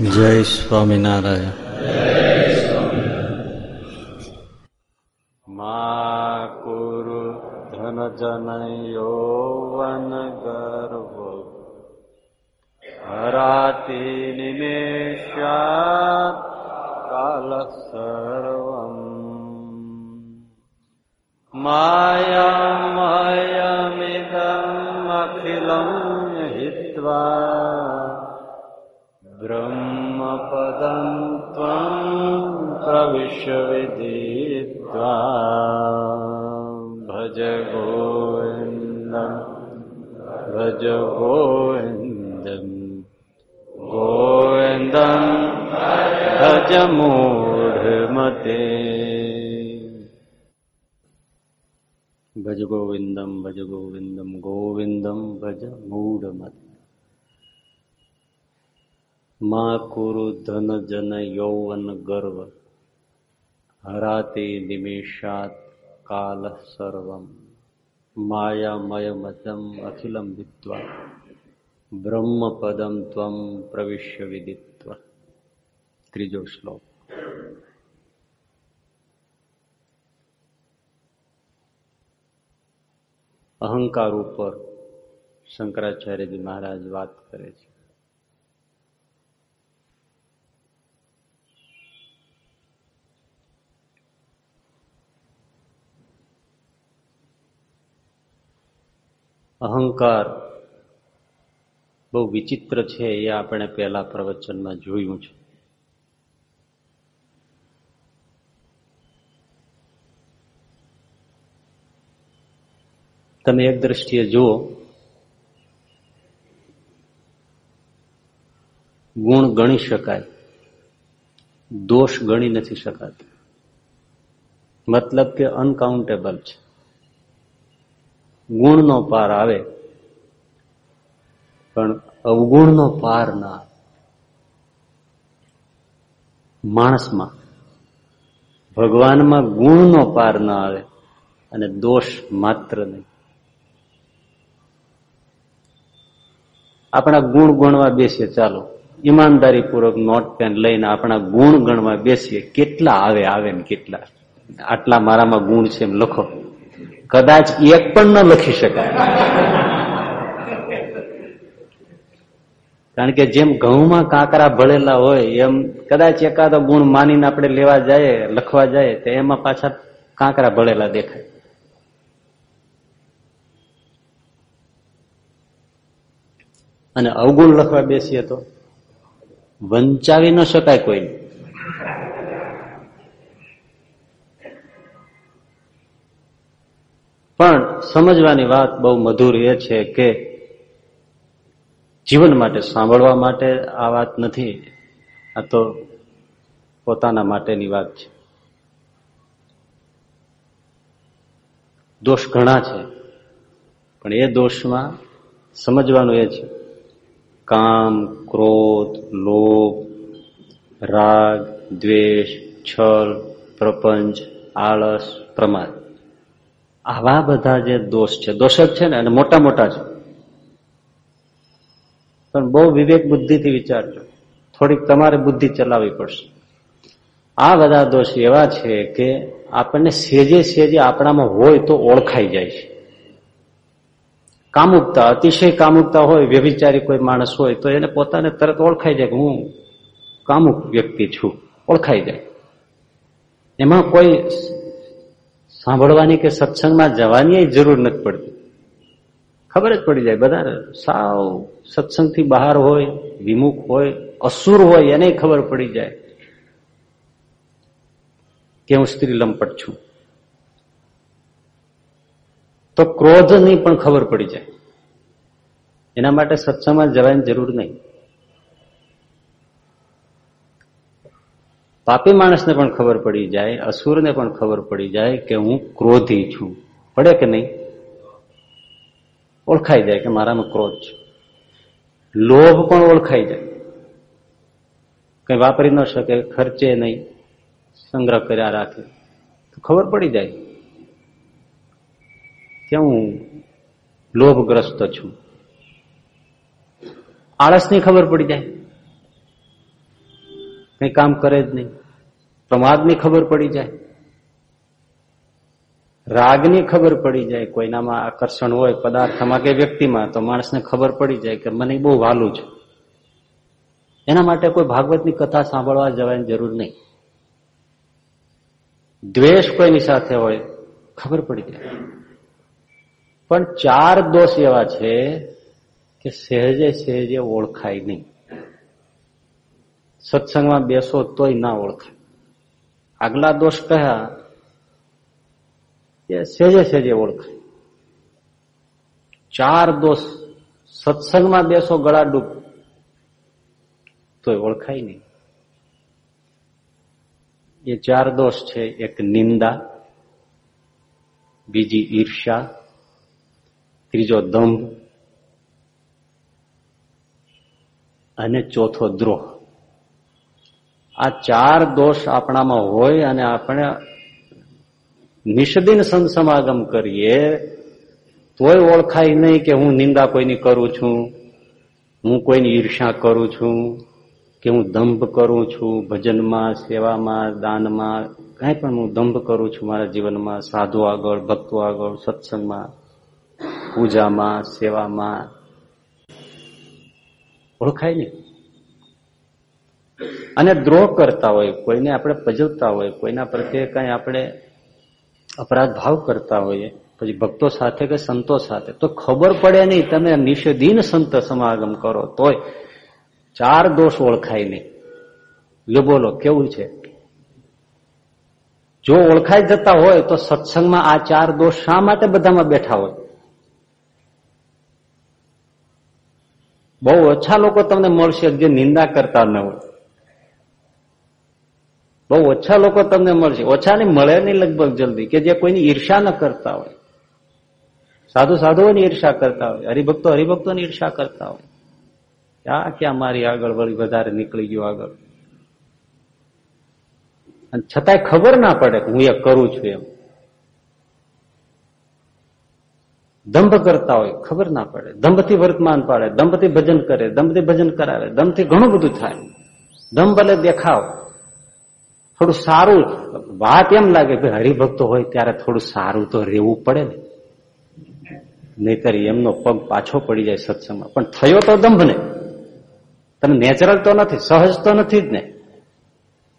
જય સ્વામિનારાયણ. મા કુરુ ધન જન યૌવન ગર્વ. હરાતી નિમેષાત કાલ સર્વમ. માયામયમિદમ અખિલમ હિત્વા. ब्रह्मपदं त्वं प्रविश्य विदित्वा। भज गोविन्दं भज गोविन्दं गोविन्दं भज मूढमते। भज गोविन्दं भज गोविन्दं गोविन्दं भज मूढमते મા કુરુ ધન જન યૌવન ગર્વ. હરાતે નિમેષાત કાલ સર્વમ. માયામયમતમ અખિલમ વિદ્વા. બ્રહ્મપદમ ત્વમ પ્રવિશ્ય વિદિત્વ. ત્રીજો શ્લોક. અહંકાર ઉપર શંકરાચાર્યજી મહારાજ વાત કરે છે. અહંકાર બહુ વિચિત્ર છે એ આપણે પહેલા પ્રવચનમાં જોયું છે. તમે એક દ્રષ્ટિએ જુઓ, ગુણ ગણી શકાય, દોષ ગણી નથી શકાતા. મતલબ કે અનકાઉન્ટેબલ છે. ગુણનો પાર આવે. પણ અવગુણનો પાર ના માણસમાં, ભગવાનમાં ગુણનો પાર ના આવે અને દોષ માત્ર નહીં. આપણા ગુણ ગણવા બેસીએ, ચાલો. ઈમાનદારી પૂર્વક નોટ પેન લઈને આપણા ગુણ ગણવા બેસીએ. કેટલા આવે આવે ને કેટલા? આટલા મારામાં ગુણ છે એમ લખો. કદાચ એક પણ ન લખી શકાય. કારણ કે જેમ ઘઉંમાં કાંકરા ભળેલા હોય, એમ કદાચ એકાદો ગુણ માનીને આપણે લેવા જાય, લખવા જાય, તો એમાં પાછા કાંકરા ભળેલા દેખાય. અને અવગુણ લખવા બેસીએ તો વંચાવી ન શકાય કોઈ પણ સમજવાની વાત બહુ મધુર એ છે કે જીવન માટે સાંભળવા માટે આ વાત નથી, આ તો પોતાના માટેની વાત છે. દોષ ઘણા છે, પણ એ દોષમાં સમજવાનું એ છે. કામ, ક્રોધ, લોભ, રાગ, દ્વેષ, છલ, પ્રપંચ, આળસ, પ્રમાદ. આવા બધા જે દોષ છે, દોષક છે ને, અને મોટા મોટા છે. પણ બહુ વિવેક બુદ્ધિથી વિચારજો. થોડીક તમારે બુદ્ધિ ચલાવવી પડશે. આ બધા દોષ એવા છે કે આપણને સેજે સેજે આપણામાં હોય તો ઓળખાઈ જાય છે. કામુકતા, અતિશય કામુકતા હોય વ્યભિચારી કોઈ માણસ હોય, તો એને પોતાને તરત ઓળખાઈ જાય કે હું કામુક વ્યક્તિ છું. ઓળખાઈ જાય. એમાં કોઈ સાંભળવાની કે સત્સંગમાં જવાની જરૂર નથી પડતી. ખબર જ પડી જાય, બધા સાવ સત્સંગથી બહાર હોય, વિમુખ હોય, અસુર હોય, એને ખબર પડી જાય કે હું સ્ત્રી લંપટ છું. તો ક્રોધની પણ ખબર પડી જાય. એના માટે સત્સંગમાં જવાની જરૂર નહીં. પાપી માણસને પણ ખબર પડી જાય, અસુરને પણ ખબર પડી જાય કે હું ક્રોધી છું. પડે કે નહીં? ઓળખાઈ જાય કે મારામાં ક્રોધ છે. લોભ પણ ઓળખાઈ જાય. કઈ વાપરી ન શકે, ખર્ચે નહીં, સંગ્રહ કર્યા રાખે. તો ખબર પડી જાય કે હું લોભગ્રસ્ત છું. આળસની ખબર પડી જાય. કંઈ કામ કરે જ નહીં. પ્રમાદની ખબર પડી જાય. રાગની ખબર પડી જાય. કોઈનામાં આકર્ષણ હોય, પદાર્થમાં કે વ્યક્તિમાં, તો માણસને ખબર પડી જાય કે મને બહુ વાલું છે. એના માટે કોઈ ભાગવતની કથા સાંભળવા જવાની જરૂર નહીં. દ્વેષ કોઈની સાથે હોય, ખબર પડી જાય. પણ ચાર દોષ એવા છે કે સહેજે સહેજે ઓળખાય નહીં. સત્સંગમાં બેસો તોય ના ઓળખાય. આગલા દોષ કહ્યા એ સેજે સેજે ઓળખાય. ચાર દોષ સત્સંગમાં બેસો, ગળા ડૂબ. તોય ઓળખાય નહીં. એ ચાર દોષ છે, એક નિંદા, બીજી ઈર્ષા ત્રીજો દંભ અને ચોથો દ્રોહ. આ ચાર દોષ આપણામાં હોય અને આપણે નિષદિન સંત સમાગમ કરીએ, તોય ઓળખાય નહીં કે હું નિંદા કોઈની કરું છું, હું કોઈની ઈર્ષા કરું છું, કે હું દંભ કરું છું, ભજનમાં, સેવામાં, દાનમાં, કાંઈ પણ હું દંભ કરું છું મારા જીવનમાં, સાધુ આગળ, ભક્તો આગળ, સત્સંગમાં, પૂજામાં, સેવામાં. ઓળખાય નહીં. અને દ્રોહ કરતા હોય, કોઈને આપણે પજવતા હોય, કોઈના પ્રત્યે કઈ આપણે અપરાધ ભાવ કરતા હોઈએ, પછી ભક્તો સાથે કે સંતો સાથે, તો ખબર પડે નહીં તમે નિષેધીન સંત સમાગમ કરો, તોય ચાર દોષ ઓળખાય નહીં. લો બોલો, કેવું છે? જો ઓળખાઈ જતા હોય, તો સત્સંગમાં આ ચાર દોષ શા માટે બધામાં બેઠા હોય? બહુ ઓછા લોકો તમને મળશે જે નિંદા કરતા ન હોય. બહુ ઓછા લોકો તમને મળશે. ઓછા ને મળે નહીં લગભગ જલ્દી, કે જે કોઈની ઈર્ષા ન કરતા હોય. સાધુ સાધુઓની ઈર્ષા કરતા હોય, હરિભક્તો હરિભક્તોની ઈર્ષા કરતા હોય. ક્યાં ક્યાં મારી આગળ વળી વધારે નીકળી ગયું આગળ? છતાંય ખબર ના પડે હું એ કરું છું એમ. દંભ કરતા હોય, ખબર ના પડે. દંભથી વર્તમાન પાડે, દંભથી ભજન કરે, દંભથી ભજન કરાવે, દંભથી ઘણું બધું થાય. દંભ ભલે દેખાવ. થોડું સારું વાત એમ લાગે કે હરિભક્તો હોય ત્યારે થોડું સારું તો રહેવું પડે ને. નહીતર એમનો પગ પાછો પડી જાય સત્સંગમાં. પણ થયો તો દંભ ને. તમે નેચરલ તો નથી, સહજ તો નથી જ ને.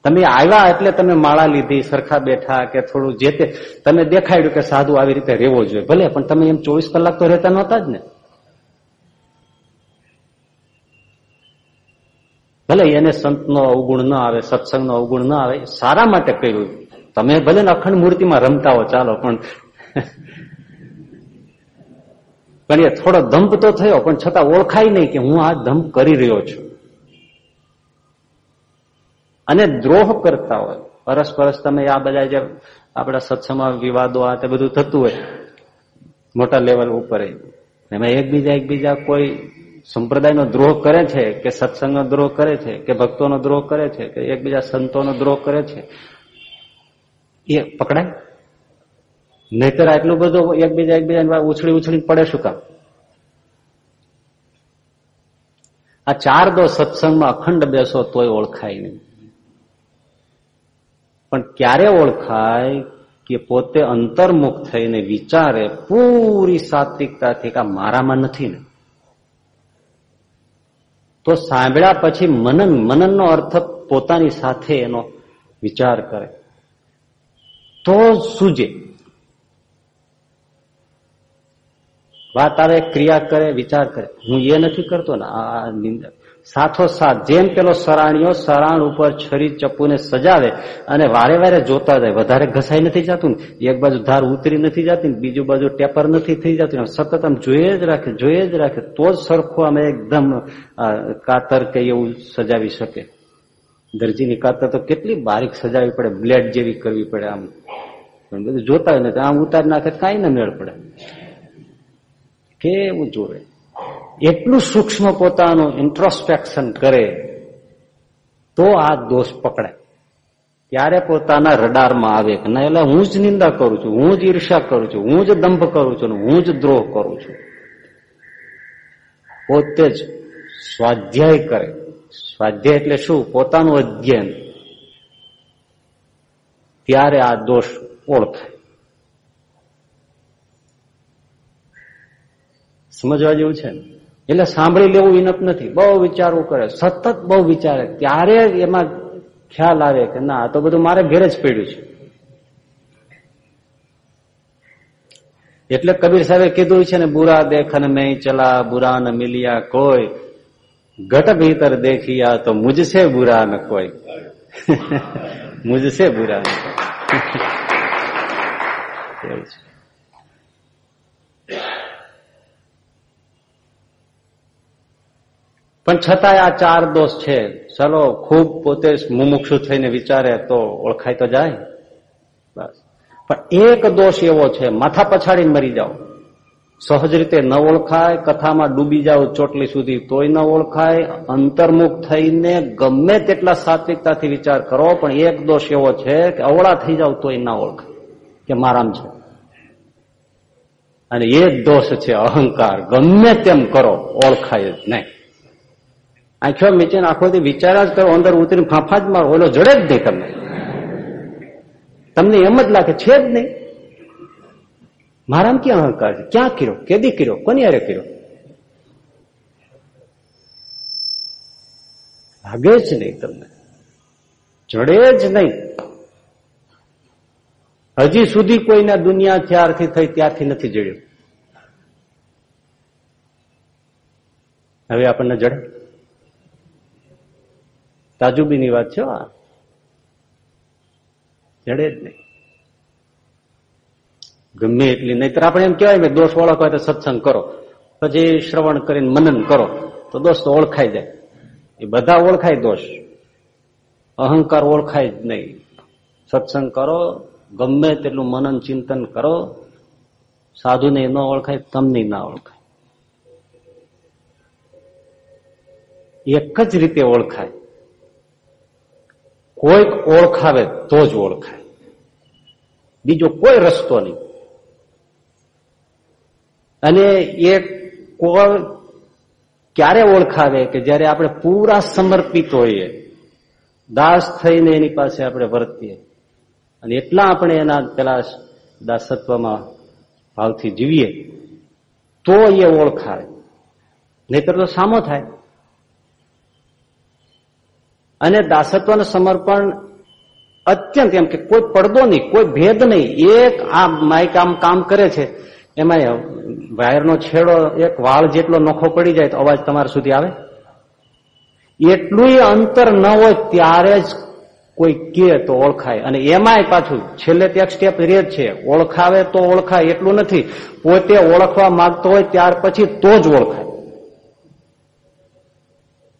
તમે આવ્યા એટલે તમે માળા લીધી, સરખા બેઠા કે થોડું જે તે તમે દેખાડ્યું કે સાધુ આવી રીતે રહેવો જોઈએ, ભલે, પણ તમે એમ ચોવીસ કલાક તો રહેતા નહોતા જ ને. ભલે એને સંતનો અવગુણ ન આવે, સત્સંગનો અવગુણ ન આવે સારા માટે કર્યું. તમે ભલે અખંડ મૂર્તિમાં રમતા હો, ચાલો, પણ પણ એ થોડો ધંપ તો થયો, પણ છતાં ઓળખાય નહીં કે હું આ ધંપ કરી રહ્યો છું. અને દ્રોહ કરતા હોય. પરસ પરસ તમે આ બધા જે આપણા સત્સંગમાં વિવાદો આ તે બધું થતું હોય, મોટા લેવલ ઉપર એમાં એકબીજા એકબીજા કોઈ સંપ્રદાયનો દ્રોહ કરે છે, કે સત્સંગનો દ્રોહ કરે છે, કે ભક્તોનો દ્રોહ કરે છે, કે એકબીજા સંતોનો દ્રોહ કરે છે, એ પકડાય? નહીતર આટલું બધું એકબીજા એકબીજા ઉછળી ઉછળી પડે શું કામ? આ ચાર દો સત્સંગમાં અખંડ બેસો તોય ઓળખાય નહીં. પણ ક્યારે ઓળખાય કે પોતે અંતર્મુખ થઈને વિચારે, પૂરી સાત્વિકતાથી કે મારામાં નથી ને? તો સાંભળ્યા પછી મનન, મનનનો અર્થ પોતાની સાથે એનો વિચાર કરે. તો સૂજે. વાત આવે, ક્રિયા કરે, વિચાર કરે. હું એ નથી કરતો ને, આ નિંદા. સાથોસાથ જેમ પેલો સરાણીઓ સરાણ ઉપર છરી ચપ્પુને સજાવે અને વારે વારે જોતા જાય. વધારે ઘસાઈ નથી જતું એક બાજુ ધાર ઉતરી નથી જતી બીજું બાજુ ટેપર નથી થઈ જતું સતત આમ જોઈએ જ રાખે જોઈએ જ રાખે. તો જ સરખું અમે એકદમ કાતર કે એવું સજાવી શકે. દરજીની કાતર તો કેટલી બારીક સજાવી પડે, બ્લેડ જેવી કરવી પડે આમ. બધું જોતા નથી આમ ઉતારી નાખે કાંઈ ના મેળ પડે. કેવું જોવે? એટલું સૂક્ષ્મ પોતાનું ઇન્ટ્રોસ્પેક્શન કરે, તો આ દોષ પકડાય. ત્યારે પોતાના રડારમાં આવે કે ના, એટલે હું જ નિંદા કરું છું, હું જ ઈર્ષા કરું છું, હું જ દંભ કરું છું, હું જ દ્રોહ કરું છું. પોતે જ સ્વાધ્યાય કરે. સ્વાધ્યાય એટલે શું? પોતાનું અધ્યયન. ત્યારે આ દોષ ઓળખાય. સમજવા જેવું છે ને? એટલે સાંભળી લેવું ઇનફ નથી. બહુ વિચારવું કરે. સતત બહુ વિચારે. ત્યારે એમાં ખ્યાલ આવે કે ના તો બધું મારે ઘેર જ પડ્યું છે. એટલે કબીર સાહેબે કીધું છે ને, બુરા દેખન મેં ચલા, બુરા ન મિલિયા કોઈ. ઘટ ભીતર દેખિયા તો મુજસે બુરા ન કોઈ. મુજસે બુરા ન એવું પણ છતાંય આ ચાર દોષ છે. ચલો, ખૂબ પોતે મુમુક્ષુ થઈને વિચારે તો ઓળખાય તો જાય. બસ. પણ એક દોષ એવો છે, માથા પછાડીને મરી જાઓ. સહજ રીતે ન ઓળખાય, કથામાં ડૂબી જાઓ ચોટલી સુધી તોય ન ઓળખાય, અંતર્મુખ થઈને ગમે તેટલા સાત્વિકતાથી વિચાર કરો, પણ એક દોષ એવો છે કે અવળા થઈ જાવ તોય ના ઓળખાય, કે મારામ છે. અને એ દોષ છે અહંકાર, ગમે તેમ કરો, ઓળખાય જ નહીં. આંખો મીચીને આખો વિચાર જ કરો, અંદર ઉતરીને ફાંફા જ મારો, ઓલો જડે જ નહીં તમને. તમને એમ જ લાગે, છે જ નહીં. મારામ ક્યાં અહંકાર છે? ક્યાં કર્યો? કેદી કર્યો? કોની હારે કર્યો? લાગે જ નહીં તમને. જડે જ નહીં. હજી સુધી કોઈના દુનિયા ત્યારથી થઈ, ત્યારથી નથી જડ્યું. હવે આપણને જડે? તાજુબીની વાત છે આ જડે જ નહીં. ગમે એટલી, નહીતર આપણે એમ કહેવાય કે દોષ ઓળખવા તો સત્સંગ કરો. પછી શ્રવણ કરીને મનન કરો, તો દોષ તો ઓળખાઈ જાય. એ બધા ઓળખાય દોષ. અહંકાર ઓળખાય જ નહીં. સત્સંગ કરો, ગમે તેટલું મનન ચિંતન કરો, સાધુને ન ઓળખાય તમને ના ઓળખાય. એક જ રીતે ઓળખાય. કોઈક ઓળખાવે તો જ ઓળખાય. બીજો કોઈ રસ્તો નહીં. અને એ ક્યારે ઓળખાવે કે જયારે આપણે પૂરા સમર્પિત હોઈએ, દાસ થઈને એની પાસે આપણે વર્તીએ. અને એટલા આપણે એના પેલા દાસત્વમાં ભાવથી જીવીએ, તો એ ઓળખાય. નહીતર તો સામો થાય. અને દાસત્વનું સમર્પણ અત્યંત એમ કે કોઈ પડદો નહીં, કોઈ ભેદ નહીં. એક આ માઇક આમ કામ કરે છે, એમાં વાયરનો છેડો, એક વાળ જેટલો નોખો પડી જાય તો અવાજ તમારા સુધી આવે? એટલું અંતર ન હોય ત્યારે જ કોઈ કે તો ઓળખાય. અને એમાંય પાછું છેલ્લે ત્યાં સ્ટેપ રે છે. ઓળખાવે તો ઓળખાય, એટલું નથી. પોતે ઓળખવા માંગતો હોય ત્યાર પછી તો જ ઓળખાય.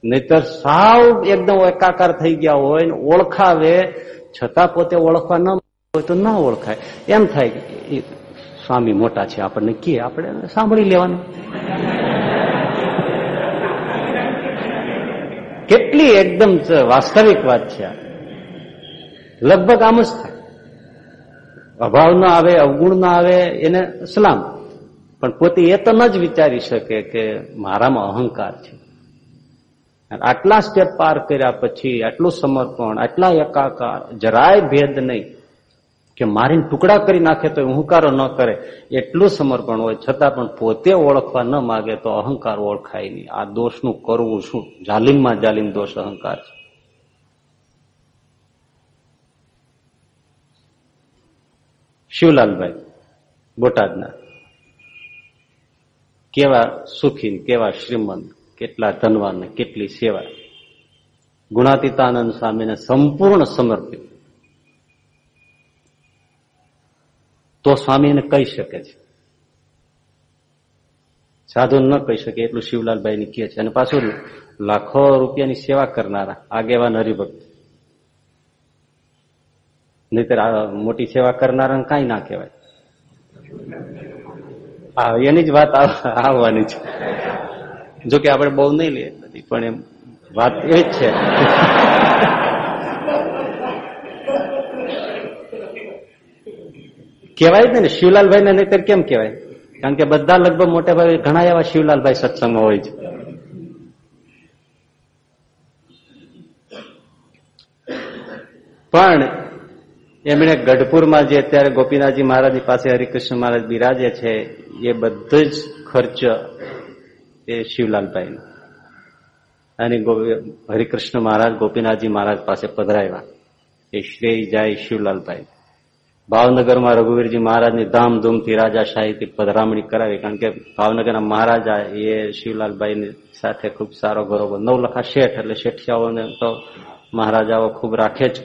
નહીતર સાવ એકદમ એકાકાર થઈ ગયા હોય ને ઓળખાવે, છતાં પોતે ઓળખવા ન હોય તો ન ઓળખાય. એમ થાય કે સ્વામી મોટા છે, આપણને કે આપણે સાંભળી લેવાનું. કેટલી એકદમ વાસ્તવિક વાત છે લગભગ આમ જ થાય. અભાવ ના આવે, અવગુણ ના આવે, એને સલામ. પણ પોતે એ તો ન જ વિચારી શકે કે મારામાં અહંકાર છે. આટલા સ્ટેપ પાર કર્યા પછી, આટલું સમર્પણ, આટલા એકાકાર, જરાય ભેદ નહીં કે મારીને ટુકડા કરી નાખે તો હુંકારો ન કરે. એટલું સમર્પણ હોય, છતાં પણ પોતે ઓળખવા ન માગે તો અહંકાર ઓળખાય નહીં. આ દોષનું કરવું શું? જાલિમમાં જાલિમ દોષ અહંકાર છે. શિવલાલભાઈ, બોટાદના. કેવા સુખી કેવા શ્રીમંત. કેટલા ધનવાન કેટલી સેવા. ગુણાતીતાનંદ સ્વામીને સંપૂર્ણ સમર્પિત. તો સ્વામીને કહી શકે છે. સાધુ ન કહી શકે એટલું શિવલાલભાઈ ની કહે છે. અને પાછું લાખો રૂપિયાની સેવા કરનારા આગેવાન હરિભક્ત. નહીતર મોટી સેવા કરનારા કઈ ના કહેવાય. એની જ વાત આવવાની છે. જોકે આપણે બહુ નહીં લઈએ બધી, પણ એમ વાત એ જ છે. કહેવાય ને, શિવલાલભાઈ ને નહીતર કેમ કહેવાય? કારણ કે બધા લગભગ મોટા ભાઈ ઘણા એવા શિવલાલભાઈ સત્સંગમાં હોય છે. પણ એમણે ગઢપુરમાં જે અત્યારે ગોપીનાથજી મહારાજની પાસે હરિકૃષ્ણ મહારાજ બિરાજે છે, એ બધો જ ખર્ચ એ શિવલાલભાઈ અને હરિકૃષ્ણ મહારાજ, ગોપીનાથજી મહારાજ પાસે પધરાવ્યા. એ શ્રેય જાય શિવલાલભાઈ. ભાવનગરમાં રઘુવીરજી મહારાજની ધામધૂમથી રાજાશાહીથી પધરામણી કરાવી, કારણ કે ભાવનગરના મહારાજા એ શિવલાલભાઈની સાથે ખૂબ સારો ગૌરવ નવલખા શેઠ, એટલે શેઠિયાઓને તો મહારાજાઓ ખૂબ રાખે જ.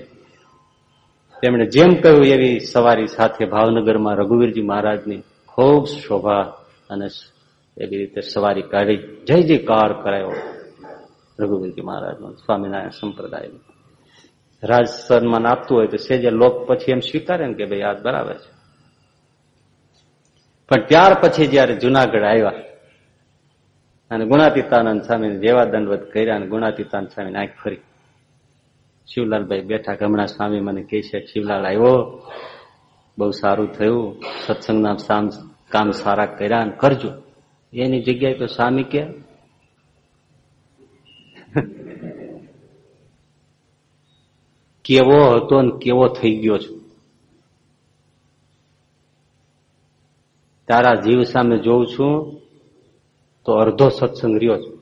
તેમણે જેમ કહ્યું એવી સવારી સાથે ભાવનગરમાં રઘુવીરજી મહારાજની ખૂબ શોભા અને એવી રીતે સવારી કાઢી, જય જયકાર કરાયો. રઘુવીરજી મહારાજનો સ્વામિનારાયણ સંપ્રદાય રાજ સન્માન આપતું હોય તો સેજે લોક પછી એમ સ્વીકારે કે ભાઈ આ બરાબર છે. પણ ત્યાર પછી જયારે જુનાગઢ આવ્યા અને ગુણાતીતાનંદ સ્વામી જેવા દંડવત કર્યા અને ગુણાતીતાનંદ સ્વામી આંખ ફરી. શિવલાલભાઈ બેઠા ગમણા સ્વામી મને કહે છે, શિવલાલ આવ્યો. બહુ સારું થયું. સત્સંગના કામ સારા કર્યા કરજો. એની જગ્યાએ તો સામિક્ય કેવો હતો ને કેવો થઈ ગયો છું? તારા જીવ સામે જોઉં છું તો અડધો સત્સંગ રહ્યો છું.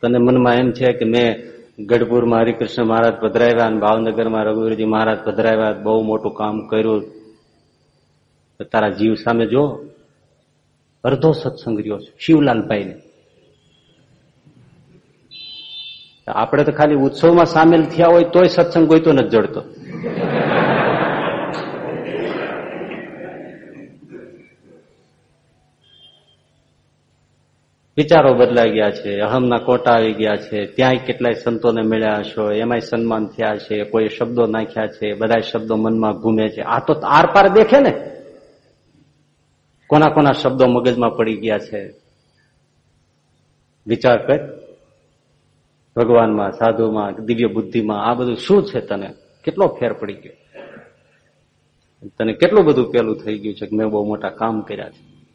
તને મનમાં એમ છે કે મેં ગઢપુરમાં હરિકૃષ્ણ મહારાજ પધરાવ્યા અને ભાવનગરમાં રઘુવીરજી મહારાજ પધરાવ્યા, બહુ મોટું કામ કર્યું. તારા જીવ સામે જો અડધો સત્સંગ રહ્યો છે શિવલાલભાઈ ને આપણે તો ખાલી ઉત્સવમાં સામેલ થયા હોય તોય સત્સંગ કોઈ તો નથી જડતો. વિચારો બદલાઈ ગયા છે, અહમના કોટા આવી ગયા છે, ત્યાંય કેટલાય સંતોને મળ્યા હશો, એમાંય સન્માન થયા છે કોઈ શબ્દો નાખ્યા છે બધા શબ્દો મનમાં ઘૂમે છે. આ તો આરપાર દેખે ને? કોના કોના શબ્દો મગજમાં પડી ગયા છે? વિચાર કર. ભગવાનમાં, સાધુમાં, દિવ્ય બુદ્ધિમાં આ બધું શું છે તને? કેટલો ફેર પડી ગયો? તને કેટલું બધું પેલું થઈ ગયું છે કે મેં બહુ મોટા કામ કર્યા છે?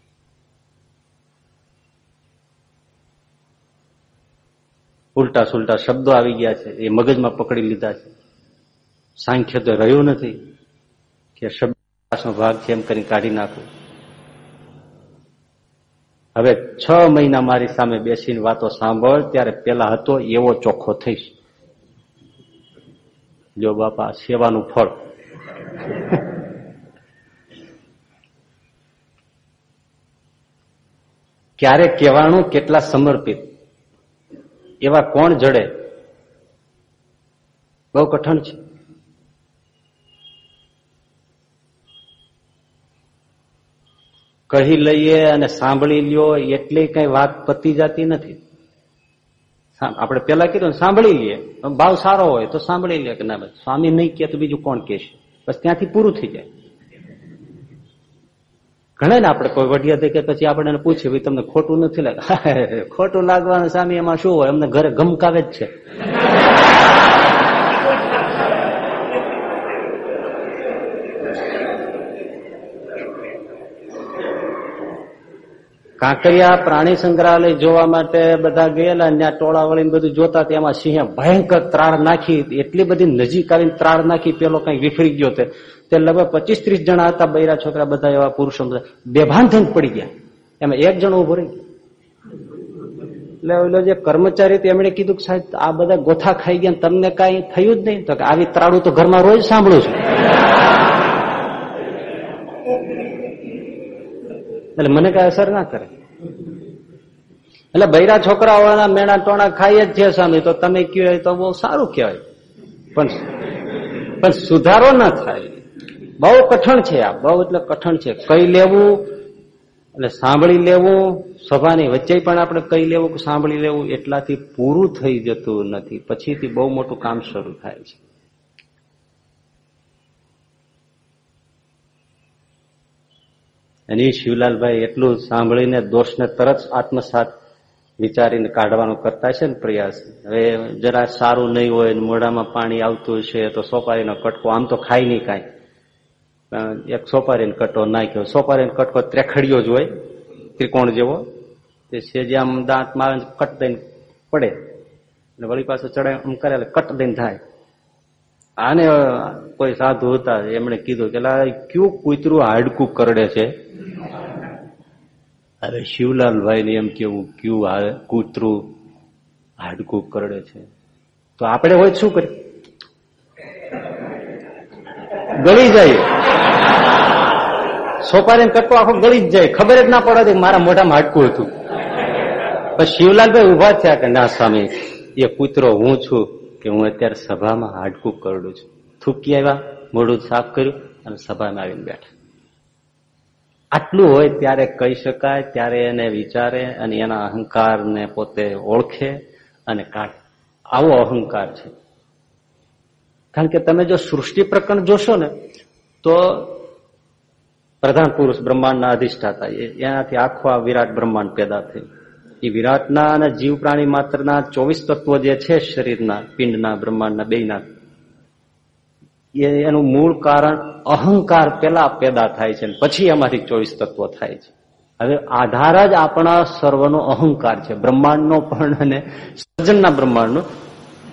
ઉલટા સુલટા શબ્દો આવી ગયા છે, એ મગજમાં પકડી લીધા છે. સાંખ્ય તો રહ્યું નથી કે શબ્દ ભાગ છે એમ કરી કાઢી નાખું. હવે છ મહિના મારી સામે બેસીને વાતો સાંભળ, ત્યારે પેલા હતો એવો ચોખ્ખો થઈશ. જો બાપા સેવાનું ફળ. ક્યારે કહેવાનું, કેટલા સમર્પિત? એવા કોણ જડે? બહુ કઠણ છે. કહી લઈએ અને સાંભળી લ્યો, એટલી કઈ વાત પતી જતી નથી. આપણે પેલા કીધું સાંભળી લઈએ ભાવ સારો હોય તો સાંભળી લે કે ના ભાઈ. સ્વામી નહીં કે તો બીજું કોણ કહેશે? બસ ત્યાંથી પૂરું થઈ જાય. ઘણા ને આપણે કોઈ વડિયા કે પછી આપણે એને પૂછીએ ભાઈ, તમને ખોટું નથી લાગે ખોટું લાગવાનું સ્વામી, એમાં શું હોય? અમને ઘરે ગમકાવે જ છે. કાંકરિયા પ્રાણી સંગ્રહાલય જોવા માટે બધા ગયેલા ત્યાં ટોળા વળીને બધું જોતા એમાં સિંહે ભયંકર ત્રાળ નાખી, એટલી બધી નજીક આવીને ત્રાળ નાખી, પેલો કઈ વિફરી ગયો તે. લગભગ પચીસ ત્રીસ જણા હતા બૈરા છોકરા બધા એવા પુરુષો બેભાન થઈને પડી ગયા. એમાં એક જણો ઊભો રહી એટલે જે કર્મચારી એમણે કીધું કે સાહેબ, આ બધા ગોથા ખાઈ ગયા તમને કઈ થયું જ નહીં? તો આવી ત્રાળું તો ઘરમાં રોજ સાંભળું છું. એટલે મને કઈ અસર ના કરે. એટલે બૈરા છોકરાઓના મેણા ટોણા ખાઈ જ છે સામે તો તમે કહેવાય તો બહુ સારું કહેવાય. પણ પણ સુધારો ના થાય. બહુ કઠણ છે આ, બહુ એટલે કઠણ છે. કઈ લેવું એટલે સાંભળી લેવું સભાની વચ્ચે પણ આપણે કઈ લેવું કે સાંભળી લેવું, એટલાથી પૂરું થઈ જતું નથી. પછીથી બહુ મોટું કામ શરૂ થાય છે. અને એ શિવલાલભાઈ એટલું સાંભળીને દોષને તરત આત્મસાત વિચારીને કાઢવાનો કરતા છે ને પ્રયાસ. હવે જરા સારું નહીં હોય મોઢામાં પાણી આવતું છે તો સોપારીનો કટકો, આમ તો ખાય નહીં કાંઈ. એક સોપારીનો કટકો નાખ્યો. સોપારીનો કટકો ત્રેખડ્યો જ હોય, ત્રિકોણ જેવો. તે સેજે આમ દાંતમાં આવે કટ દઈને પડે. અને વળી પાસે ચડાય આમ કરે કટ દઈને થાય. આને કોઈ સાધુ હતા, એમણે કીધું કે ક્યુ કૂતરું હાડકું કરડે છે? અરે શિવલાલભાઈ ને એમ કેવું, ક્યુ કૂતરું હાડકું કરડે છે? તો આપણે હોય શું કરીએ? ગળી જાય. સોપારી કટકો આખો ગળી જ જાય. ખબર જ ના પડે મારા મોઢામાં હાડકું હતું. પણ શિવલાલભાઈ ઊભા થયા કે, ના, સ્વામી, એ કૂતરો હું છું. કે હું અત્યારે સભામાં હાડકું કરડું છું. થૂકી આવ્યા, મોઢું સાફ કર્યું અને સભામાં આવીને બેઠા. આટલું હોય ત્યારે કહી શકાય, ત્યારે એને વિચારે અને એના અહંકારને પોતે ઓળખે અને કાઢે. આવો અહંકાર છે. કારણ કે તમે જો સૃષ્ટિ પ્રકરણ જોશો ને, તો પ્રધાન પુરુષ બ્રહ્માંડના અધિષ્ઠાતા એનાથી આખો આ વિરાટ બ્રહ્માંડ પેદા થયું. એ વિરાટના અને જીવ પ્રાણી માત્રના ચોવીસ તત્વો જે છે શરીરના, પિંડના, બ્રહ્માંડના બેના એનું મૂળ કારણ અહંકાર પેલા પેદા થાય છે પછી એમાંથી ચોવીસ તત્વો થાય છે. હવે આધાર જ આપણા સર્વનો અહંકાર છે, બ્રહ્માંડનો પણ અને સર્જનના બ્રહ્માંડનો.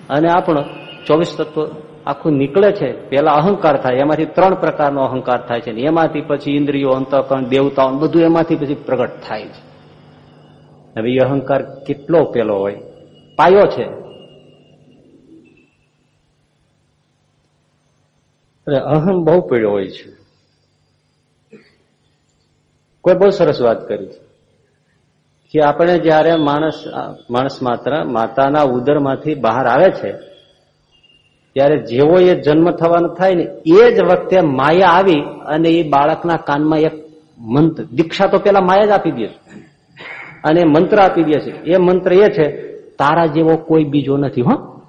અને આપણો ચોવીસ તત્વો આખું નીકળે છે પેલા અહંકાર થાય, એમાંથી ત્રણ પ્રકારનો અહંકાર થાય છે. એમાંથી પછી ઇન્દ્રિયો, અંતકરણ, દેવતાઓ બધું એમાંથી પછી પ્રગટ થાય છે. હવે અહંકાર કેટલો પેલો હોય? પાયો છે. અહમ બહુ પીળો હોય છે. કોઈ બહુ સરસ વાત કરી કે આપણે જયારે માણસ માણસ માત્ર માતાના ઉદરમાંથી બહાર આવે છે, ત્યારે જેવો એ જન્મ થવાનો થાય ને, એ જ વખતે માયા આવી અને એ બાળકના કાનમાં એક મંત દીક્ષા તો પેલા માયા જ આપી દે. અને મંત્ર આપી દે છે. એ મંત્ર એ છે, તારા જેવો કોઈ બીજો નથી, હો.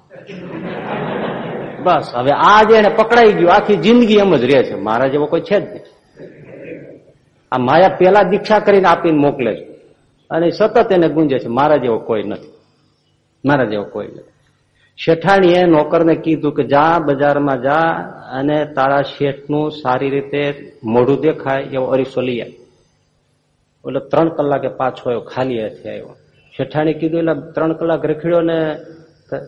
બસ, હવે આ જે એને પકડાઈ ગયું. આખી જિંદગી એમ જ રહે છે. મારા જેવો કોઈ છે જ નહીં. આ માયા પેલા દીક્ષા કરીને આપીને મોકલે છે. અને સતત એને ગુંજે છે, મારા જેવો કોઈ નથી. મારા જેવો કોઈ નથી. શેઠાણીએ નોકરને કીધું કે, જા બજારમાં જા અને તારા શેઠનું સારી રીતે મોઢું દેખાય, એવો અરીસો લઈ આવે એટલે ત્રણ કલાકે પાછો આવ્યો, ખાલી હાથે આવ્યો. શેઠાણી કીધું એટલે ત્રણ કલાક રખડ્યો ને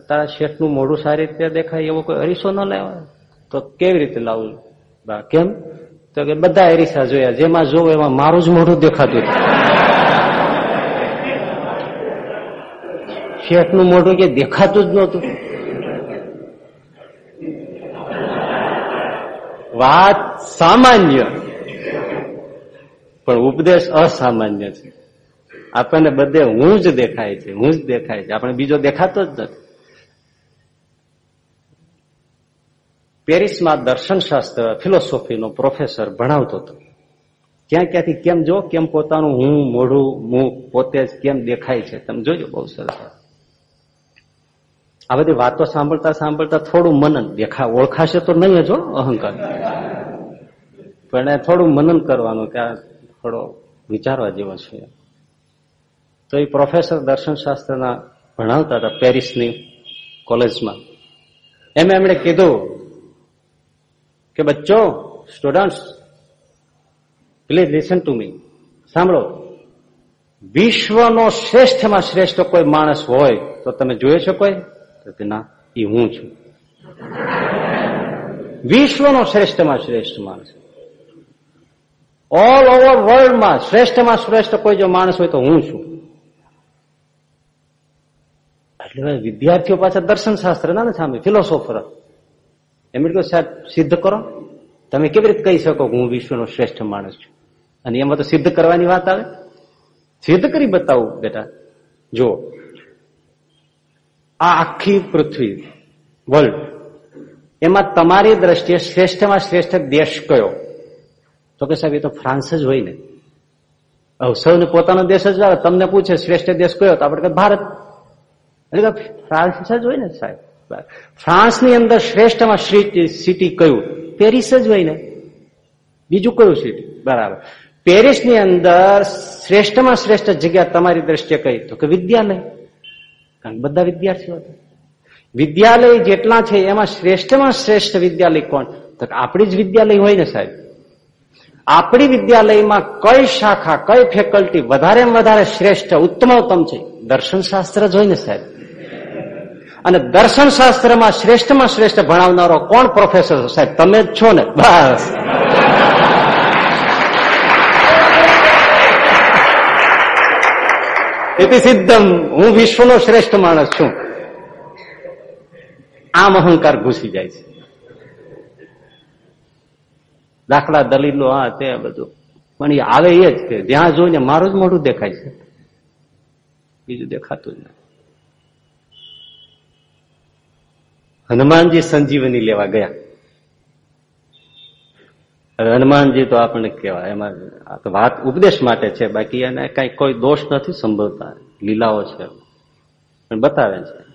તારા શેઠનું મોઢું સારી રીતે દેખાય, એવો કોઈ અરીસો ન લાવ્યો? તો કેવી રીતે લાવું? કેમ? તો કે, બધા અરીસા જોયા, જેમાં જોવું એમાં મારું જ મોઢું દેખાતું શેઠનું મોઢું કે દેખાતું જ નહોતું. વાત સામાન્ય. પણ ઉપદેશ અસામાન્ય છે. આપણને બધે હું જ દેખાય છે, હું જ દેખાય છે. આપણે બીજો દેખાતો જ નથી. પેરિસમાં દર્શનશાસ્ત્ર ફિલોસોફીનો પ્રોફેસર ભણાવતો હતો. ક્યાં ક્યાંથી કેમ જો, કેમ પોતાનું હું, મોઢું, મુખ, પોતે જ કેમ દેખાય છે, તમે જોજો બહુ સરસ. આ બધી વાતો સાંભળતા સાંભળતા થોડું મનન દેખા, ઓળખાશે તો નહીં જો અહંકાર. પણ થોડું મનન કરવાનું કે થોડો વિચારવા જેવો છે. તો એ પ્રોફેસર દર્શનશાસ્ત્રના ભણાવતા હતા પેરિસની કોલેજમાં. એમ એમણે કીધું કે, બચ્ચો students please listen to me સાંભળો. વિશ્વનો શ્રેષ્ઠમાં શ્રેષ્ઠ કોઈ માણસ હોય તો તમે જોયો છો કોઈ? તો ના, એ હું છું. વિશ્વનો શ્રેષ્ઠમાં શ્રેષ્ઠ માણસ. ઓલ ઓવર વર્લ્ડમાં શ્રેષ્ઠમાં શ્રેષ્ઠ કોઈ જો માણસ હોય તો હું છું. એટલે વિદ્યાર્થીઓ પાછા દર્શન શાસ્ત્ર ના સામે ફિલોસોફર એમ કહ્યું સાહેબ, સિદ્ધ કરો. તમે કેવી રીતે કહી શકો હું વિશ્વનો શ્રેષ્ઠ માણસ છું? અને એમાં તો સિદ્ધ કરવાની વાત આવે? સિદ્ધ કરી બતાવું, બેટા. જો આ આખી પૃથ્વી વર્લ્ડ એમાં તમારી દ્રષ્ટિએ શ્રેષ્ઠમાં શ્રેષ્ઠ દેશ કયો? તો કે સાહેબ, એ તો ફ્રાન્સ જ હોય ને. સૌને પોતાનો દેશ જ આવે, તમને પૂછે શ્રેષ્ઠ દેશ કયો, તો આપણે ભારત. એટલે ફ્રાન્સ જ હોય ને સાહેબ. ફ્રાન્સની અંદર શ્રેષ્ઠમાં સિટી કયું? પેરિસ જ હોય ને. બીજું કયું સિટી? બરાબર. પેરિસની અંદર શ્રેષ્ઠમાં શ્રેષ્ઠ જગ્યા તમારી દ્રષ્ટિએ કઈ? તો કે વિદ્યાલય. કારણ બધા વિદ્યાર્થીઓ વિદ્યાલય જેટલા છે, એમાં શ્રેષ્ઠમાં શ્રેષ્ઠ વિદ્યાલય કોણ? તો આપણી જ વિદ્યાલય હોય ને સાહેબ. આપણી વિદ્યાલયમાં કઈ શાખા, કઈ ફેકલ્ટી વધારે વધારે શ્રેષ્ઠ, ઉત્તમોત્તમ છે? દર્શન શાસ્ત્ર જોઈને સાહેબ. અને દર્શન શાસ્ત્રમાં શ્રેષ્ઠમાં શ્રેષ્ઠ ભણાવનારો કોણ પ્રોફેસર સાહેબ, તમે જ છો ને? બસ. એથી સિદ્ધમ. હું વિશ્વનો શ્રેષ્ઠ માણસ છું. આમ અહંકાર ઘૂસી જાય છે. દાખલા દલીલો આ તે બધું. પણ એ આવે એ જ કે, જ્યાં જોઈને મારું જ મોઢું દેખાય છે. બીજું દેખાતું જ નથી. હનુમાનજી સંજીવની લેવા ગયા. હનુમાનજી તો આપણને કહેવાય, એમાં વાત ઉપદેશ માટે છે, બાકી એને કઈ કોઈ દોષ નથી સંભવતા. લીલાઓ છે. પણ બતાવે છે.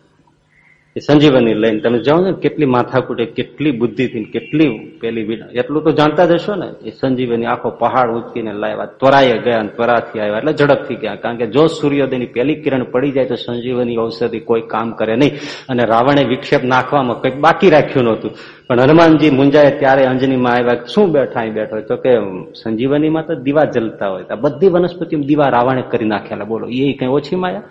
એ સંજીવની લઈને તમે જાઓ ને કેટલી માથાકૂટે કેટલી બુદ્ધિથી કેટલી પેલી એટલું તો જાણતા જ હશો ને, એ સંજીવની આખો પહાડ ઉચકીને લાવ્યા ત્વરાએ ગયા ત્વરાથી આવ્યા, એટલે ઝડપથી ગયા. કારણ કે જો સૂર્યોદયની પહેલી કિરણ પડી જાય તો સંજીવની ઔષધિ કોઈ કામ કરે નહીં. અને રાવણે વિક્ષેપ નાખવામાં કંઈક બાકી રાખ્યું નહોતું. પણ હનુમાનજી મુંજાએ ત્યારે અંજનીમાં આવ્યા, શું બેઠા અહીં બેઠો? તો કે સંજીવનીમાં તો દીવા જલતા હોય. બધી વનસ્પતિ દીવા રાવણે કરી નાખેલા. બોલો એ કઈ ઓછી માયા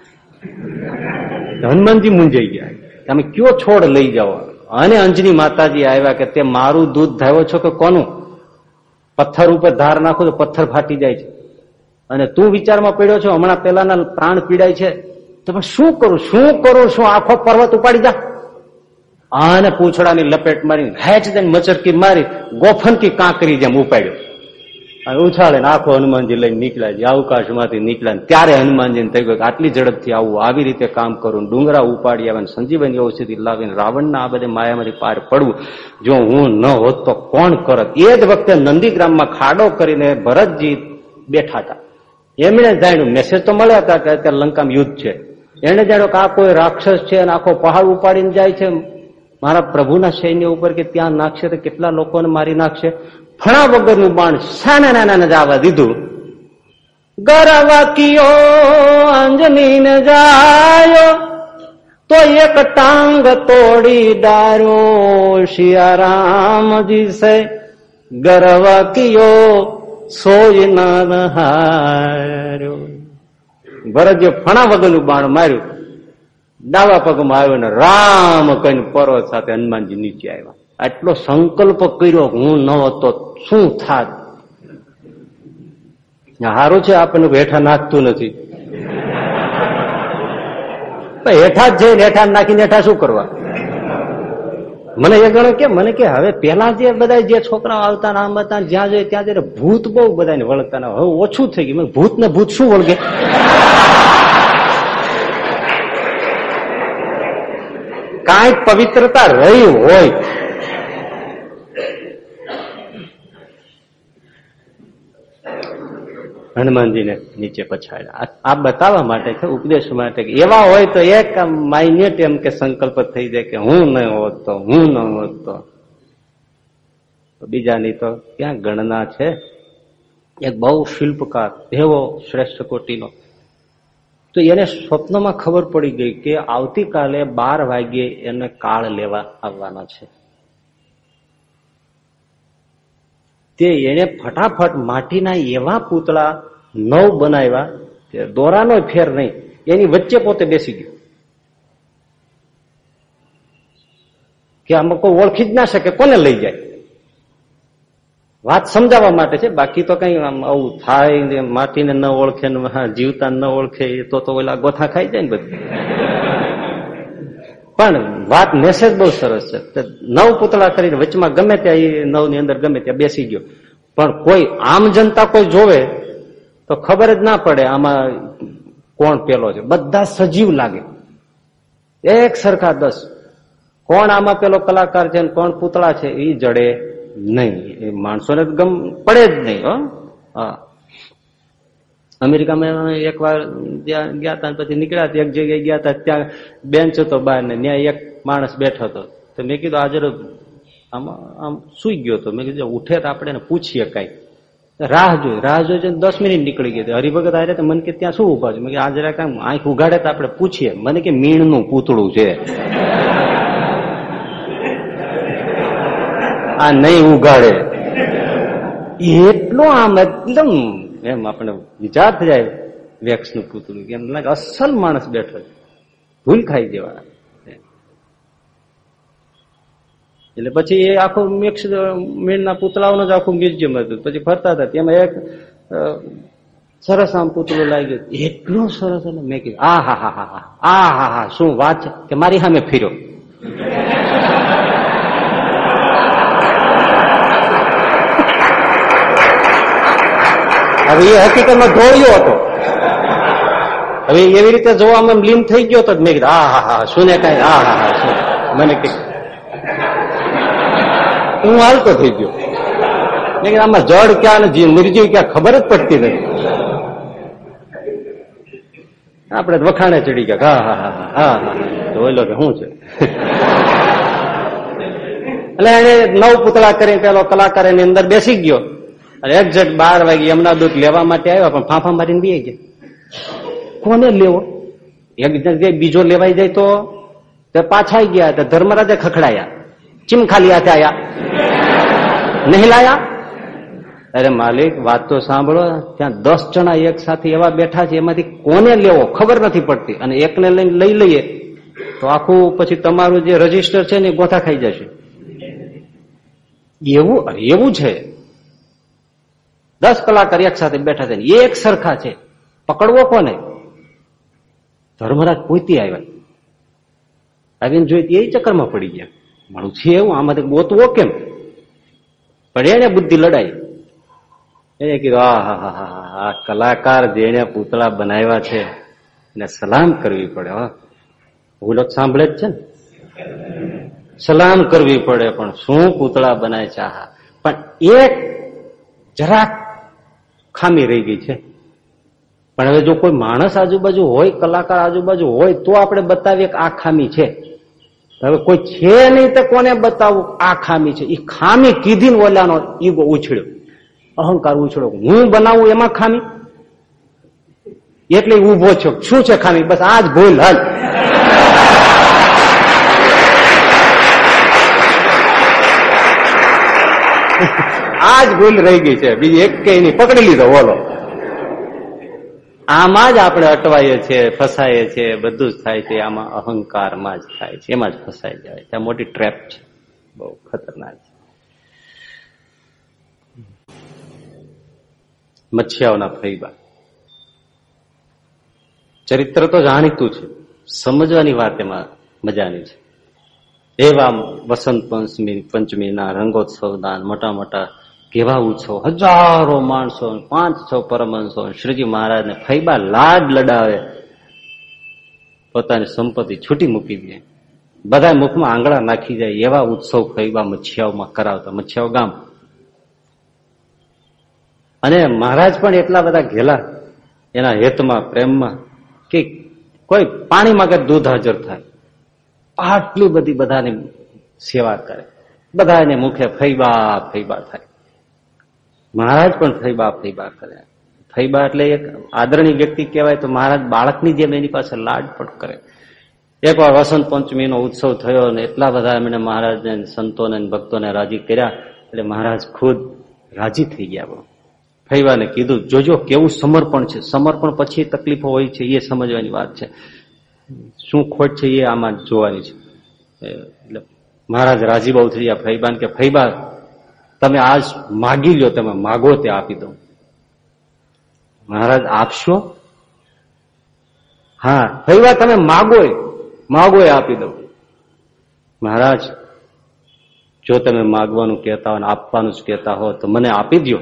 હનુમાનજી મુંજાઈ ગયા. તમે કયો છોડ લઈ જાઓ? અને અંજની માતાજી આવ્યા કે તે મારું દૂધ ધાવ્યો છો કે કોનું? પથ્થર ઉપર ધાર નાખો તો પથ્થર ફાટી જાય છે. અને તું વિચારમાં પડ્યો છો, હમણાં પેલાના પ્રાણ પીડાય છે. તો શું કરું? શું કરું? શું આખો પર્વત ઉપાડી જા. આને પૂંછડાની લપેટ મારી હેચ મચરકી મારી, ગોફનકી કાંકરી જેમ ઉપાડ્યો. અને ઉછાળે આખો હનુમાનજી લઈને નીકળ્યા, જે અવકાશમાંથી નીકળ્યા ત્યારે હનુમાનજીને થઈ ગયું આટલી ઝડપથી આવું, આવી રીતે કામ કરું, ડુંગરા ઉપાડી આવે સંજીવની ઔષધિ લાવીને રાવણના આ બધે માયામાંથી પાર પડવું, જો હું ન હોત તો કોણ કરત? એ જ વખતે નંદીગ્રામમાં ખાડો કરીને ભરતજી બેઠા હતા. એમણે જાણ્યું મેસેજ તો મળ્યા હતા કે અત્યારે લંકામાં યુદ્ધ છે. એને જાણ્યો કે આ કોઈ રાક્ષસ છે અને આખો પહાડ ઉપાડીને જાય છે. મારા પ્રભુના સૈન્ય ઉપર કે ત્યાં નાખશે તો કેટલા લોકોને મારી નાખશે? ફણા વગરનું બાણ સાના નાના જવા દીધું. ગરવાકીઓ અંજની જાયો, તો એક ટાંગ તોડી ડાર્યો શિયારામજી સે. ગરવકીયો સોય ના હાર્યો ભરતજી ફણા વગરનું બાણ માર્યું. ડાવા પગમાં આવ્યો ને રામ કહીને પર્વત સાથે હનુમાનજી નીચે આવ્યા. આટલો સંકલ્પ કર્યો હું ન હતો, શું થાત? સારું છે, આપણને હેઠા નાખતું નથી. હેઠા જ જઈને હેઠા નાખીને હેઠા શું કરવા? મને એ ગણો કે, મને કે હવે પેલા જે બધા જે છોકરાઓ આવતા આમ હતા જ્યાં જોઈએ ત્યાં જઈને ભૂત બહુ બધાને વળગતા હવે ઓછું થઈ ગયું. ભૂત ને ભૂત શું વળગે? કાંઈક પવિત્રતા રહી હોય. હનુમાનજીને નીચે પછાડ્યા. આ બતાવવા માટે છે ઉપદેશ માટે એવા હોય તો એક માઇન્યુટ એમ કે સંકલ્પ થઈ જાય કે હું ન હોત તો, હું ન હોત બીજાની તો ક્યાં ગણના છે? એક બહુ શિલ્પકાર, એવો શ્રેષ્ઠ કોટીનો. તો એને સ્વપ્નમાં ખબર પડી ગઈ કે આવતીકાલે બાર વાગ્યે એને કાળ લેવા આવવાના છે. તે એને ફટાફટ માટીના એવા પૂતળા નવ બનાવ્યા કે દોરાનો ફેર નહીં. એની વચ્ચે પોતે બેસી ગયો. કે આમાં કોઈ ઓળખી જ ના શકે, કોને લઈ જાય? વાત સમજાવવા માટે છે, બાકી તો કઈ આવું થાય માટીને ન ઓળખે ને જીવતા ન ઓળખે તો તો ઓલા ગોથા ખાઈ જાય ને બધું. પણ વાત મેસેજ બહુ સરસ છે. નવ પુતળા કરીને વચમાં ગમે ત્યાં નવની અંદર ગમે ત્યાં બેસી ગયો. પણ કોઈ આમ જનતા કોઈ જોવે તો ખબર જ ના પડે આમાં કોણ પેલો છે. બધા સજીવ લાગે. એક સરખા દસ. કોણ આમાં પેલો કલાકાર છે કોણ પુતળા છે એ જડે નહીં. એ માણસોને ગમ પડે જ નહીં હા. અમેરિકામાં એક વાર ગયા હતા પછી નીકળ્યા હતા એક જગ્યાએ ગયા હતા ત્યાં બેન્ચ હતો બહાર ને ત્યાં એક માણસ બેઠો હતો. તો મેં કીધું આજે આમાં આમ સુઈ ગયો હતો મેં કીધું ઉઠે તો આપણે પૂછીએ કઈ. રાહ જોઈ રાહ જોઈ દસ મિનિટ નીકળી ગઈ હરિભગત આરે મને કે ત્યાં શું ઊભા છે? મેં આ જરા કામ આંખ ઉગાડે તો આપણે પૂછીએ. મને કે, મીણનું પૂતળું છે. આ નહીં ઉગાડે એટલો આમ એકદમ એમ આપણે વિચાર થઈ જાય વેક્સનું પૂતળું. એમ લાગે અસલ માણસ બેઠો ભૂલ ખાઈ જેવા એટલે પછી એ આખું મિક્સ મીણના પુતળાઓનું જ આખું મ્યુઝિયમ હતું. પછી ફરતા હતા. તેમાં એક સરસ આમ પૂતળું લાગ્યું. એટલું સરસ મેં કીધું આ હા હા હા હા આ હા હા શું વાત છે? કે મારી સામે ફીરો. હવે એ હકીકતમાં ઢોળ્યો હતો. હવે એવી રીતે જોવામાં લીન થઈ ગયો તો મેં કીધું, આ, હા હા શું ને કઈ હા હા હા શું મને કઈ હું હાલતો થઈ ગયો. મેં કીધું, આમાં જળ ક્યાં ને નિર્જીવ ક્યાં ખબર જ પડતી નથી. આપણે વખાણે ચડી ગયા, હા હા હા હા હા જોઈ લો કે, શું છે? એટલે એને નવ પુતળા કરી પેલો કલાકાર એની અંદર બેસી ગયો. અને એક્ઝેક્ટ બાર વાગે એમના દૂધ લેવા માટે આવ્યા, પણ ફાંફા મારીને બી ગયા. કોને લેવો? એક જગ્યાએ બીજો લેવાઈ જાય તો પાછા ગયા ધર્મરાજે ખખડાયા. ચીમ ખાલી હાથે આયા. નહીં લાયા? અરે માલિક, વાત તો સાંભળો, ત્યાં દસ જણા એક સાથે એવા બેઠા છે, એમાંથી કોને લેવો? ખબર નથી પડતી. અને એકને લઈને લઈ લઈએ, તો આખું પછી તમારું જે રજિસ્ટર છે ને ગોથા ખાઈ જશે. એવું? એવું છે. દસ કલાકાર એક સાથે બેઠા છે એક સરખા છે. પકડવો કોને? ધર્મરાજ પોતે આવ્યા. આવીને જોઈ એ ચક્કરમાં પડી ગયા. મારું છે એવું? આમાંથી ગોતવો કેમ? પણ એને બુદ્ધિ લડાઈ. એને કીધું, આ, હા હા હા આ કલાકાર જેને પૂતળા બનાવ્યા છે, એને સલામ કરવી પડે, હા. ભૂલો સાંભળે જ છે ને. સલામ કરવી પડે, પણ શું પૂતળા બનાય છે આ પણ એક જરાક ખામી રહી ગઈ છે. પણ હવે જો કોઈ માણસ આજુબાજુ હોય, કલાકાર આજુબાજુ હોય, તો આપણે બતાવીએ કે આ ખામી છે. હવે કોઈ છે નહીં તો કોને બતાવવું? આ ખામી છે. એ ખામી કીધી ને ઓલાનો ઈગો ઉછળ્યો. અહંકાર ઉછળ્યો. હું બનાવું એમાં ખામી? એટલે ઊભો છો. શું છે ખામી? બસ આ જ ભૂલ, હાલ. આ જ ભૂલ રહી ગઈ છે. બીજી એક કે એની પકડી લીધો, બોલો. આમાં જ આપણે અટવાઈએ છીએ, ફસાઈએ છીએ, બધું જ થાય છે. આમાં અહંકારમાં જ થાય છે. એમાં જ ફસાઈ જાય છે. મોટી ટ્રેપ છે. બહુ ખતરનાક છે. મચ્છિયાઓના ફૈબા. ચરિત્ર તો જાણીતું છે. સમજવાની વાત એમાં મજાની છે. એવા વસંત પંચમી, પંચમીના રંગોત્સવના મોટા મોટા કેવા ઉત્સવ હજારો માણસો પાંચ છ પરમહંસો શ્રીજી મહારાજને ફૈબા લાડ લડાવે. પોતાની સંપત્તિ છૂટી મૂકી દે. બધા મુખમાં આંગળા નાખી જાય. એવા ઉત્સવ ફૈબા મચ્છિયાઓમાં કરાવતા. મચ્છિયાઓ ગામ. અને મહારાજ પણ એટલા બધા ઘેલા. એના હેતમાં, પ્રેમમાં કે કોઈ પાણી માગે દૂધ હાજર થાય. આટલી બધી બધાની સેવા કરે. બધાને મુખે ફૈબા ફૈબા થાય. મહારાજ પણ ફૈબા ફૈબા કરે. ફૈબા એટલે એક આદરણીય વ્યક્તિ કહેવાય તો મહારાજ બાળકની જેમ એની પાસે લાડ પણ કરે. એકવાર વસંત પંચમીનો ઉત્સવ થયો અને એટલા બધા એમણે મહારાજને સંતોને ભક્તોને રાજી કર્યા એટલે મહારાજ ખુદ રાજી થઈ ગયા ફૈવાને કીધું, જોજો કેવું સમર્પણ છે. સમર્પણ પછી તકલીફો હોય છે, એ સમજવાની વાત છે. શું ખોટ છે એ આમાં જોવાની છે. એટલે મહારાજ રાજી બહુ થઈ ગયા. ફૈબાન કે, ફૈબા તમે આજ માગી લો તમે માગો તે આપી દો મહારાજ, આપશો? હા ફૈબા તમે માગો માગો આપી દો મહારાજ, જો તમે માગવાનું કહેતા હો આપવાનું જ કહેતા હો, તો મને આપી દો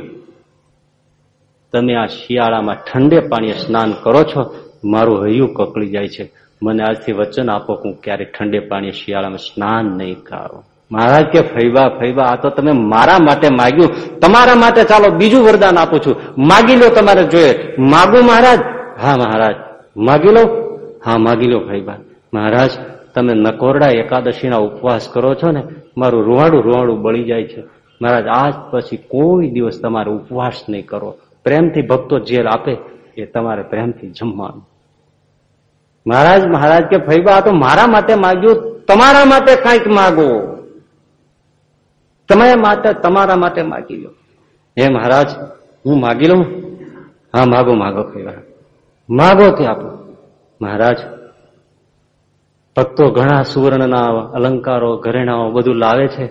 તમે આ શિયાળામાં ઠંડે પાણીએ સ્નાન કરો છો, મારું હૈયું કકળી જાય છે. મને આજથી વચન આપો હું ક્યારે ઠંડે પાણીએ શિયાળામાં સ્નાન નહીં કરો. મહારાજ કે ફૈબા ફૈબા આ તો તમે મારા માટે માગ્યું. તમારા માટે ચાલો બીજું વરદાન આપું છું. માગી લો તમારે જોઈએ. માગું મહારાજ. હા, મહારાજ. માગી લો? હા, માગી લો ફૈબા મહારાજ, તમે નકોરડા એકાદશીના ઉપવાસ કરો છો ને, મારું રૂવાડું રૂવાડું બળી જાય છે. મહારાજ, આજ પછી કોઈ દિવસ તમારે ઉપવાસ નહીં કરો. પ્રેમથી ભક્તો જેલ આપે એ તમારે પ્રેમથી જમવાનું. મહારાજ મહારાજ કે ફૈબા આ તો મારા માટે માગ્યું. તમારા માટે કાંઈક માગો. તમે માટે, તમારા માટે માગી લો. હે મહારાજ, હું માગી લઉં? હા, માગો માગો કહેવાય માગો તે આપો. મહારાજ, ભક્તો ઘણા સુવર્ણના અલંકારો, ઘરેણાઓ બધું લાવે છે,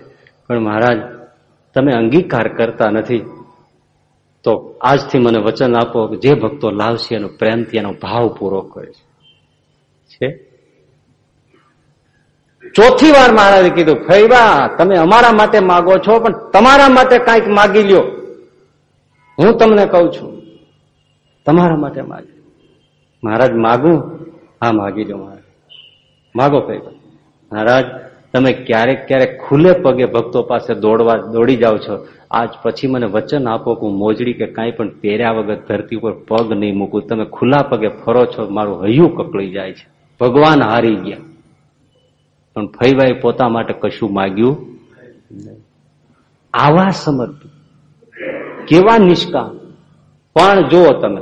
પણ મહારાજ, તમે અંગીકાર કરતા નથી. તો આજથી મને વચન આપો કે જે ભક્તો લાવશે એનો પ્રેમથી એનો ભાવ પૂરો કરે છે? ચોથી વાર મહારાજે કીધું ફૈબા તમે અમારા માટે માગો છો, પણ તમારા માટે કાંઈક માગી લ્યો. હું તમને કઉ છું, તમારા માટે માગી મહારાજ, માગું? હા, માગી લો મહારાજ. માગો ફૈબા મહારાજ, તમે ક્યારેક ક્યારેક ખુલ્લે પગે ભક્તો પાસે દોડવા, દોડી જાઓ છો. આજ પછી મને વચન આપો કે મોજડી કે કાંઈ પણ પહેર્યા વગર ધરતી ઉપર પગ નહીં મૂકું. તમે ખુલ્લા પગે ફરો છો, મારું હૈયું કકળી જાય છે. ભગવાન હારી ગયા. પણ ફઈભાઈ પોતા માટે કશું માગ્યું આવા સમર્પિત કેવા નિષ્કામ. પણ જુઓ તમે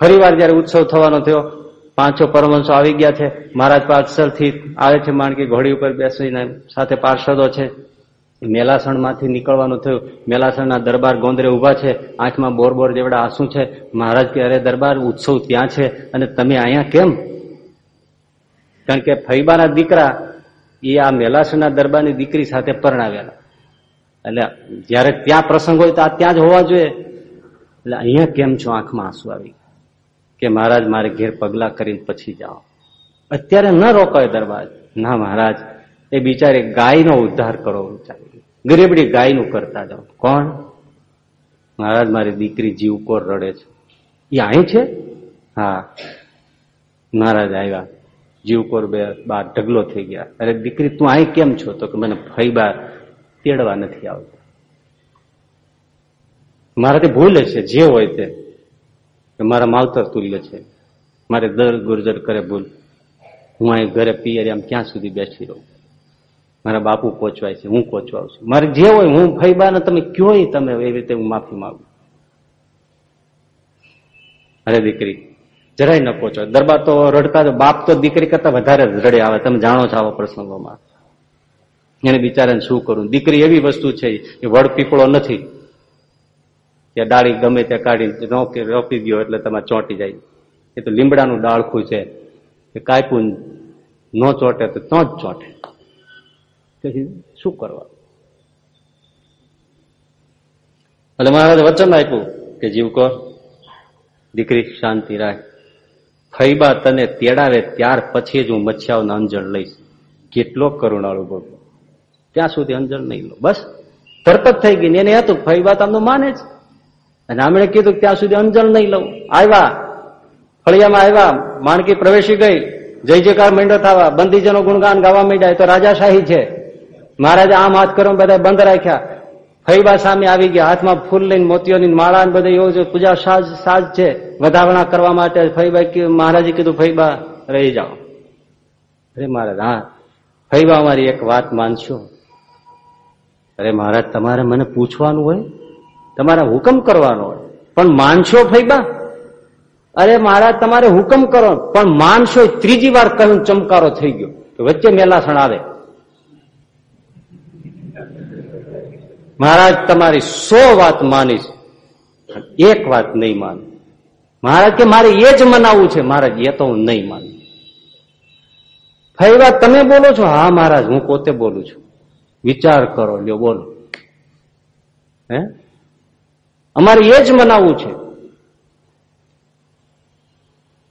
ફરી વાર જયારે ઉત્સવ થવાનો થયો, પાંચો પરમંશો આવી ગયા છે, મહારાજ પાર્સલ આવે છે માણકી ઘોડી ઉપર બેસીને સાથે પાર્ષદો છે. મેલાસણમાંથી નીકળવાનું થયું. મેલાસણના દરબાર ગોંદરે ઊભા છે, આંખમાં બોર બોર જેવડા આંસુ છે. મહારાજ કે અરે દરબાર, ઉત્સવ ત્યાં છે. અને તમે અહીંયા કેમ? કારણ કે ફૈબાના દીકરા એ આ મેલાસના દરબારની દીકરી સાથે પરણાવેલા. એટલે જયારે ત્યાં પ્રસંગ હોય તો આ ત્યાં જ હોવા જોઈએ. એટલે અહીંયા કેમ છો આંખમાં આંસુ આવી? કે મહારાજ, મારે ઘેર પગલા કરીને પછી જાઓ. અત્યારે ન રોકાય દરબાર. ના મહારાજ, એ બિચારી ગાયનો ઉદ્ધાર કરો વિચારી ગરીબડી ગાયનું કરતા જાઓ. કોણ? મહારાજ, મારી દીકરી જીવકોર રડે છે. એ અહીં છે? હા. મહારાજ આવ્યા. જીવકોર બે બાર ઢગલો થઈ ગયા. અરે દીકરી, તું અહીં કેમ છો? તો કે મને ફઈ બા તેડવા નથી આવતા. મારાથી ભૂલ છે જે હોય તે. મારા માવતર તુલ્ય છે. મારે દર ગુર્જર કરે ભૂલ. હું અહીં ઘરે પિયરી આમ ક્યાં સુધી બેસી રહું? મારા બાપુ કોચવાય છે, હું કોચવાઉં છું મારે જે હોય, હું ફઈબા ને તમે કયો તમે એવી રીતે હું માફી માગું? અરે દીકરી જરાય ન છો દરબાર તો રડતા બાપ તો દીકરી કરતા વધારે રડે આવે. તમે જાણો છો આવા પ્રસંગોમાં. એને બિચારાને શું કરું? દીકરી એવી વસ્તુ છે એ વડ પીપળો નથી. કે ડાળી ગમે તે કાઢી રોકી રોપી ગયો એટલે તમે ચોંટી જાય. એ તો લીમડાનું ડાળખું છે. કે કાપું ન ચોટે તો તો જ ચોંટે. પછી શું કરવા એટલે મહારાજ વચન આપ્યું કે જીવકો દીકરી શાંતિ રાખ. ફૈબા તને તેડાવે ત્યાર પછી જ હું મચ્છાઓના અંજળ લઈશ. કેટલો કરુણાળુ ભગવો ત્યાં સુધી અંજળ નહીં લો. બસ તરત થઈ ગઈ એને હતું ફૈબા તમને માને જ. અને આમણે કીધું ત્યાં સુધી અંજળ નહીં લઉં. આવ્યા, ફળિયામાં આવ્યા, માણકી પ્રવેશી ગઈ. જય જયકાર મંડળ થવા, બંદીજનો ગુણગાન ગાવા માંડ્યા તો રાજાશાહી છે. મહારાજા આમ હાથ કરો બધા બંધ રાખ્યા. ફૈબા સામે આવી ગયા. હાથમાં ફૂલ લઈને મોતીઓની માળા ને બધા એવું પૂજા સાજ સાજ છે. વધાવણા કરવા માટે ફૈબા મહારાજે કીધું ફૈબા રહી જાઓ. અરે મહારાજ, હા. ફૈબા અમારી એક વાત માનશો. અરે મહારાજ, તમારે મને પૂછવાનું હોય? તમારે હુકમ કરવાનો હોય. પણ માનશો ફૈબા અરે મહારાજ, તમારે હુકમ કરો પણ માનશો ત્રીજી વાર કહ્યું ચમકારો થઈ ગયો. વચ્ચે મેલાસણ આવે. મહારાજ, તમારી સો વાત માનીશ એક વાત નહીં માનું. મહારાજ કે મારે એ જ મનાવવું છે, મહારાજ, એ તો હું નહીં માનું. ફરી તમે બોલો છો? હા, મહારાજ, હું પોતે બોલું છું. વિચાર કરો, લ્યો, બોલો. હે? અમારે એ જ મનાવવું છે.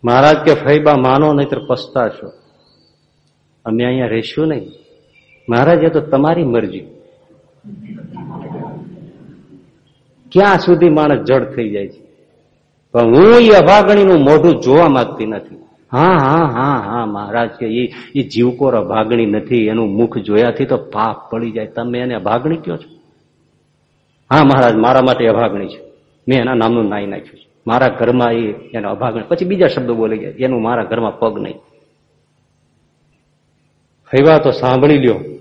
મહારાજ કે ફૈબા માનો, નહીતર પસ્તાશો. અમે અહીંયા રહેશું નહીં. મહારાજ, એ તો તમારી મરજી. ક્યાં સુધી માણસ જડ થઈ જાય છે? પણ હું એ અભાગણીનું મોઢું જોવા માંગતી નથી. હા હા હા હા, મહારાજ કે એ જીવકોર અભાગણી નથી, એનું મુખ જોયાથી તો પાપ પડી જાય. તમે એને અભાગણી કયો છો? હા, મહારાજ, મારા માટે અભાગણી છે. મેં એના નામનું નાઈ નાખ્યું છે. મારા ઘરમાં એ એનો અભાગણી. પછી બીજા શબ્દો બોલી ગયા. એનું મારા ઘરમાં પગ નહીં. હૈવા તો સાંભળી લ્યો.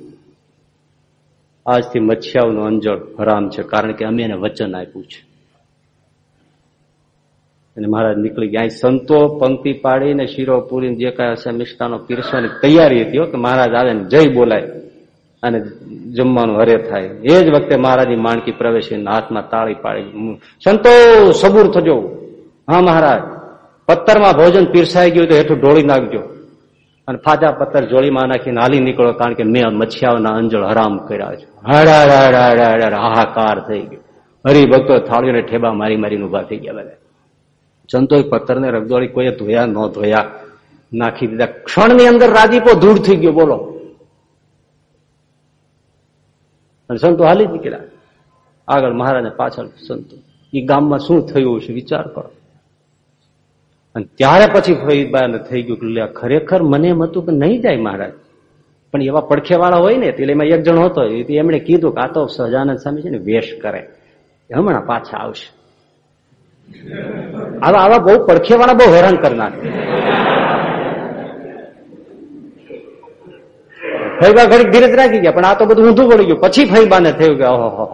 આજથી મચ્છિયાઓનું અંજળ હરામ છે, કારણ કે અમે એને વચન આપ્યું છે. અને મહારાજ નીકળી ગયા. સંતો પંક્તિ પાડીને શીરો પૂરી જે કાંઈ હશે મિષ્ટાનો પીરસવાની તૈયારી હતી કે મહારાજ આવે ને જય બોલાય અને જમવાનું હરે થાય. એ જ વખતે મહારાજની માણકી પ્રવેશીને હાથમાં તાળી પાડી. સંતો, સબૂર થજો. હા મહારાજ, પથ્થરમાં ભોજન પીરસાઈ ગયું તો હેઠું ઢોળી નાખજો. અને ફાજા પથ્થર જોડીમાં નાખીને હાલી નીકળો, કારણ કે મેં મચ્છિયાઓના અંજળ હરામ કર્યા છે. હડા હાહાકાર થઈ ગયો. હરિભક્તો થાળીઓને ઠેબા મારી મારીને ઊભા થઈ ગયા બધા. સંતોએ પથ્થરને રગદોળી કોઈએ ધોયા, ન ધોયા, નાખી દીધા. ક્ષણની અંદર રાજીપો દૂર થઈ ગયો, બોલો. અને સંતો હાલી નીકળ્યા. આગળ મહારાજ પાછળ સંતો એ ગામમાં શું થયું છે વિચાર કરો. અને ત્યારે પછી ફરીદબાને થઈ ગયું કે ખરેખર મને એમ હતું કે નહીં જાય મહારાજ. પણ એવા પડખેવાળા હોય ને, એટલે એમાં એક જણ હતો એમણે કીધું કે આ તો સહજાનંદ સ્વામી છે ને, વેશ કરે. હમણાં પાછા આવશે. આવા આવા બહુ પડખેવાળા બહુ હેરાન કરનાર. ફૈબા ઘડી ધીરજ રાખી ગયા, પણ આ તો બધું ઊંધું પડી ગયું. પછી ફૈબાને થયું કે, ઓહો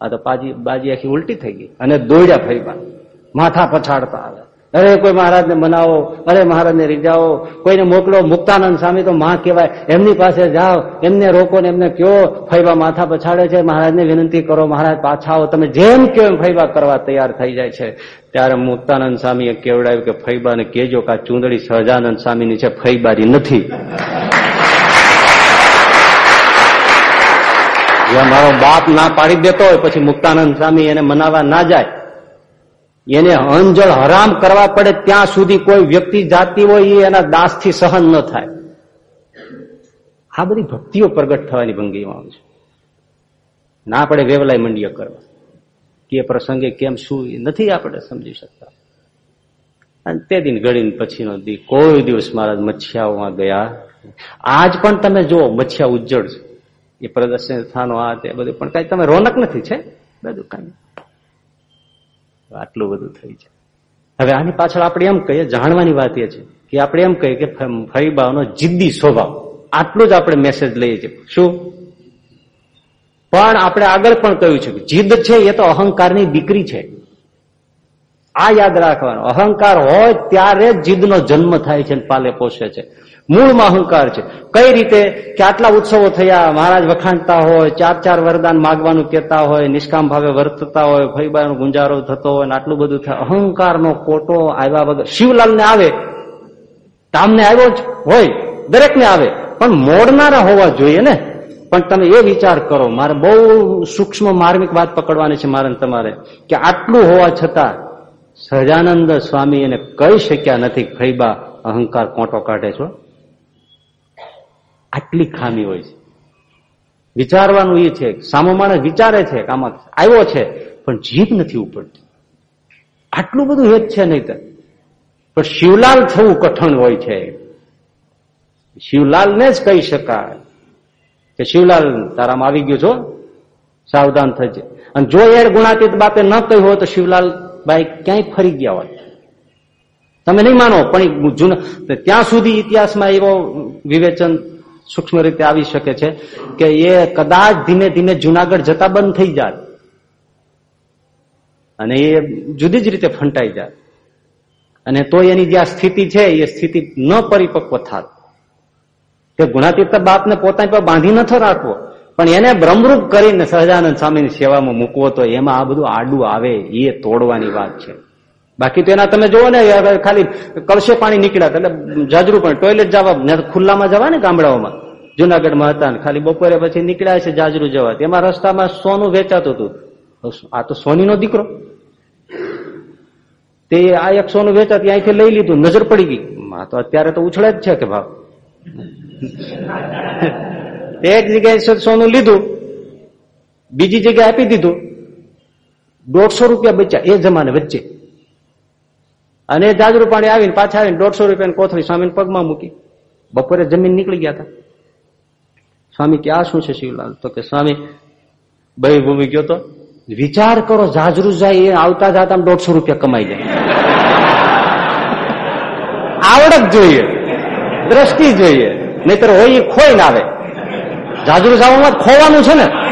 આ તો પાજી બાજી આખી ઉલટી થઈ ગઈ. અને દોડ્યા ફૈબા માથા પછાડતા આવે. અરે કોઈ મહારાજને મનાવો, અરે મહારાજને રીજાવો કોઈને મોકલો, મુક્તાનંદ સ્વામી તો માં કહેવાય. એમની પાસે જાઓ, એમને રોકો ને એમને કયો ફૈબા માથા પછાડે છે. મહારાજને વિનંતી કરો, મહારાજ પાછા આવો. તમે જેમ કયો એમ ફૈબા કરવા તૈયાર થઈ જાય છે. ત્યારે મુક્તાનંદ સ્વામીએ કેવડાવ્યું કે ફૈબાને કેજો કે આ ચૂંદડી સહજાનંદ સ્વામીની છે, ફૈબારી નથી. મારો બાપ ના પાડી દેતો હોય, પછી મુક્તાનંદ સ્વામી એને મનાવા ના જાય. એને અંજળ હરામ કરવા પડે ત્યાં સુધી કોઈ વ્યક્તિ જાતી હોય એના દાસથી સહન ન થાય. આ બધી ભક્તિઓ પ્રગટ થવાની ભંગીમાં છે. ના આપણે વેવલાય મંડ્ય કરવા. કે પ્રસંગે કેમ શું નથી આપણે સમજી શકતા. અને તે દિન ઘડીને પછીનો દી કોઈ દિવસ મહારાજ મચ્છિયાઓમાં ગયા. આજ પણ તમે જુઓ, મચ્છિયા ઉજ્જડ છે. એ પ્રદર્શન સ્થાનો આ તે બધું. પણ કઈ તમે રોનક નથી છે? બધું કઈ આટલું બધું થઈ છે હવે આની પાછળ આપણે એમ કહીએ, જાણવાની વાત એ છે કે આપણે એમ કહીએ કે ફરીબાનો જિદ્દી સ્વભાવ. આટલું જ આપણે મેસેજ લઈએ છીએ. શું? પણ આપણે આગળ પણ કહ્યું છે કે જીદ છે એ તો અહંકારની દીકરી છે. આ યાદ રાખવાનું. અહંકાર હોય ત્યારે જીદનો જન્મ થાય છે પાલે પોષે છે. મૂળમાં અહંકાર છે. કઈ રીતે કે આટલા ઉત્સવો થયા, મહારાજ વખાણતા હોય, ચાર ચાર વરદાન માગવાનું કહેતા હોય, નિષ્કામ ભાવે વર્તતા હોય ફરીબાનો ગુંજારો થતો હોય આટલું બધું થાય. અહંકારનો કોટો આવ્યા વગર શિવલાલને આવે. તામને આવ્યો જ હોય, દરેકને આવે. પણ મોડનારા હોવા જોઈએ ને. પણ તમે એ વિચાર કરો, મારે બહુ સૂક્ષ્મ માર્મિક વાત પકડવાની છે મારે તમારે, કે આટલું હોવા છતાં સહજાનંદ સ્વામી એને કહી શક્યા નથી ફૈબા અહંકાર કોટો કાઢે છો આટલી ખામી હોય છે. વિચારવાનું એ છે સામો માણસ વિચારે છે કે આમાં આવ્યો છે, પણ જીભ નથી ઉપડતી. આટલું બધું હેત છે નહીં પણ શિવલાલ થવું કઠણ હોય છે. શિવલાલને જ કહી શકાય કે શિવલાલ, તારામાં આવી ગયો છો? સાવધાન થજે અને જો એ ગુણાતીત બાપે ન કહ્યું હોય તો શિવલાલ ભાઈ ક્યાંય ફરી ગયા હોય તમે નહીં માનો, પણ જૂના ત્યાં સુધી ઇતિહાસમાં એવો વિવેચન સૂક્ષ્મ રીતે આવી શકે છે કે એ કદાચ ધીમે ધીમે જુનાગઢ જતા બંધ થઈ જાય. અને એ જુદી જ રીતે ફંટાઈ જાય. અને તો એની જે સ્થિતિ છે, એ સ્થિતિ ન પરિપક્વ થાત. કે ગુણાતીત બાપને પોતાની પર બાંધી નથી રાખવો. પણ એને બ્રહ્મરૂપ કરીને સહજાનંદ સ્વામીની સેવામાં મૂકવો તો એમાં આ બધું આડું આવે, એ તોડવાની વાત છે. બાકી તો એના તમે જુઓ ને ખાલી કળશે પાણી નીકળ્યા એટલે જાજરું પણ ટોયલેટ જવા ખુલ્લામાં જવા ને ગામડાઓમાં. જુનાગઢમાં હતા ને, ખાલી બપોરે પછી નીકળ્યા છે જાજરું જવા. તેમાં રસ્તામાં સોનું વેચાતું હતું. આ તો સોનીનો દીકરો. તે આ એક સોનું વેચાતી અહીંથી લઈ લીધું, નજર પડી ગઈ. તો અત્યારે તો ઉછળે જ છે કે ભાવ. એક જગ્યાએ સોનું લીધું, બીજી જગ્યાએ આપી દીધું. દોઢસો રૂપિયા બચ્યા એ જમાને વચ્ચે. અને જાજરું પાણી આવીને પાછા આવીને દોઢસો રૂપિયાની કોથળી સ્વામીને પગમાં મૂકી. બપોરે જમીન નીકળી ગયા હતા સ્વામી કે, આ શું છે શિવલાલ? તો કે, સ્વામી, ભાઈ ભૂમિ ગયો તો, વિચાર કરો, જાજરૂ જાય એ આવતા જતા દોઢસો રૂપિયા કમાઈ જાય આવડત જોઈએ, દ્રષ્ટિ જોઈએ, નહીતર હોય એ ખોઈ ના આવે. જાજરૂ જવામાં ખોવાનું છે ને.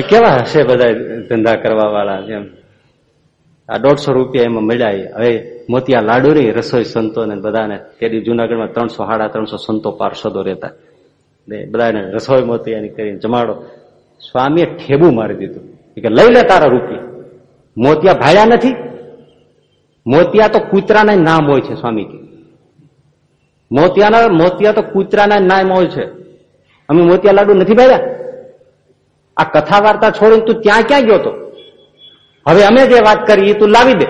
કેવા હશે બધા ધંધા કરવા વાળા એમ? આ દોઢસો રૂપિયા એમાં મળ્યા હવે મોતિયા લાડુરી, રસોઈ સંતો ને બધાને. તેથી જુનાગઢમાં ત્રણસો સાડા ત્રણસો સંતો પાર્ષદો રહેતા. બધાને રસોઈ મોતિયાની કરીને જમાડો. સ્વામીએ ઠેબું મારી દીધું. કે, લઈ લે તારા રૂપિયા. મોતિયા ભાડ્યા નથી. મોતિયા તો કૂતરાના નામ હોય છે સ્વામી કે મોતિયાના, મોતિયા તો કૂતરાના નામ હોય છે. અમે મોતિયા લાડુ નથી ભાડ્યા? આ કથા વાર્તા છોડીને તું ત્યાં ક્યાં ગયો તો? હવે અમે જે વાત કરી તું લાવી દે.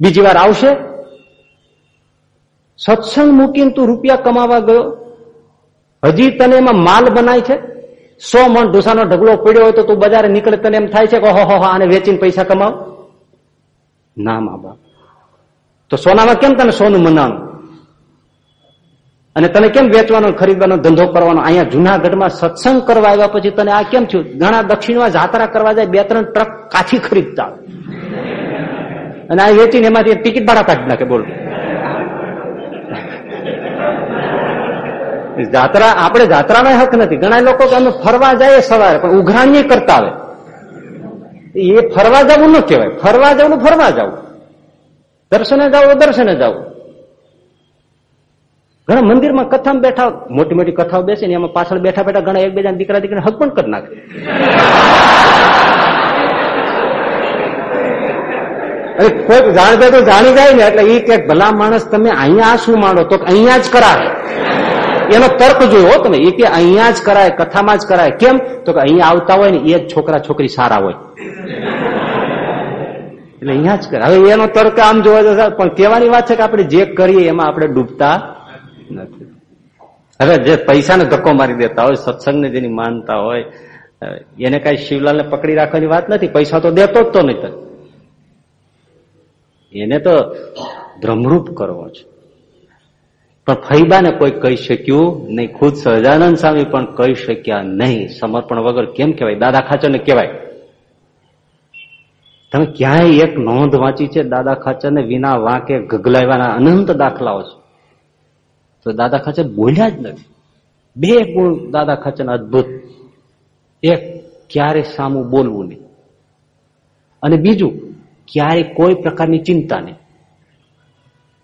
બીજી વાર આવશે. સત્સંગ મૂકીને તું રૂપિયા કમાવા ગયો. હજી તને એમાં માલ બનાય છે. સો મણ ઢોસાનો ઢગલો પડ્યો હોય તો તું બજારે નીકળે તને એમ થાય છે કે હો આને વેચીને પૈસા કમાવ? ના, મા બાપ. તો સોનામાં કેમ તને સોનું મનાણું? અને તને કેમ વેચવાનો ખરીદવાનો ધંધો કરવાનો? અહીંયા જુનાગઢમાં સત્સંગ કરવા આવ્યા પછી તને આ કેમ થયું? ઘણા દક્ષિણમાં જાત્રા કરવા જાય, બે ત્રણ ટ્રક કાચી ખરીદતા. અને આ વેચીને એમાંથી ટિકિટ ભાડા કાઢી નાખે, બોલ. જાત્રા, આપણે જાત્રામાં હક નથી. ઘણા લોકો અમે ફરવા જાય સવારે, પણ ઉઘરાણી કરતા આવે એ ફરવા જવું ન કહેવાય. ફરવા જવું ફરવા જવું. દર્શને જવું દર્શને જવું ઘણા મંદિરમાં કથામાં બેઠા, મોટી મોટી કથાઓ બેસે ને એમાં પાછળ બેઠા બેઠા ઘણા એકબીજા દીકરા દીકરા હક પણ કરી નાખે. કોઈક જાણતા તો જાણી જાય ને, એટલે એ કે ભલા માણસ તમે અહીંયા શું માનો? તો અહીંયા જ કરાવે એનો તર્ક જોયો તમે. એ કે અહીંયા જ કરાય, કથામાં જ કરાય. કેમ? તો કે અહીંયા આવતા હોય ને એ જ છોકરા છોકરી સારા હોય. એટલે અહીંયા જ કરાય. હવે એનો તર્ક આમ જોવા જશે, પણ કહેવાની વાત છે કે આપણે જે કરીએ એમાં આપણે ડૂબતા નથી. હવે જે પૈસાને ધક્કો મારી દેતા હોય, સત્સંગને જેની માનતા હોય એને કઈ શિવલાલને પકડી રાખવાની વાત નથી, પૈસા તો દેતો જ તો નહીં એને તો ભ્રમરૂપ કરવો છે. પણ ફૈબાને કોઈ કહી શક્યું નહીં, ખુદ સહજાનંદ સ્વામી પણ કહી શક્યા નહીં, સમર્પણ વગર કેમ કહેવાય? દાદા ખાચરને કહેવાય. તમે ક્યાંય એક નોંધ વાંચી છે, દાદા ખાચરને વિના વાંકે ગગલાવાના અનંત દાખલાઓ છે. તો દાદા ખચન બોલ્યા જ નથી. બે ગુણ દાદા ખચન અદભુત. એક, ક્યારે સામું બોલવું નહીં. અને બીજું, ક્યારે કોઈ પ્રકારની ચિંતા નહીં.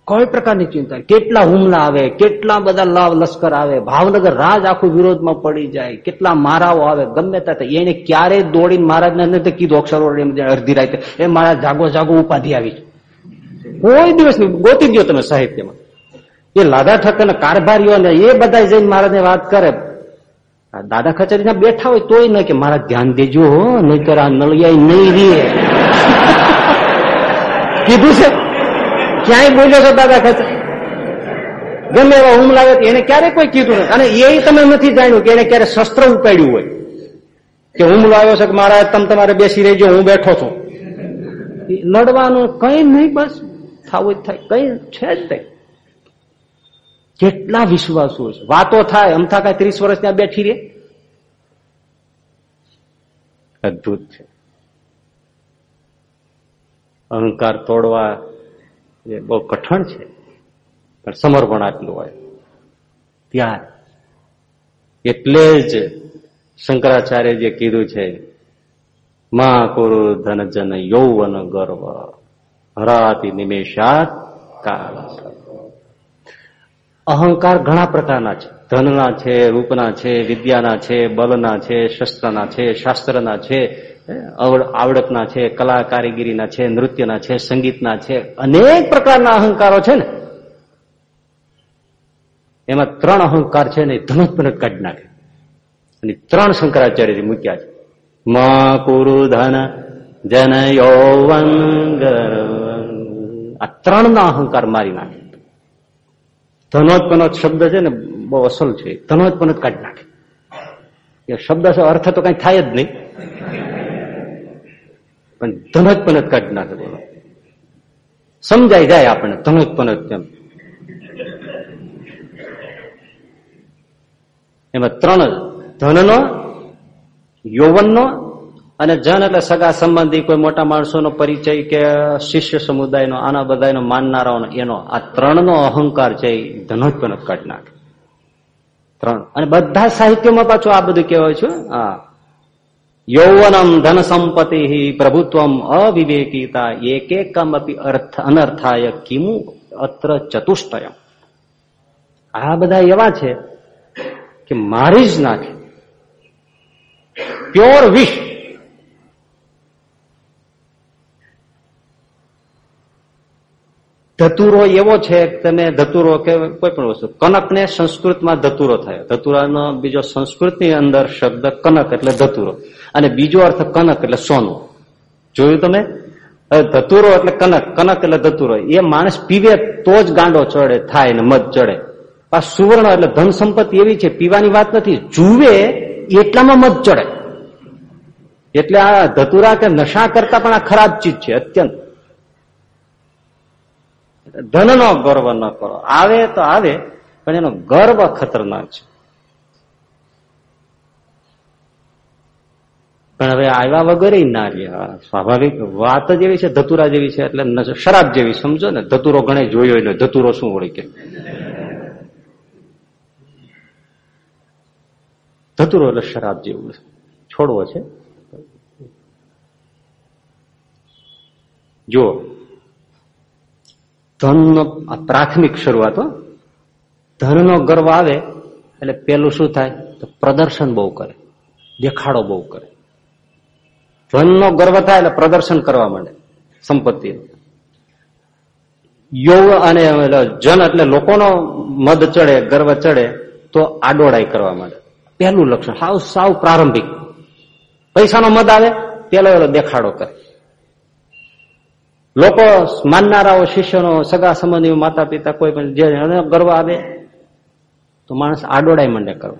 કોઈ પ્રકારની ચિંતા કેટલા હુમલા આવે, કેટલા બધા લાવ લશ્કર આવે, ભાવનગર રાજ આખું વિરોધમાં પડી જાય, કેટલા મારાઓ આવે, ગમે ત્યાં એને ક્યારેય દોડીને મહારાજને નથી કીધું, અક્ષરો અડધી રાતે. એ મારા જાગો જાગો, ઉપાધિ આવી કોઈ દિવસ નહીં. ગોતી દો તમે સાહિત્યમાં. એ લાદા ઠક્કર કારભારીઓ ને એ બધા જઈને મહારાજને વાત કરે. દાદા ખચરી બેઠા હોય તોય ન કે મારા ધ્યાન દેજો નહીતર આ નળિયા નહીં રે કીધું છે? ક્યાંય બોલ્યો છો દાદા ખચર ગમે એવા હુમલા આવે એને ક્યારે કોઈ કીધું નથી. અને એ તમે નથી જાણ્યું કે એને ક્યારે શસ્ત્ર ઉપાડ્યું હોય. કે હુમલો આવ્યો છે કે મારા તમે તમારે બેસી રહેજો, હું બેઠો છું. લડવાનું કઈ નહીં બસ. થવું જ થાય. કઈ છે જ નહીં. કેટલા વિશ્વાસો છે વાતો થાય, અમથા થાય ત્રીસ વર્ષ ત્યાં બેઠી રે અદભુત છે. અહંકાર તોડવા એ બહુ કઠણ છે, પણ સમર્પણ આટલું હોય. ત્યાર એટલે જ શંકરાચાર્ય જે કીધું છે, મા કુરુ ધન જન યૌવન ગર્વ, હરાતી નિમેષાત કાળ અહંકાર ઘણા પ્રકારના છે. ધનના છે, રૂપના છે, વિદ્યાના છે, બલના છે, શસ્ત્રના છે, શાસ્ત્રના છે આવડતના છે કલા કારીગીરીના છે, નૃત્યના છે, સંગીતના છે. અનેક પ્રકારના અહંકારો છે ને. એમાં ત્રણ અહંકાર છે ને ધનક પનત કાઢી નાખે. અને ત્રણ શંકરાચાર્યજી મૂક્યા છે. મ કુરુ ધન જન યૌવન આ ત્રણના અહંકાર મારી નાખે. ધનોત્પન્ન શબ્દ છે ને, બહુ અસલ છે. ધનોત્પન્ન કાઢી નાખે. એ શબ્દ અર્થ તો કઈ થાય જ નહીં. પણ ધનોત્પન્ન કાઢી નાખે બોલો. સમજાઈ જાય આપણને પનોજ એમ એમાં ત્રણ ધનનો, યૌવનનો અને જન એટલે સગા સંબંધી, કોઈ મોટા માણસોનો પરિચય કે શિષ્ય સમુદાયનો, આના બધાનો માનનારાઓનો, એનો, આ ત્રણનો અહંકાર છે એ ધનોત્પન્ન કાઢી નાખે. ત્રણ. અને બધા સાહિત્યમાં પાછું આ બધું કહેવાય છે, હા. યૌવનમ ધન સંપત્તિ પ્રભુત્વમ અવિવેકીતા એકેકમ અપી અર્થ, અનર્થાય કિમુ અત્ર ચતુષ્ટયમ. આ બધા એવા છે કે મારી જ નાખે. પ્યોર વિશ. ધતુરો એવો છે તમે ધતુરો કે કોઈ પણ વસ્તુ. કનકને સંસ્કૃતમાં ધતુરો થાય. ધતુરાનો બીજો સંસ્કૃતની અંદર શબ્દ કનક એટલે ધતુરો. અને બીજો અર્થ કનક એટલે સોનું. જોયું તમે? ધતુરો એટલે કનક. કનક એટલે ધતુરો. એ માણસ પીવે તો જ ગાંડો ચડે, થાય ને મધ ચડે. આ સુવર્ણ એટલે ધન સંપત્તિ એવી છે, પીવાની વાત નથી. જુએ એટલામાં મધ ચડે. એટલે આ ધતુરા કે નશા કરતા પણ આ ખરાબ ચીજ છે, અત્યંત. ધનનો ગર્વ ન કરો. આવે તો આવે, પણ એનો ગર્વ ખતરનાક છે. પણ હવે આવ્યા વગર ના રહ્યા. સ્વાભાવિક વાત જ એવી છે, ધતુરા જેવી છે, એટલે શરાબ જેવી, સમજો ને? ધતુરો ગણે જોયો ને ધતુરો શું હોય કે? ધતુરો એટલે શરાબ જેવું છોડવો છે. જો ધનનો પ્રાથમિક શરૂઆત ધનનો ગર્વ આવે, એટલે પેલું શું થાય? તો પ્રદર્શન બહુ કરે, દેખાડો બહુ કરે. ધનનો ગર્વ થાય, એટલે પ્રદર્શન કરવા માંડે, સંપત્તિ. યોગ અને જન એટલે લોકોનો મદ ચડે, ગર્વ ચડે, તો આડોડાઈ કરવા માંડે. પહેલું લક્ષણ, સાવ સાવ પ્રારંભિક. પૈસાનો મદ આવે પેલો એલો દેખાડો કરે. લોકો માનનારાઓ, શિષ્યનો, સગા સંબંધી માતા પિતા કોઈ પણ જે ગર્વ આવે તો માણસ આડોડાઈ માંડે કરવો.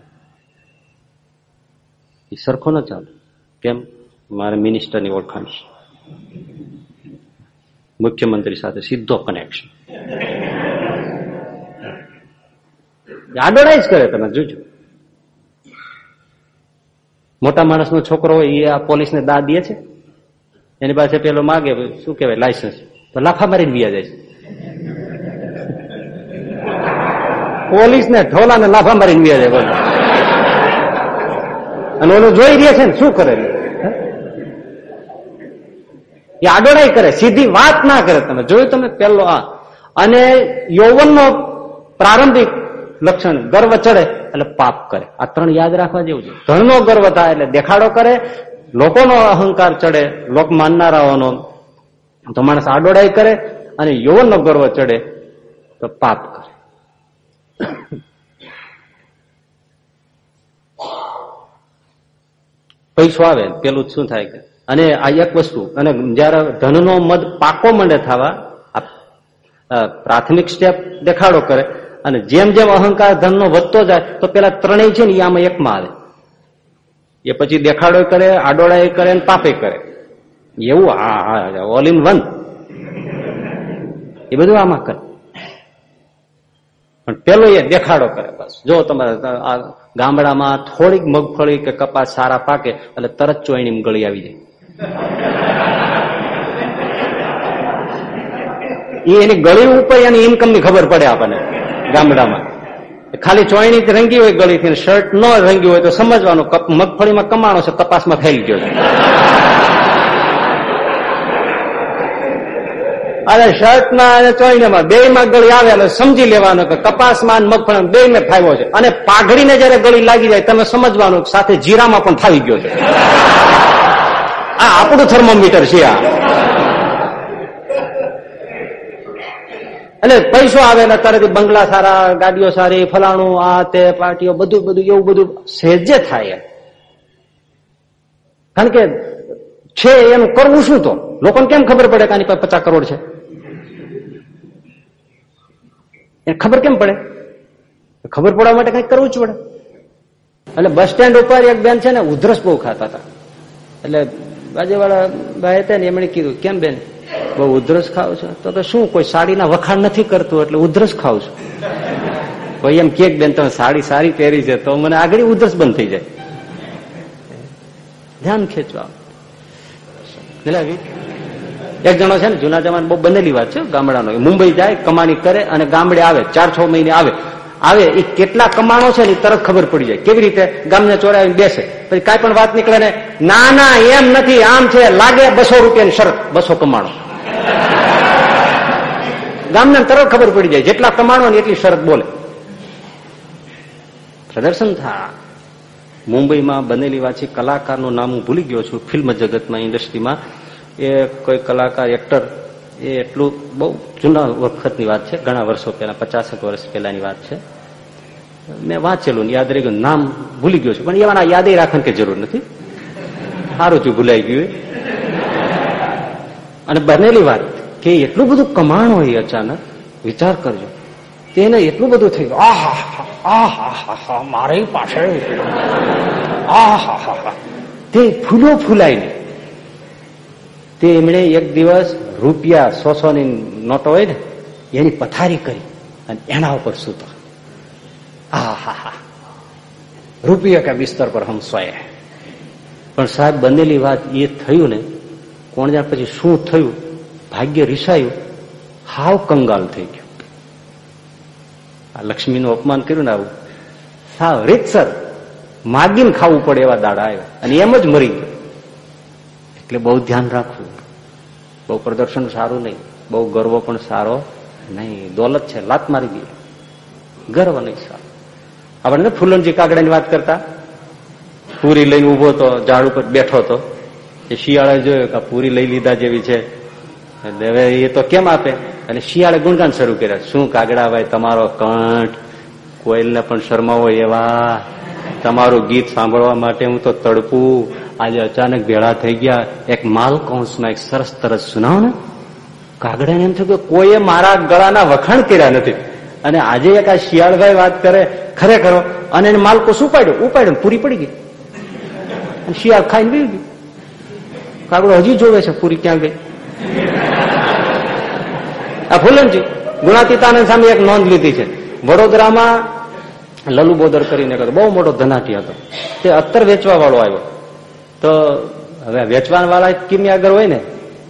એ સરખો ન ચાલે. કેમ? મારે મિનિસ્ટરની ઓળખાણ છે. મુખ્યમંત્રી સાથે સીધો કનેક્શન આડોડાઈ જ કરે તમે, જોજો. મોટા માણસનો છોકરો હોય, એ આ પોલીસને દા દે છે? એની પાસે પેલો માગે, શું કેવાય લાયસન્સ તો લાફા મારીને વ્યા જાય પોલીસ ને ઠોલા ને લાફા મારીને વ્યા જાય, બોલો. અને ઓલું જોઈ રહ્યા છે ને, શું કરે એ આડોડાઈ કરે, સીધી વાત ના કરે તમે. જોયું તમે પેલો આ. અને યૌવનનો પ્રારંભિક લક્ષણ, ગર્વ ચડે એટલે પાપ કરે. આ ત્રણ યાદ રાખવા જેવું છે. ધનનો ગર્વ થાય એટલે દેખાડો કરે લોકોનો અહંકાર ચડે, લોક માનનારાઓનો. તો માણસ આડોડાઈ કરે અને યૌવનનો ગર્વ ચડે, તો પાપ કરે. પૈસો આવે, પેલું શું થાય કે? અને આ એક વસ્તુ, અને જયારે ધનનો મદ પાકો મંડે થવા પ્રાથમિક સ્ટેપ દેખાડો કરે, અને જેમ જેમ અહંકાર ધનનો વધતો જાય, તો પેલા ત્રણેય છે ને એ આમાં એકમાં આવે. એ પછી દેખાડો કરે આડોડા કરે ને પાપે કરે. એવું હા હા ઓલ ઇન વન એ બધું આમાં કરે. પણ પેલો એ દેખાડો કરે બસ. જો તમારે ગામડામાં થોડીક મગફળી કે કપાસ સારા પાકે, એટલે તરત ચોઈણી ગળી આવી જાય. એ એની ગળી ઉપર એની ઇન્કમની ખબર પડે આપણને ગામડામાં. ખાલી ચોયણી રંગી હોય ગળીથી શર્ટ ન રંગી હોય તો સમજવાનું મગફળીમાં કમાણો છે, કપાસમાં ફેલ ગયો અરે શર્ટ ના અને ચોઈનેમાં બે માં ગળી આવે એટલે સમજી લેવાનું કે કપાસમાં મગફળી બે ને ફાવ્યો છે. અને પાઘડીને જયારે ગળી લાગી જાય, તમે સમજવાનું સાથે જીરામાં પણ ફાવી ગયો છે. આ આપણું થર્મોમીટર છે આ. એટલે પૈસો આવે ને તરત બંગલા સારા, ગાડીઓ સારી, ફલાણું, આ તે, પાર્ટીઓ બધું બધું, એવું બધું સહેજે થાય કારણ કે છે એનું કરવું શું તો? લોકોને કેમ ખબર પડે કે આની પાસે પચાસ કરોડ છે? એ ખબર કેમ પડે? ખબર પડવા માટે કંઈક કરવું જ પડે. એટલે બસ સ્ટેન્ડ ઉપર એક બેન છે ને ઉધરસ બહુ ખાતા હતા. એટલે બાજુવાળા ભાઈ હતા ને એમણે કીધું, કેમ બેન? બહુ ઉધરસ ખાવ છો. તો કે શું, કોઈ સાડીના વખાણ નથી કરતું એટલે ઉધરસ ખાવ છું? ભાઈ એમ કે બેન, તમે સાડી સારી પહેરી છે, તો મને આગળ ઉધરસ બંધ થઈ જાય. ધ્યાન ખેંચવા. એક જણો છે ને, જૂના જમાન બહુ બનેલી વાત છે, ગામડાનો. મુંબઈ જાય, કમાણી કરે અને ગામડે આવે, ચાર છ મહિને આવે. આવે એ કેટલા કમાણો છે ને તરત ખબર પડી જાય. કેવી રીતે ગામને ચોરાવીને બેસે? પછી કાંઈ પણ વાત નીકળે ને ના ના એમ નથી, આમ છે, લાગે બસો રૂપિયાની શરત, બસો કમાણો. ગામને તરત ખબર પડી જાય, જેટલા કમાણો ને એટલી શરત બોલે. પ્રદર્શન થા. મુંબઈમાં બનેલી છે કલાકારનું નામ હું ભૂલી ગયો છું. ફિલ્મ જગતમાં, ઇન્ડસ્ટ્રીમાં. એ કોઈ કલાકાર, એક્ટર એ એટલું બહુ જૂના વખતની વાત છે, ઘણા વર્ષો પહેલા, પચાસેક વર્ષ પહેલાની વાત છે. મેં વાંચેલું યાદ રહી ગયું, નામ ભૂલી ગયો છે, પણ એવાના યાદે રાખવાની કે જરૂર નથી. સારું છું ભૂલાઈ ગયું અને બનેલી વાત કે એટલું બધું કમાણ હોય અચાનક, વિચાર કરજો. તેને એટલું બધું થઈ ગયું આહા મારે પાસે. આહા તે ફૂલો ફૂલાઈને. તે એમણે એક દિવસ રૂપિયા સો સો ની નોટો હોય ને, એની પથારી કરી અને એના ઉપર સૂતો. આહા રૂપિયા કે બિસ્તર પર હમ સોએ પણ સાહેબ, બનેલી વાત એ થયું ને, કોણ જાણ પછી શું થયું? ભાગ્ય રિસાયું, હાવ કંગાલ થઈ ગયું. આ લક્ષ્મીનું અપમાન કર્યું ને આવું. સાવ રીતસર માગીને ખાવું પડે એવા દાડા આવ્યો. અને એમ જ મરી ગયો. એટલે બહુ ધ્યાન રાખવું. બહુ પ્રદર્શન સારું નહીં, બહુ ગર્વ પણ સારો નહીં. દોલત છે, લાત મારી ગઈ ગર્વ નહીં સારો. આપણને ફૂલનજી કાગડાની વાત કરતા? પૂરી લઈને ઊભો તો, ઝાડ ઉપર બેઠો હતો એ શિયાળે જોયો કે પૂરી લઈ લીધા જેવી છે. એટલે હવે એ તો કેમ આપે? અને શિયાળે ગુણગાન શરૂ કર્યા. શું કાગડા ભાઈ તમારો કંઠ. કોયલને પણ શરમાવો એવા. તમારું ગીત સાંભળવા માટે હું તો તડપું. આજે અચાનક ભેળા થઈ ગયા. એક માલ કૌંસમાં એક સરસ તરસ સુનાવ ને કાગડાને એમ થયું કે કોઈએ મારા ગળાના વખાણ કર્યા નથી. અને આજે એક આ શિયાળભાઈ વાત કરે, ખરેખર અને એને માલકો શું ઉપાડ્યો? ઉપાડ્યો પૂરી પડી ગઈ. શિયાળ ખાઈને બી ગયું કાગડો હજી જોવે છે પૂરી ક્યાં ગઈ. આ ફૂલનજી, ગુણાતીતાનંદ સામે એક નોંધ લીધી છે. વડોદરામાં લલુ બોદર કરીને બહુ મોટો ધનાટી હતો. તે અત્તર વેચવા વાળો આવ્યો. તો હવે વેચવા વાળા કિમિયાગર હોય ને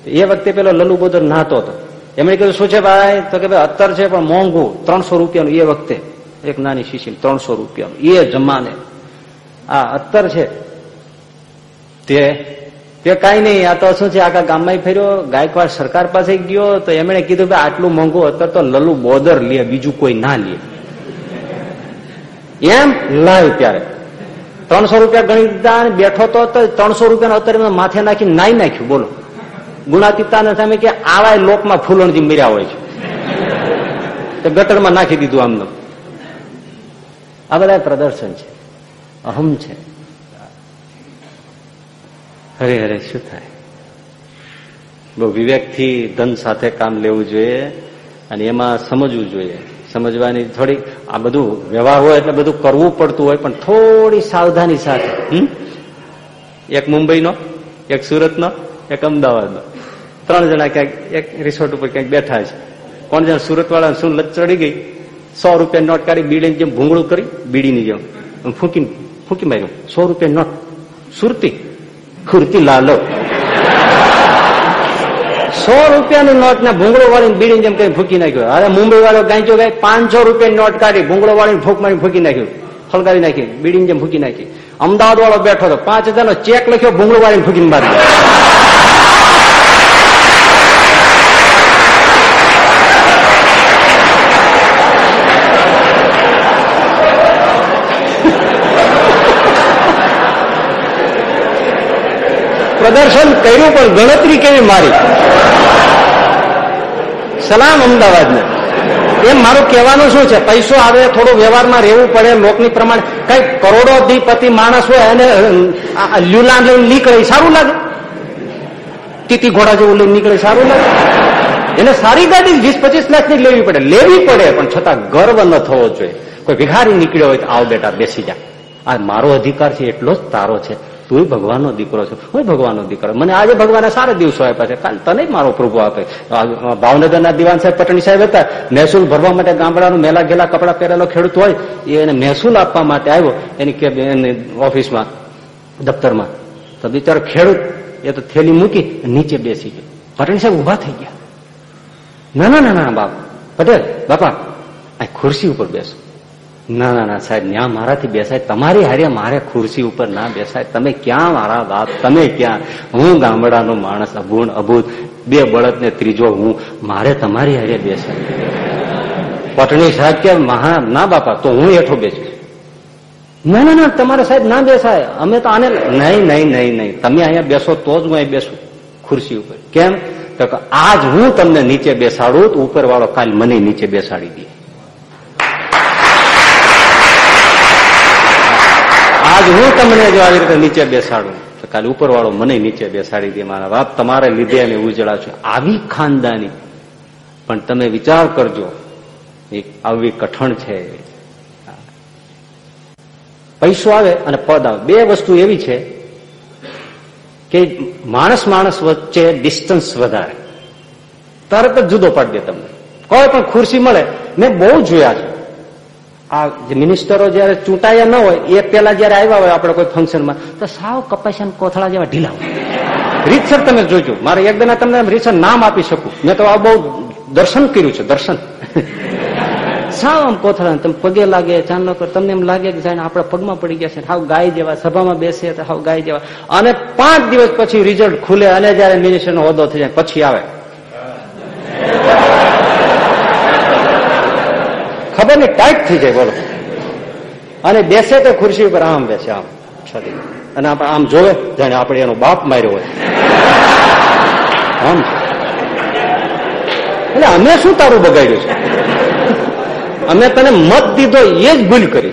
એ વખતે પેલો લલુ બોદર નાતો હતો. એમણે કીધું, શું છે ભાઈ? તો કે, ભાઈ, અત્તર છે, પણ મોંઘું, ત્રણસો રૂપિયાનું. એ વખતે એક નાની શીશી ત્રણસો રૂપિયાનું. એ જમાને. આ અત્તર છે. તે તે કઈ નહીં, આ તો શું છે, આખા ગામમાં ફેર્યો, ગાયકવાડ સરકાર પાસે ગયો, તો એમણે કીધું કે આટલું મોંઘું અત્યારે તો લલુ બોદર લે, બીજું કોઈ ના લે. એમ લાવ ત્યારે. ત્રણસો રૂપિયા ગણી દીધા બેઠો તો ત્રણસો રૂપિયા અત્યારે માથે નાખી નાઈ નાખ્યું, બોલો. ગુણાતીતાના સામે કે આવા લોકમાં ફૂલણજી મર્યા હોય છે. તે ગટરમાં નાખી દીધું આમનો. આ બધા પ્રદર્શન છે. અહમ છે. હરે હરે, શું થાય? બહુ વિવેકથી ધન સાથે કામ લેવું જોઈએ અને એમાં સમજવું જોઈએ. સમજવાની થોડી આ બધું વ્યવહાર હોય એટલે બધું કરવું પડતું હોય, પણ થોડી સાવધાની સાથે એક મુંબઈનો, એક સુરતનો, એક અમદાવાદનો. ત્રણ જણા ક્યાંક, એક રિસોર્ટ ઉપર ક્યાંક બેઠા છે. કોણ જણા સુરત વાળા શું લત ચડી ગઈ? સો રૂપિયા નોટ કાઢી બીડીની જેમ ભૂંગળું કરી બીડીની જેમ ફૂંકી ફૂંકી માર્યું. સો રૂપિયા નોટ. સુરતી, ખુરતી લાલો સો રૂપિયાનું નોટ ને ભૂંગળો વાળીને બીડી જેમ કઈ ફૂકી નાખ્યો. અરે મુંબઈ વાળો ગાંચો ગાય પાંચસો રૂપિયા નોટ કાઢી ભૂંગળો વાળીને ફૂક મારી ફૂકી નાખ્યું. ફલકાવી નાખી બીડી જેમ ફૂકી નાખી. અમદાવાદ વાળો બેઠો હતો. પાંચ હજારનો ચેક લખ્યો ભૂંગળો વાળીને ફૂકીને મારી. પ્રદર્શન કર્યું પણ ગણતરી કેવી મારી? સલામ અમદાવાદને. એમ મારું કહેવાનું શું છે? પૈસો આવે, થોડું વ્યવહારમાં રહેવું પડે, લોકની પ્રમાણે કઈ કરોડોધિપતિ માણસ હોય અને લ્યુલા લઈને નીકળે સારું લાગે. તીતી ઘોડા જેવું લઈને નીકળે સારું લાગે. એને સારી ગાડી વીસ પચીસ લાખની લેવી પડે. લેવી પડે, પણ છતાં ગર્વ ન થવો જોઈએ. કોઈ ભિખારી નીકળ્યો હોય તો આવ બેટા, બેસી જા. આ મારો અધિકાર છે, એટલો જ તારો છે. તું ભગવાનનો દીકરો છે, હું ભગવાનનો દીકરો. મને આજે ભગવાને સારા દિવસો આપ્યા છે. કાલ તને મારો પ્રભુ આપે. ભાવનગરના દિવાન સાહેબ, પટણી સાહેબ હતા. મહેસૂલ ભરવા માટે ગામડાનું મેલા ગેલા કપડા પહેરેલો ખેડૂત હોય એને મહેસૂલ આપવા માટે આવ્યો. એની કે ઓફિસમાં, દફતરમાં. તો બિચારો ખેડૂત, એ તો થેલી મૂકી નીચે બેસી ગયો. પટણી સાહેબ ઊભા થઈ ગયા. ના ના ના ના બાપ. પટેલ, બાપા, આ ખુરશી ઉપર બેસો. ના ના ના, સાહેબ ત્યાં મારાથી બેસાય. તમારી હારે મારે ખુરશી ઉપર ના બેસાય. તમે ક્યાં મારા બાપ? તમે ક્યાં? હું ગામડાનો માણસ અભૂણ અભૂત. બે બળદ ને ત્રીજો હું. મારે તમારી હારે બેસાય. પટણી સાહેબ કે મહા, ના બાપા, તો હું હેઠો બેસું. ના ના ના, તમારે સાહેબ ના બેસાય. અમે તો આને નહીં નહીં નહીં નહીં. તમે અહીંયા બેસો તો જ હું અહીં બેસું ખુરશી ઉપર. કેમ? તો આજ હું તમને નીચે બેસાડું ઉપર વાળો કાલ મને નીચે બેસાડી દે. હું તમને જો આવી રીતે નીચે બેસાડું, તો કાલે ઉપર વાળો મને નીચે બેસાડી દે, મારા બાપ તમારે લીધે અને ઉજળા છે. આવી ખાનદાની. પણ તમે વિચાર કરજો, એક આવી કઠણ છે. પૈસો આવે અને પદ આવે. બે વસ્તુ એવી છે કે માણસ માણસ વચ્ચે ડિસ્ટન્સ વધારે. તરત જ જુદો પાડી દે તમને. કોઈ પણ ખુરશી મળે. મેં બહુ જોયા છે. આ મિનિસ્ટરો જયારે ચૂંટાયા ન હોય, એ પેલા જયારે આવ્યા હોય આપણે કોઈ ફંક્શનમાં તો સાવ કપાસિયા કોથળા જેવા ઢીલા હોય. રીતસર તમે જોજો. મારે એક દિના તમને રીતસર નામ આપી શકું. મેં તો આ બહુ દર્શન કર્યું છે, દર્શન. સાવ આમ કોથળા. તમે પગે લાગે ચાંદલો કર. તમને એમ લાગે કે જાણે આપણા પગમાં પડી ગયા છે હાવ ગાય જેવા, સભામાં બેસે તો હાવ ગાય જેવા. અને પાંચ દિવસ પછી રિઝલ્ટ ખુલે અને જયારે મિનિસ્ટરનો હોદ્દો થઈ જાય, પછી આવે. ખબર ટાઈટ થઈ જાય, બોલો. અને બેસે તો ખુરશી ઉપર આમ બેસે, આમ છતી અને આપણે આમ જોવે, જાણે આપણે એનો બાપ માર્યો હોય. આમ. એટલે અમે શું તારું બગાડ્યું છે? અમે તને મત દીધો એ જ ભૂલ કરી.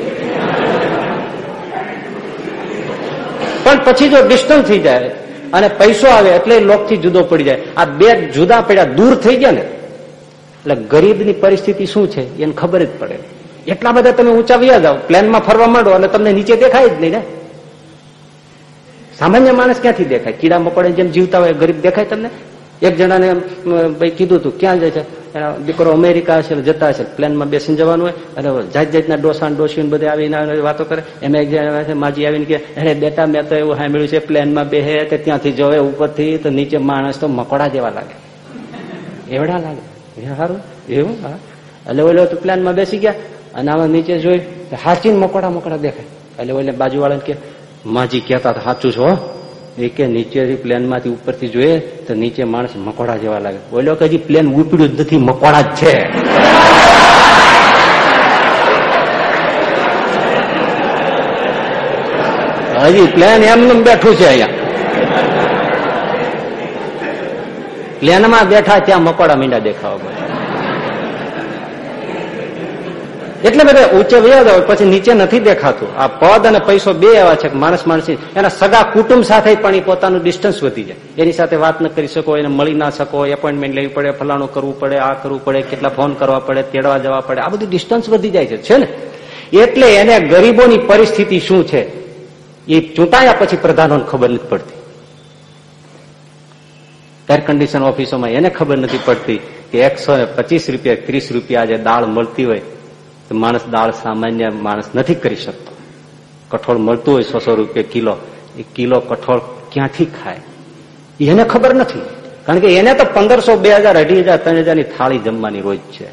પણ પછી જો ડિસ્ટન્સ થઈ જાય, અને પૈસો આવે એટલે લોકથી જુદો પડી જાય. આ બે જુદા પડ્યા, દૂર થઈ ગયા ને એટલે ગરીબની પરિસ્થિતિ શું છે એને ખબર જ પડે. એટલા બધા તમે ઊંચા વ્યા જાઓ, પ્લેનમાં ફરવા માંડો અને તમને નીચે દેખાય જ નહીં ને. સામાન્ય માણસ ક્યાંથી દેખાય? કીડા મકોડે જેમ જીવતા હોય, ગરીબ દેખાય તમને? એક જણાને ભાઈ કીધું હતું ક્યાં જાય છે? એના દીકરો અમેરિકા હશે જતા હશે. પ્લેનમાં બેસીને જવાનું હોય, અને જાત જાતના ડોસા ડોસીને બધે આવીને વાતો કરે. એમાં એક જણા માજી આવીને કે અરે બેટા, મેં તો એવું સાંભળ્યું છે, પ્લેનમાં બેહે, તે ત્યાંથી જોવે ઉપરથી, તો નીચે માણસ તો મકોડા જેવા લાગે. એવડા લાગે. સારું એવું? હા. એટલે ઓલો તો પ્લાનમાં બેસી ગયા અને આમાં નીચે જોઈ હાચી મકોડા મકોડા દેખાય. એટલે ઓલે બાજુવાળાને કે, માજી કહેતા સાચું છો એ કે, નીચેથી પ્લેનમાંથી ઉપરથી જોઈએ તો નીચે માણસ મકોડા જેવા લાગે. ઓલો કે, હજી પ્લેન ઉપડ્યું નથી, મકોડા જ છે. હજી પ્લેન એમનું બેઠું છે અહીંયા. પ્લેનમાં બેઠા ત્યાં મકોડા મીંડા દેખાવા એટલે બધા ઊંચે વ્યાજ હોય પછી નીચે નથી દેખાતું. આ પદ અને પૈસો બે એવા છે માણસ માણસ, એના સગા કુટુંબ સાથે પણ એ પોતાનું ડિસ્ટન્સ વધી જાય. એની સાથે વાત ન કરી શકો, એને મળી ના શકો એપોઇન્ટમેન્ટ લેવી પડે, ફલાણું કરવું પડે, આ કરવું પડે, કેટલા ફોન કરવા પડે, તેડવા જવા પડે. આ બધું ડિસ્ટન્સ વધી જાય છે ને? એટલે એને ગરીબોની પરિસ્થિતિ શું છે? એ ચૂંટાયા પછી પ્રધાનોને ખબર નથી પડતી. એર ઓફિસોમાં એને ખબર નથી પડતી કે એકસો રૂપિયા, ત્રીસ રૂપિયા જે દાળ મળતી હોય તો માણસ દાળ સામાન્ય માણસ નથી કરી શકતો. કઠોળ મળતું હોય સો રૂપિયા કિલો, એ કિલો કઠોળ ક્યાંથી ખાય? એને ખબર નથી. કારણ કે એને તો પંદરસો, બે હજાર, અઢી હજાર, ત્રણ હજારની થાળી જમવાની રોજ છે.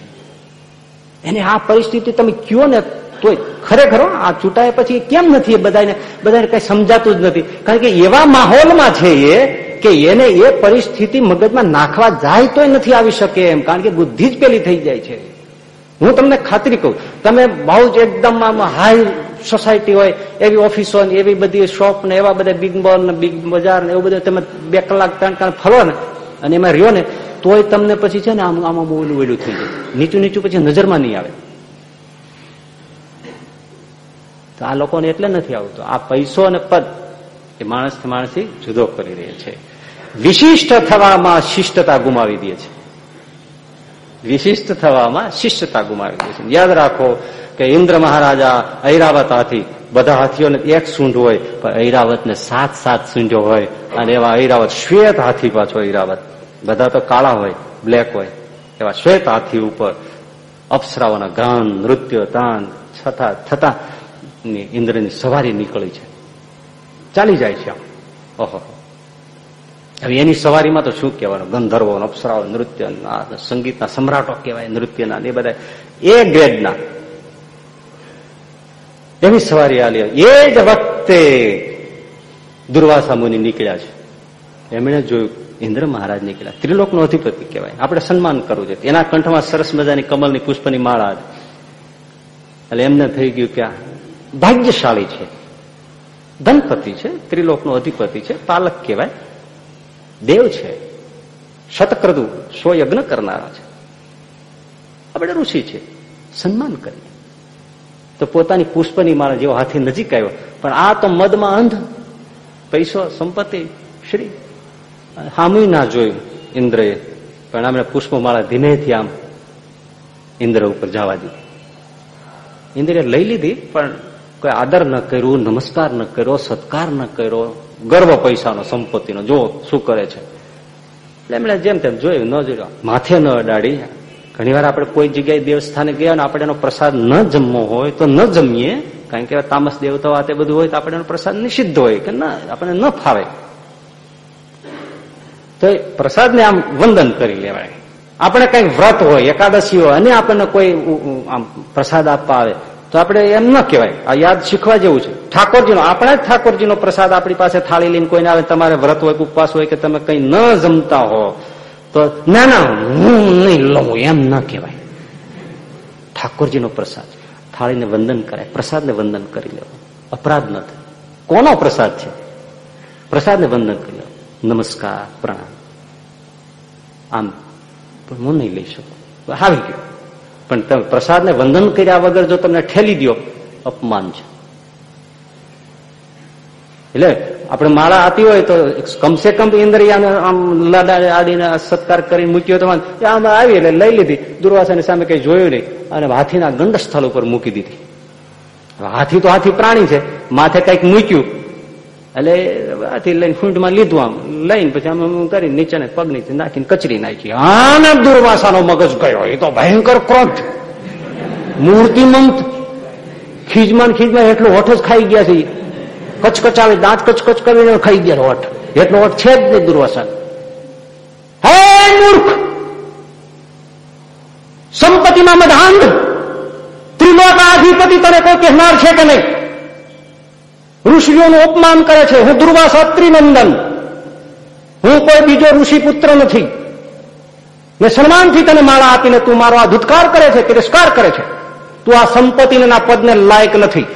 એને આ પરિસ્થિતિ તમે કયો ને તોય ખરેખર આ ચૂંટાયા પછી કેમ નથી બધાને બધાને કઈ સમજાતું જ નથી. કારણ કે એવા માહોલમાં છે એ કે એને એ પરિસ્થિતિ મગજમાં નાખવા જાય તોય નથી આવી શકે એમ, કારણ કે બુદ્ધિ જ પેલી થઈ જાય છે. હું તમને ખાતરી કહું, તમે બહુ જ એકદમ હાઈ સોસાયટી હોય, એવી ઓફિસો ને એવી બધી શોપ ને એવા બધા બિગ મોલ ને બિગ બજાર ને એવું બધું તમે બે કલાક, ત્રણ કલાક ફરો ને અને એમાં રહ્યો ને, તોય તમને પછી છે ને આમ, આમાં બહુ ઓલું થઈ જાય. નીચું નીચું પછી નજરમાં નહીં આવે. તો આ લોકોને એટલે નથી આવતું. આ પૈસો અને પદ એ માણસ માણસથી જુદો કરી રહે છે. વિશિષ્ટ થવામાં શિષ્ટતા ગુમાવી દે છે. વિશિષ્ટ થવામાં શિષ્ટતા ગુમાવી દે છે. યાદ રાખો કે ઇન્દ્ર મહારાજા ઐરાવત હાથી બધા હાથીઓને એક સૂંઢ હોય, પણ ઐરાવતને સાત સાત સૂંઢો હોય, અને એવા ઐરાવત શ્વેત હાથી પાછો ઐરાવત. બધા તો કાળા હોય, બ્લેક હોય. એવા શ્વેત હાથી ઉપર અપ્સરાઓના ગાન, નૃત્ય, તાન, છતાં થતા ઇન્દ્રની સવારી નીકળી છે. ચાલી જાય છે ઓહો. હવે એની સવારીમાં તો શું કહેવાનું? ગંધર્વો, અપ્સરાઓ, નૃત્ય સંગીતના સમ્રાટો કહેવાય, નૃત્યના એ બધા. એ ગ્રેડના. એવી સવારી આલી એ જ વખતે દુર્વાસા મુનિ નીકળ્યા છે. એમણે જોયું, ઇન્દ્ર મહારાજ નીકળ્યા. ત્રિલોકનો અધિપતિ કહેવાય. આપણે સન્માન કરવું જોઈએ. એના કંઠમાં સરસ મજાની કમલની પુષ્પની માળા એટલે એમને થઈ ગયું કે ભાગ્યશાળી છે. ધનપતિ છે, ત્રિલોકનો અધિપતિ છે, પાલક કહેવાય. દેવ છે, શતક્રદુ, સ્વયજ્ઞ યજ્ઞ કરનારા છે. આપણે ઋષિ છે. સન્માન કરીએ. તો પોતાની પુષ્પની માળા જેવો હાથી નજીક આવ્યો. પણ આ તો મદમાં અંધ. પૈસો, સંપત્તિ, શ્રી. હામી ના જોયું ઇન્દ્રએ. પણ આમણે પુષ્પમાળા ધીમેથી આમ ઇન્દ્ર ઉપર જવા દીધી. ઇન્દ્રે લઈ લીધી, પણ કોઈ આદર ન કર્યું, નમસ્કાર ન કર્યો, સત્કાર ન કર્યો, ગર્વ પૈસાનો, સંપત્તિનો જો શું કરે છે. એટલે એમણે જેમ તેમ જોયું, ન જોયું. માથે ન અડાડી. ઘણી વાર આપણે કોઈ જગ્યાએ દેવસ્થાને ગયા આપણે એનો પ્રસાદ ન જમવો હોય તો ન જમીએ. કારણ કે તામસ દેવતાઓ આ બધું હોય તો આપણે એનો પ્રસાદ નિષિદ્ધ હોય કે ના, આપણને ન ફાવે. તો પ્રસાદને આમ વંદન કરી લેવાય. આપણે કંઈક વ્રત હોય, એકાદશી હોય, અને આપણને કોઈ આમ પ્રસાદ આપવા આવે તો આપણે એમ ન કહેવાય. આ યાદ શીખવા જેવું છે. ઠાકોરજીનો, આપણા જ ઠાકોરજીનો પ્રસાદ આપણી પાસે થાળી લઈને કોઈને આવે, તમારે વ્રત હોય ઉપવાસ હોય કે તમે કઈ ન જમતા હો, તો ના ના, હું નહીં લઉં, એમ ન કહેવાય. ઠાકોરજીનો પ્રસાદ. થાળીને વંદન કરાય. પ્રસાદને વંદન કરી લેવું. અપરાધ ન થાય. કોનો પ્રસાદ છે? પ્રસાદને વંદન કરી લેવું. નમસ્કાર, પ્રણામ. આમ, પણ હું નહીં લઈ શકું. આવી ગયો. પણ તમે પ્રસાદને વંદન કર્યા વગર જો તમને ઠેલી દો અપમાન છે. એટલે આપણે માળા આપી હોય તો કમસે કમ ઇન્દ્રિયાને આમ લાડા આડીને સત્કાર કરીને મૂક્યો તો આમ આવી એટલે લઈ લીધી. દુર્વાસાની સામે કઈ જોયું નહીં. અને હાથીના ગંડ સ્થળ ઉપર મૂકી દીધી. હાથી તો હાથી પ્રાણી છે. માથે કંઈક મૂક્યું. એટલે આથી લઈને ફૂંટમાં લીધું આમ. લઈને પછી આમ કરી નીચે પગ નીચે નાખીને કચરી નાખી. આને દુર્વાસાનો મગજ ગયો. એ તો ભયંકર ક્રોધ. મૂર્તિમંત ખીજમાં ખીજમાં એટલો હોઠ જ ખાઈ ગયા છે. કચકચાવી દાંત કચકચ કરીને ખાઈ ગયા હોઠ. એટલો હોઠ છે જ નહીં દુર્વાસન હે મૂર્ખ! સંપત્તિમાં મધાંધ ત્રિલોકાધિપતિ કોઈ કહેનાર છે કે નહીં? ઋષિઓનું અપમાન કરે છે. હું દુર્વાસા ત્રિનંદન હું કોઈ બીજો ઋષિ પુત્ર નથી. ને સન્માનથી તને માળા આપીને તું મારો આ ધુતકાર કરે છે, તિરસ્કાર કરે છે. તું આ સંપત્તિના પદને લાયક નથી.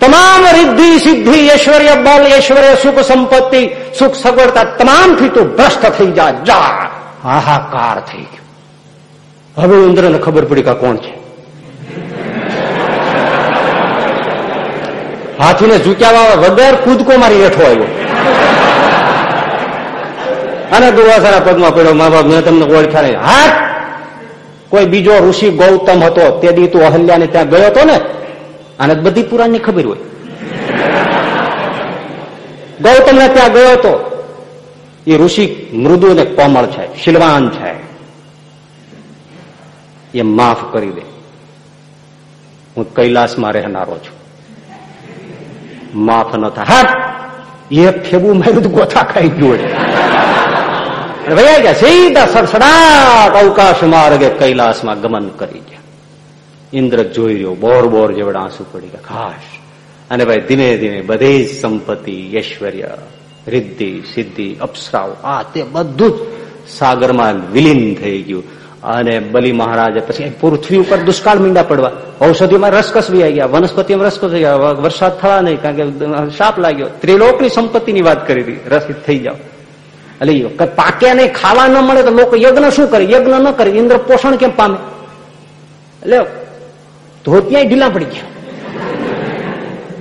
તમામ રિદ્ધિ, સિદ્ધિ, ઐશ્વર્ય બલ ઐશ્વર્ય, સુખ સંપત્તિ, સુખ સગવડતા તમામથી તું ભ્રષ્ટ થઈ જા જા. હાહાકાર થઈ ગયો. હવે ઇન્દ્રને ખબર પડી કે કોણ છે? હાથીને ઝૂક્યા વગર કૂદકો મારી બેઠો આવ્યો. અને દુર્વાસાના પગમાં પડ્યો, મા બાપ, મેં તમને ઓળખ્યા નહીં. હાથ! કોઈ બીજો ઋષિ ગૌતમ હતો, તે દી તું અહલ્યાને ત્યાં ગયો હતો ને, આને બધી પુરાણની ખબર હોય. ગૌતમને ત્યાં ગયો હતો. એ ઋષિ મૃદુ ને કોમળ છે, શિલવાન છે. એ માફ કરી દે. હું કૈલાસમાં રહેનારો છું. માફ ન થાય હાટ! એક ફેબું માર્યું તો ગોથા ખાઈ ગયું ભાઈ ગયા, સીધા સડસડાટ અવકાશ માર્ગે કૈલાસમાં ગમન કરી ગયા. ઇન્દ્ર જોઈ રહ્યો, બોર બોર જેવડા આંસુ પડી ગયા. ખાસ અને ભાઈ, ધીમે ધીમે બધી જ સંપત્તિ, ઐશ્વર્ય, રિદ્ધિ, સિદ્ધિ, અપ્સરાઓ, આ તે બધું જ સાગરમાં વિલીન થઈ ગયું. અને બલી મહારાજે પછી પૃથ્વી ઉપર દુષ્કાળ મીંડા પડવા. ઔષધિમાં રસકસ આવી ગયા. વનસ્પતિમાં રસકસ ગયા. વરસાદ થવા નહીં, કારણ કે સાપ લાગ્યો. ત્રિલોકની સંપત્તિની વાત કરી હતી. રસિત થઈ જાવ એટલે પાક્યા નહીં, ખાવા ન મળે તો લોકો યજ્ઞ શું કરે? યજ્ઞ ન કરે. ઇન્દ્ર પોષણ કેમ પામે? એટલે ધોતિયા ઢીલા પડી ગયા.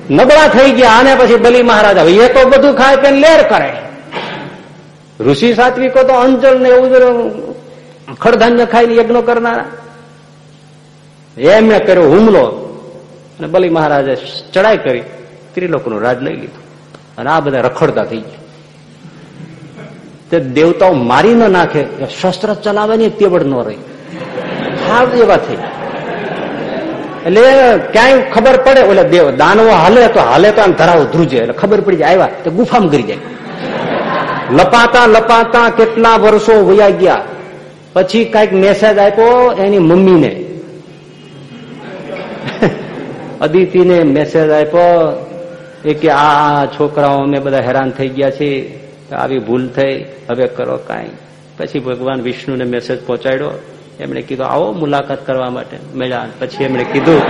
નબળા થઈ ગયા આને પછી બલી મહારાજ હવે એ તો બધું ખાય કે લેર કરે. ઋષિ સાત્વિકો તો અંજલ ને એવું ખડધાન્ય ખાઈને યજ્ઞો કરનારા. એમણે કર્યો હુમલો. અને બલી મહારાજે ચડાઈ કરી, ત્રિલોકનું રાજ લઈ લીધું. અને આ બધા રખડતા થઈ ગયા. તે દેવતાઓ મારી ન નાખે શસ્ત્ર ચલાવવાની તેવડ ન રહી. હાવ એવા થઈ એટલે ક્યાંય ખબર પડે એટલે દેવ દાનવો હાલે તો હાલે તો આમ ધરાવો ધ્રુજે. એટલે ખબર પડી જાય, આવ્યા, તો ગુફામાં ગરી જાય. લપાતા લપાતા કેટલા વર્ષો વયા ગયા. પછી કંઈક મેસેજ આપ્યો એની મમ્મીને. અદિતિને મેસેજ આપ્યો એ કે આ છોકરાઓ અમે બધા હેરાન થઈ ગયા છે આવી ભૂલ થઈ, હવે કરો કાંઈ. પછી ભગવાન વિષ્ણુને મેસેજ પહોંચાડ્યો. એમણે કીધું, આવો મુલાકાત કરવા માટે. મળ્યા પછી એમણે કીધું,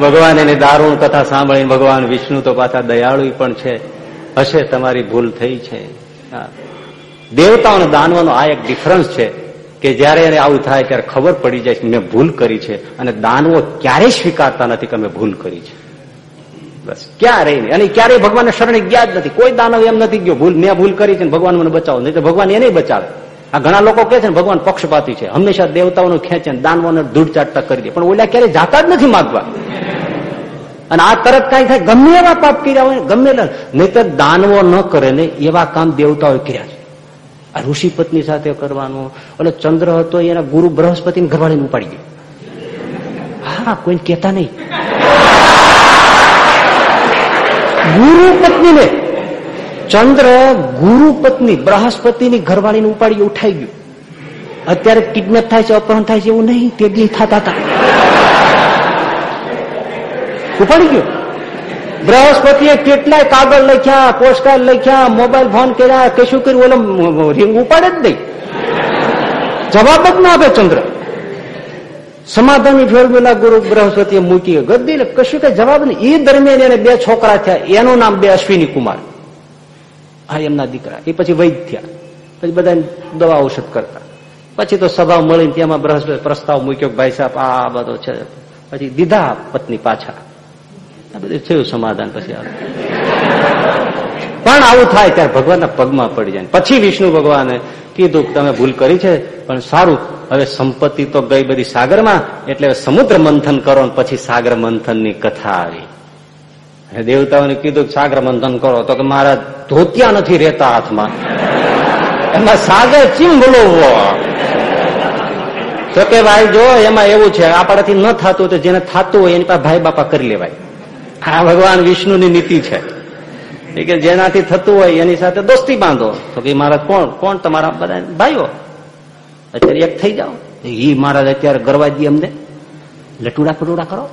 ભગવાન એની દારૂણ કથા સાંભળીને ભગવાન વિષ્ણુ તો પાછા દયાળુ પણ છે. હશે, તમારી ભૂલ થઈ છે. દેવતાઓ અને દાનવાનો આ એક ડિફરન્સ છે કે જયારે એને આવું થાય ત્યારે ખબર પડી જાય મેં ભૂલ કરી છે અને દાનવો ક્યારેય સ્વીકારતા નથી કે મેં ભૂલ કરી છે. બસ, ક્યારેય નહીં. અને ક્યારેય ભગવાનને શરણે ગયા જ નથી. કોઈ દાનવ એમ નથી ગયો, ભૂલ, મેં ભૂલ કરી છે ભગવાન મને બચાવો. નહીં તો ભગવાન એને બચાવે. આ ઘણા લોકો કહે છે ને ભગવાન પક્ષપાતી છે. હંમેશા દેવતાઓનું ખેંચે દાનવોને ધૂળ ચાટતા કરી દે. પણ ઓલા ક્યારેય જાતા જ નથી માગવા. અને આ તરત કઈ થાય, ગમે એવા પાપ કર્યા હોય, ગમે નહીતર દાનવો ન કરે ને એવા કામ દેવતાઓએ કર્યા છે. આ ઋષિ પત્ની સાથે કરવાનું. એટલે ચંદ્ર હતો, એના ગુરુ બૃહસ્પતિ ઘરવાળીને ઉપાડી ગયો. હા, કોઈને કેતા નહીં. ગુરુ પત્નીને, ચંદ્ર ગુરુ પત્ની બૃહસ્પતિની ઘરવાળીને ઉપાડી ઉઠાઈ ગયું. અત્યારે કિડનેપ થાય છે, અપહરણ થાય છે, એવું નહીં તે દી થતા હતા. ઉપાડી ગયો. બૃહસ્પતિએ કેટલાય કાગળ લખ્યા, પોસ્ટકાર્ડ લખ્યા, મોબાઈલ ફોન કર્યા, કશું કર્યું, ઓલો રિંગ ઉપાડે જ નહીં. જવાબ જ ના આપે ચંદ્ર. સમાધાનની ફોર્મ્યુલા ગુરુ બૃહસ્પતિએ મૂકી ગદ્દી ને કશું કઈ જવાબ નહીં. એ દરમિયાન એને બે છોકરા થયા. એનું નામ બે અશ્વિની કુમાર. આ એમના દીકરા. એ પછી વૈદ થયા. પછી બધા દવા ઔષધ કરતા. પછી તો સભા મળીને તેમાં બૃહસ્પતિ પ્રસ્તાવ મૂક્યો ભાઈ સાહેબ, આ બધો છે. પછી દીધા પત્ની પાછા. થયું સમાધાન પછી આવે પણ આવું થાય ત્યારે ભગવાનના પગમાં પડી જાય. પછી વિષ્ણુ ભગવાને કીધું કે તમે ભૂલ કરી છે, પણ સારું. હવે સંપત્તિ તો ગઈ બધી સાગરમાં, એટલે સમુદ્ર મંથન કરો પછી સાગર મંથનની કથા આવી. દેવતાઓને કીધું સાગર મંથન કરો તો કે મારા ધોતિયા નથી રહેતા હાથમાં. એમાં સાગર ચીમ બોલવો તો કે ભાઈ જો એમાં એવું છે, આપણાથી ન થતું તો જેને થતું હોય એની પાસે ભાઈ બાપા કરી લેવાય. આ ભગવાન વિષ્ણુની નીતિ છે. કે જેનાથી થતું હોય એની સાથે દોસ્તી બાંધો. તો કે મહારાજ કોણ? કોણ તમારા બધા ભાઈઓ? અત્યારે એક થઈ જાઓ. એ મહારાજ અત્યારે ગરવા દઈએ અમને લટુડા પટુડા કરો.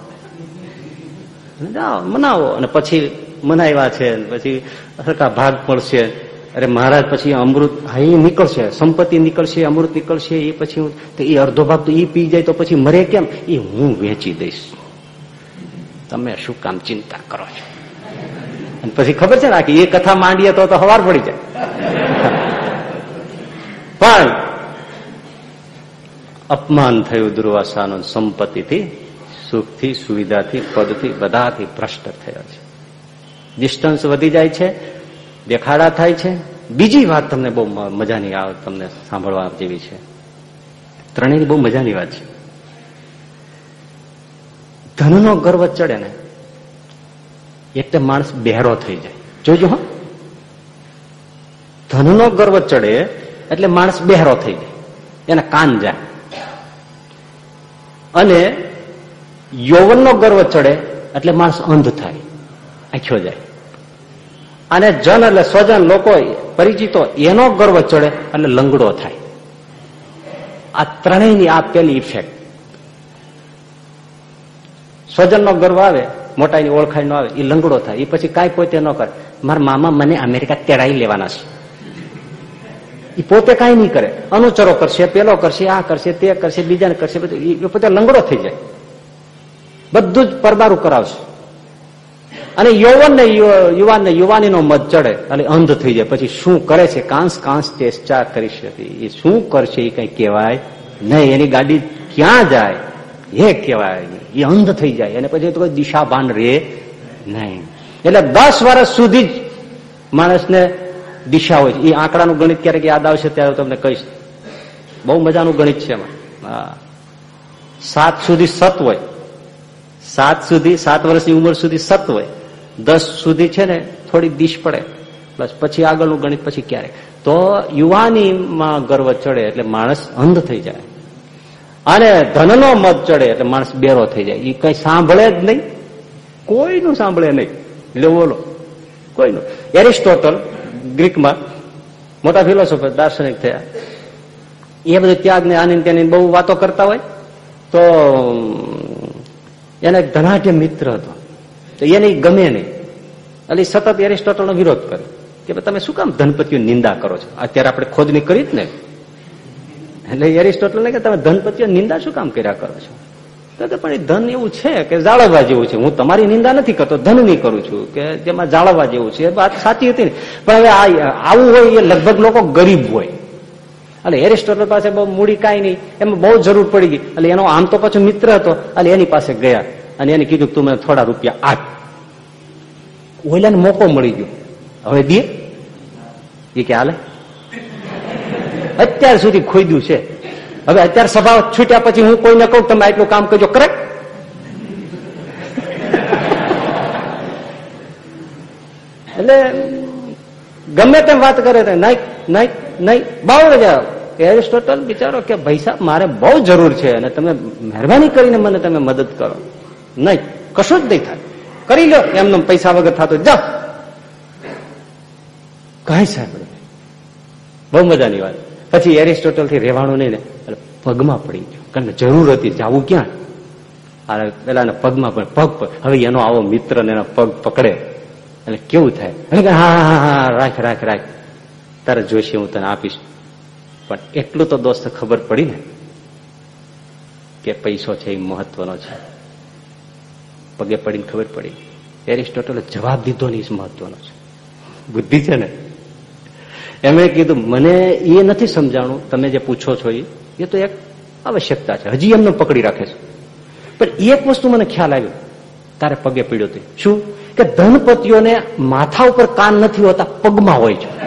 જાઓ, મનાવો. અને પછી મનાવ્યા છે. પછી સરખા ભાગ પડશે. અરે મહારાજ પછી અમૃત, હા નીકળશે. સંપત્તિ નીકળશે, અમૃત નીકળશે એ પછી તો એ અડધો ભાગ તો એ પી જાય તો પછી મરે કેમ? એ હું વેચી દઈશ. તમે શું કામ ચિંતા કરો છો? અને પછી ખબર છે ને કે એ કથા માંડીએ તો હવાર પડી જાય. પણ અપમાન થયું દુર્વાસાનું સંપત્તિથી, સુખથી, સુવિધાથી, પદથી, બધાથી ભ્રષ્ટ થયો છે. ડિસ્ટન્સ વધી જાય છે, દેખાડા થાય છે. બીજી વાત તમને બહુ મજાની તમને સાંભળવા જેવી છે. ત્રણેયની બહુ મજાની વાત છે. ધનનો ગર્વ ચડે ને તો માણસ બહેરો થઈ જાય. જોજો હા. ધનનો ગર્વ ચડે એટલે માણસ બહેરો થઈ જાય. એના કાન જાય. અને યૌવનનો ગર્વ ચડે એટલે માણસ અંધ થાય, આખ્યો જાય. અને જન એટલે સ્વજન લોકો પરિચિતો, એનો ગર્વ ચડે એટલે લંગડો થાય. આ ત્રણેયની આ પેલી ઇફેક્ટ સ્વજનનો ગર્વ આવે મોટાની ઓળખાણ નો આવે એ લંગડો થાય. એ પછી કાંઈ પોતે ન કરે. મારા મામા મને અમેરિકા તેડાઈ લેવાના છે. એ પોતે કાંઈ નહીં કરે. અનુચરો કરશે, પેલો કરશે, આ કરશે, તે કરશે, બીજાને કરશે, બધું. એ પોતે લંગડો થઈ જાય. બધું જ પરબારું કરાવશે. અને યુવન ને યુવાન ને યુવાનીનો મત ચડે અને અંધ થઈ જાય. પછી શું કરે છે? કાંસ કાંસ ચેષ્ટા કરી શકે. એ શું કરશે? એ કઈ કહેવાય નહીં. એની ગાડી ક્યાં જાય? એ કહેવાય એ અંધ થઈ જાય. અને પછી તો કોઈ દિશા ભાન રે નહીં. એટલે દસ વર્ષ સુધી જ માણસને દિશા હોય છે. એ આંકડાનું ગણિત ક્યારેક યાદ આવશે ત્યારે તમને કહીશ. બહુ મજાનું ગણિત છે એમાં. સાત સુધી સત હોય. સાત સુધી, સાત વર્ષની ઉંમર સુધી સત હોય. દસ સુધી છે ને થોડી દિશ પડે. બસ પછી આગળનું ગણિત પછી ક્યારેક. તો યુવાનીમાં ગર્વ ચડે એટલે માણસ અંધ થઈ જાય. અને ધનનો મત ચડે એટલે માણસ બેરો થઈ જાય. એ કઈ સાંભળે જ નહીં. કોઈનું સાંભળે નહીં. એટલે બોલો. કોઈનું. એરિસ્ટોટલ, ગ્રીકમાં, મોટા ફિલોસોફર, દાર્શનિક થયા. એ બધું ત્યાગને આની ત્યાંની બહુ વાતો કરતા હોય. તો, એને એક ધનાઢ્ય મિત્ર હતો. તો એને ગમે નહીં. એટલે સતત એરિસ્ટોટલનો વિરોધ કરે. કે તમે શું કામ ધનપતિઓ નિંદા કરો છો? અત્યારે આપણે ખોદની કરી જ ને. એટલે એરિસ્ટોટલ ને કે તમે ધનપતિઓ નિંદા શું કામ કર્યા કરો છો? તો પણ એ ધન એવું છે કે જાળવવા જેવું છે. હું તમારી નિંદા નથી કરતો, ધનની કરું છું કે જેમાં જાળવવા જેવું છે. વાત સાચી હતી ને. પણ હવે આવું હોય એ લગભગ લોકો ગરીબ હોય. એટલે એરિસ્ટોટલ પાસે બહુ મૂડી કાંઈ નહીં. એમાં બહુ જરૂર પડી ગઈ. એટલે એનો આમ તો પાછો મિત્ર હતો. એટલે એની પાસે ગયા. અને એને કીધું તું મને થોડા રૂપિયા આઠ ઓલાને મોકો મળી ગયો. હવે દે. એ કે, હાલે. અત્યાર સુધી ખોદ્યું છે. હવે અત્યારે સભા છૂટ્યા પછી હું કોઈને કહું તમે આટલું કામ કરજો. કરે એટલે ગમે તેમ વાત કરે તો નહીં નહીં નહીં બહુ રજા એરિસ્ટોટલ બિચારો કે ભાઈ સાહેબ, મારે બહુ જરૂર છે અને તમે મહેરબાની કરીને મને તમે મદદ કરો. નહીં કશું જ નહીં થાય. કરી લો. એમનો પૈસા વગર થતો જાઓ. કઈ સાહેબ બહુ મજાની વાત. પછી એરિસ્ટોટલથી રહેવાનું નહીં ને, એટલે પગમાં પડી ગયો. કારણ જરૂર હતી, જવું ક્યાં? પેલા પગમાં પણ, પગ હવે એનો આવો મિત્ર ને એના પગ પકડે. એટલે કેવું થાય? એટલે હા હા હા રાખ રાખ રાખ. તારે જોઈશે હું તને આપીશ. પણ એટલું તો દોસ્ત ખબર પડી ને કે પૈસો છે એ મહત્વનો છે. પગે પડીને ખબર પડી. એરિસ્ટોટલે જવાબ દીધો નહીં મહત્વનો છે. બુદ્ધિ છે ને? એમણે કીધું, મને એ નથી સમજાણું તમે જે પૂછો છો એ તો એક આવશ્યકતા છે. હજી એમને પકડી રાખે છે. પણ એક વસ્તુ મને ખ્યાલ આવ્યો. તારે પગે પીડ્યો હતી શું? કે ધનપતિઓને માથા ઉપર કાન નથી હોતા, પગમાં હોય છે.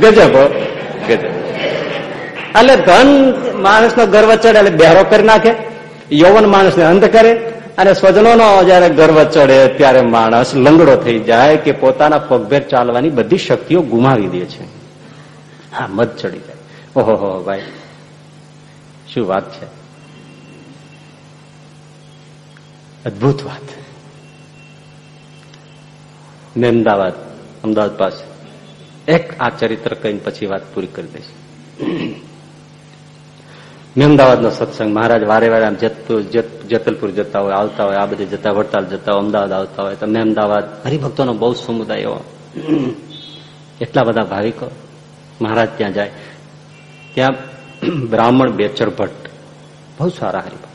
ગજબ ગજબ. એટલે ધન માણસનો ગર્વ ચડે એટલે બહેરો કરી નાખે. યૌવન માણસને અંધ કરે. અને સ્વજનોનો જયારે ગર્વ ચડે ત્યારે માણસ લંગડો થઈ જાય કે પોતાના પગભેર ચાલવાની બધી શક્તિઓ ગુમાવી દે છે. હા મત ચડી જાય. ઓહો ભાઈ. શું વાત છે? અદભુત વાત. ને અમદાવાદ અમદાવાદ પાસે એક આ ચરિત્ર કહીને પછી વાત પૂરી કરી દઈશ. અમદાવાદ નો સત્સંગ, મહારાજ વારે વારે આમ જેતલપુર જતા હોય, આવતા હોય, આ બધે જતા, વડતાલ જતા હોય, અમદાવાદ આવતા હોય, તમને અમદાવાદ હરિભક્તોનો બહુ સમુદાય એવો. એટલા બધા ભાવિકો મહારાજ ત્યાં જાય. ત્યાં બ્રાહ્મણ બેચર ભટ્ટ, બહુ સારા હરિભક્ત.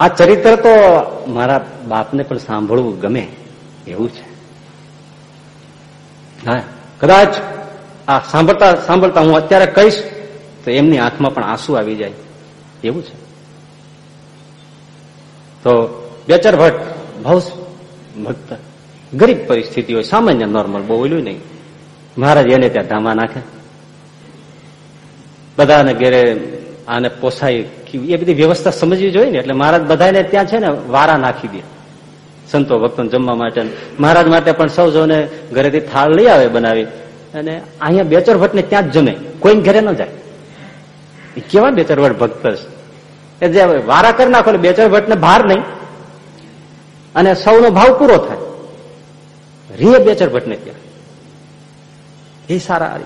આ ચરિત્ર તો મારા બાપને પણ સાંભળવું ગમે એવું છે. હા, કદાચ આ સાંભળતા સાંભળતા હું અત્યારે કહીશ તો એમની આંખમાં પણ આંસુ આવી જાય એવું છે. તો બેચર ભટ્ટ બહુ ભક્ત. ગરીબ પરિસ્થિતિ હોય, સામાન્ય નોર્મલ બહુ ઓલું નહીં. મહારાજ એને ત્યાં ધામા નાખે. બધાને ઘેરે આને પોસાય એ બધી વ્યવસ્થા સમજવી જોઈએ ને, એટલે મહારાજ બધાને ત્યાં છે ને, વારા નાખી દે. સંતો, ભક્તો જમવા માટે મહારાજ માટે પણ સૌ જોને ઘરેથી થાળ લઈ આવે બનાવી. અને અહીંયા બેચર ભટ્ટ ત્યાં જ જમે. કોઈ ઘરે ન જાય. કેવા બેચર ભટ્ટ ભક્ત છે? જે વારા કરી નાખો બે ચાર ભટ્ટ ભાર નહીં. અને સૌનો ભાવ પૂરો થાય. રીએ બે ચાર ભટ્ટ ને ત્યાં એ સારા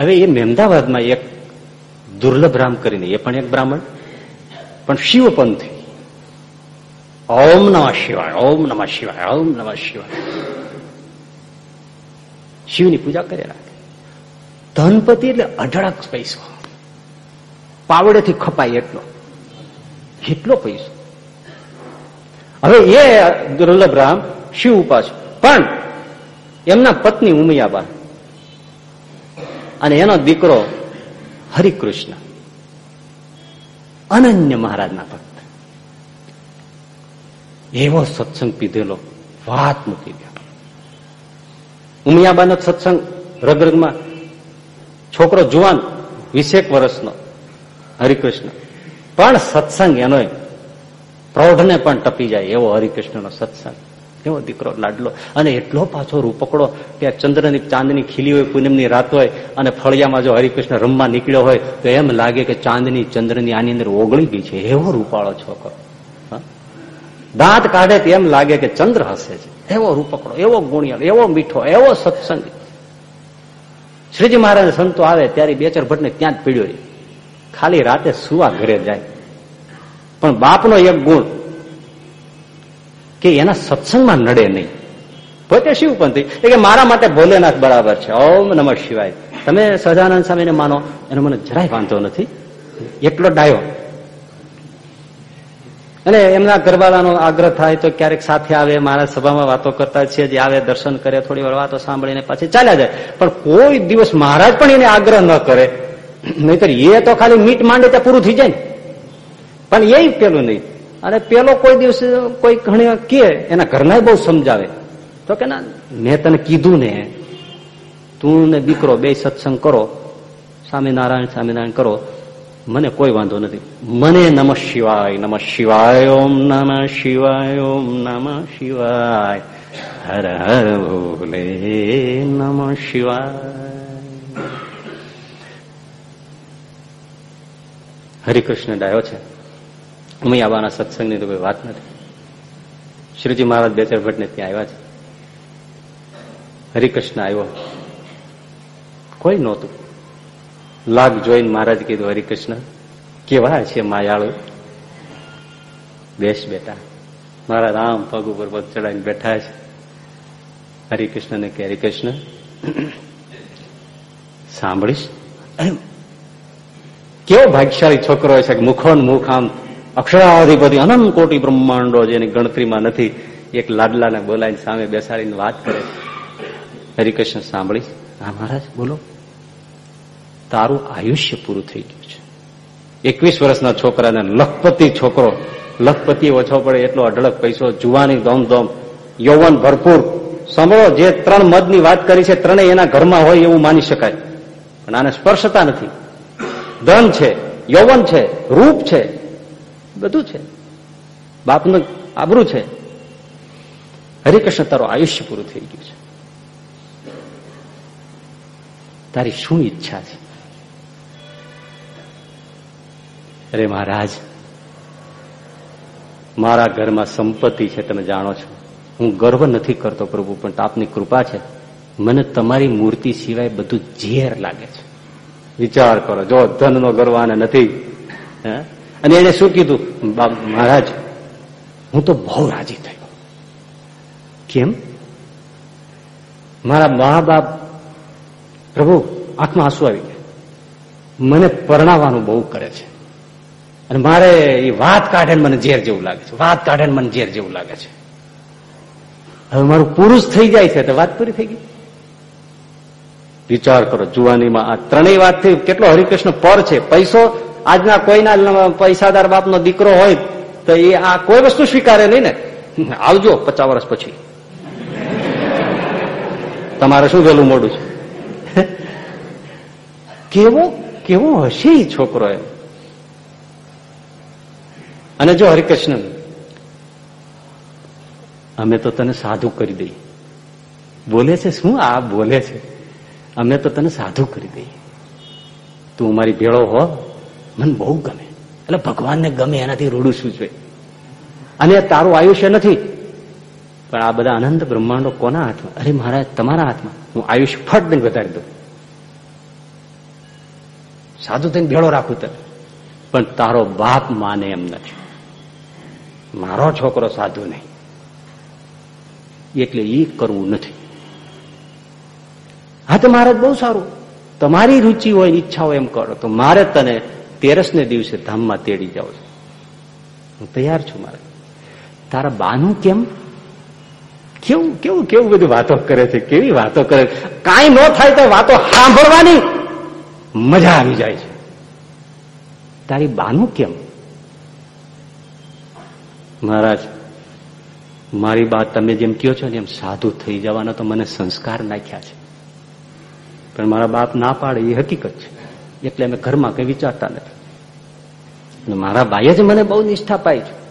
હવે એ મહેમદાવાદમાં એક દુર્લભ રામ કરીને, એ પણ એક બ્રાહ્મણ, પણ શિવપંથી. ઓમ નમઃ શિવાય, ઓમ નમઃ શિવાય, ઓમ નમઃ શિવાય. શિવની પૂજા કરે રાખે. ધનપતિ એટલે અઢળક પૈસો. પાવડેથી ખપાય એટલો. એટલો પૈસો? હવે એ દુર્લભ શિવ ઉપાસ. પણ એમના પત્ની ઉમિયાબા અને એનો દીકરો હરિકૃષ્ણ. અનન્ય મહારાજના ભક્ત. એવો સત્સંગ પીધેલો, વાત મૂકી ગયો ઉમિયાબાનો સત્સંગ રગરગમાં છોકરો જુવાન, વીસેક વર્ષનો. હરિકૃષ્ણ. પણ સત્સંગ એનો પ્રૌઢને પણ ટપી જાય એવો હરિકૃષ્ણનો સત્સંગ. એવો દીકરો લાડલો. અને એટલો પાછો રૂપકડો કે ચંદ્રની ચાંદની ખીલી હોય, પૂનમની રાત હોય, અને ફળિયામાં જો હરિકૃષ્ણ રમવા નીકળ્યો હોય, તો એમ લાગે કે ચાંદની ચંદ્રની આની અંદર ઓગળી ગઈ છે. એવો રૂપાળો છોકરો. દાંત કાઢે તો એમ લાગે કે ચંદ્ર હસે છે. એવો રૂપકડો, એવો ગુણિયાળ, એવો મીઠો, એવો સત્સંગ. શ્રીજી મહારાજ સંતો આવે ત્યારે બેચર ભટ્ટને ત્યાં જ પીડ્યો ખાલી રાતે સુવા ઘરે જાય. પણ બાપનો એક ગુણ કે એના સત્સંગમાં નડે નહીં. પોતે શિવપંથી એ કે મારા માટે ભોલેનાથ બરાબર છે. ઓમ નમઃ શિવાય. તમે સહજાનંદ સ્વામીને માનો, એનો મને જરાય વાંધો નથી. એટલો ડાયો. અને એમના ઘરવાળાનો આગ્રહ થાય તો ક્યારેક સાથે આવે, મારા સભામાં વાતો કરતા છે જે આવે, દર્શન કરે, થોડી વાર વાતો સાંભળીને પાછી ચાલ્યા જાય. પણ કોઈ દિવસ મહારાજ પણ એને આગ્રહ ન કરે. નહીતર એ તો ખાલી મીટ માંડે ત્યાં પૂરું થઈ જાય પણ એ પેલું નહીં. અને પેલો કોઈ દિવસ કોઈ ઘણી કે એના ઘરના બહુ સમજાવે. તો કે ના, મેં તને કીધું ને, તું ને દીકરો બે સત્સંગ કરો, સ્વામિનારાયણ સ્વામિનારાયણ કરો, મને કોઈ વાંધો નથી. મને નમ શિવાય નમ શિવાય, ઓમ નમ શિવાય, ઓમ નમ શિવાય. હર હર ભોલે નમ શિવાય. હરિકૃષ્ણ ડાયો છે. અમે આવવાના સત્સંગની તો કોઈ વાત નથી. શ્રીજી મહારાજ બેચર ભટ્ટને ત્યાં આવ્યા છે. હરિકૃષ્ણ આવ્યો. કોઈ નહોતું. લાગ જોઈને મહારાજ કીધું, હરિકૃષ્ણ, કેવા છે માયાળુ? બેસ બેટા. મારા રામ પગ ઉપર પગ ચડાવીને બેઠા છે. હરિકૃષ્ણને કે હરિકૃષ્ણ, સાંભળીશ? કેવો ભાગ્યશાળી છોકરો છે કે મુખોન મુખ આમ અક્ષરાધિપતિ, અનંત બ્રહ્માંડો જેની ગણતરીમાં નથી. એક લાડલાને બોલાવીને સામે બેસાડીને વાત કરે. હરિકૃષ્ણ સાંભળી, હા, મહારાજ, બોલો. તારું આયુષ્ય પૂરું થઈ ગયું છે. એકવીસ વર્ષના છોકરાને લખપતિ છોકરો, લખપતિ ઓછો પડે, એટલો અઢળક પૈસો, જુવાની દોમ દોમ, યૌવન ભરપૂર. સાંભળો, જે ત્રણ મદની વાત કરી છે, ત્રણેય એના ઘરમાં હોય એવું માની શકાય. પણ આને સ્પર્શતા નથી. ધન છે, યૌવન છે, રૂપ છે, બધું છે. બાપનું આબરું છે. હરિકૃષ્ણ તારું આયુષ્ય પૂરું થઈ ગયું છે. તારી શું ઈચ્છા છે? અરે મહારાજ, મારા ઘરમાં સંપત્તિ છે, તમે જાણો છો. હું ગર્વ નથી કરતો પ્રભુ, પણ આપની કૃપા છે. મને તમારી મૂર્તિ સિવાય બધું ઝેર લાગે છે. વિચાર કરો. જો ધનનો ગર્વ આને નથી અને એને શું કીધું? મહારાજ, હું તો બહુ રાજી થયો કેમ? મારા મા બાપ પ્રભુ આંખમાં આંસુ આવી ગયા. મને પરણાવવાનું બહુ કરે છે. અને મારે એ વાત કાઢે મને ઝેર જેવું લાગે છે. વાત કાઢે મને ઝેર જેવું લાગે છે. હવે મારું પુરુષ થઈ જાય છે તો વાત પૂરી થઈ ગઈ. વિચાર કરો, જુવાનીમાં આ ત્રણેય વાતથી કેટલો હરિકૃષ્ણ પર છે? પૈસો, આજના કોઈના પૈસાદાર બાપનો દીકરો હોય, તો એ આ કોઈ વસ્તુ સ્વીકારે નહીં ને. આવજો પચાસ વર્ષ પછી. તમારે શું વેલું મોડું છે? કેવો કેવો હશે એ છોકરો એમ? અને જો હરિકૃષ્ણ, અમે તો તને સાધુ કરી દઈ બોલે છે શું? આ બોલે છે. અમે તો તને સાધુ કરી દઈએ. તું મારી ભેળો હો, મને બહુ ગમે. એટલે ભગવાનને ગમે એનાથી રૂડું શું જોઈએ અને તારું આયુષ્ય નથી. પણ આ બધા અનંત બ્રહ્માંડો કોના હાથમાં? અરે મહારાજ, તમારા હાથમાં. હું આયુષ્ય ફટ દઈને વધારી દઉં. સાધુ થઈને ભેળો રાખું તને. પણ તારો બાપ માને એમ નથી. મારો છોકરો સાધુ નહીં. એટલે એ કરવું નથી. હા તો મહારાજ બહુ સારું. તમારી રુચિ હોય, ઈચ્છા હોય એમ કરો. તો મારે તને તેરસ ને દિવસે ધામમાં તેડી જાવ છું. હું તૈયાર છું મારે. તારા બાનું કેમ? કેવું કેવું કેવું બધું વાતો કરે છે? કેવી વાતો કરે? કાંઈ ન થાય તો વાતો સાંભળવાની મજા આવી જાય છે. તારી બાનું કેમ? મહારાજ, મારી બા તમે જેમ કહો છો ને એમ સાધુ થઈ જવાના તો મને સંસ્કાર નાખ્યા છે. પણ મારા બાપ ના પાડે એ હકીકત છે. એટલે અમે ઘરમાં કઈ વિચારતા નથી. મારા ભાઈએ જ મને બહુ નિષ્ઠા પાઈ છે.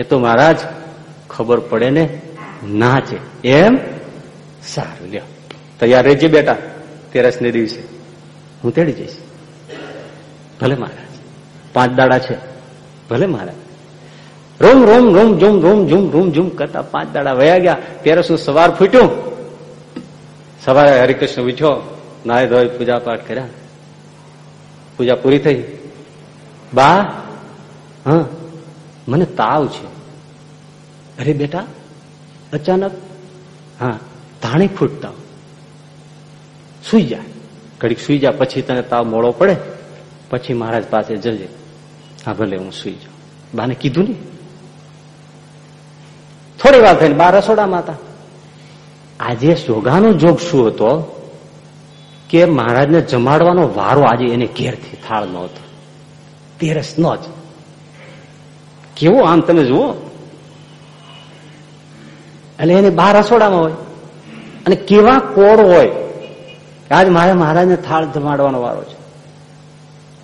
એ તો મહારાજ, ખબર પડે ને ના છે. એમ? સારું, લ્યો. તૈયાર રહેજે બેટા તેરસ ને દિવસે. હું તેડી જઈશ. ભલે મહારાજ. પાંચ દાડા છે. ભલે મહારાજ. રોમ રોમ રોમ ઝુમ રોમ ઝૂમ રૂમ ઝુમ કરતા પાંચ દાડા વયા ગયા. તેરસનું સવાર ફૂટ્યું. સવારે હરિકૃષ્ણ ઉઠ્યો નાય ધોઈ પૂજા પાઠ કર્યા? પૂજા પૂરી થઈ? બા, હા, મને તાવ છે. અરે બેટા, અચાનક? હા, ધાણી ફૂટતા. સુઈ જાય ઘડીક સુઈ જા, પછી તને તાવ મોડો પડે, પછી મહારાજ પાસે જજે. હા, ભલે, હું સુઈ જાઉં. બાને કીધું ને? થોડી વાર થઈને બા રસોડામાં હતા. આજે સોગાનો જોગ શું હતો કે મહારાજને જમાડવાનો વારો આજે એને ઘેરથી થાળ નહોતો. હતો તેરસ નો જ. કેવું આમ તમે જુઓ. એટલે એને બાર રસોડામાં હોય. અને કેવા કોળ હોય આજ મારે મહારાજને થાળ જમાડવાનો વારો છે.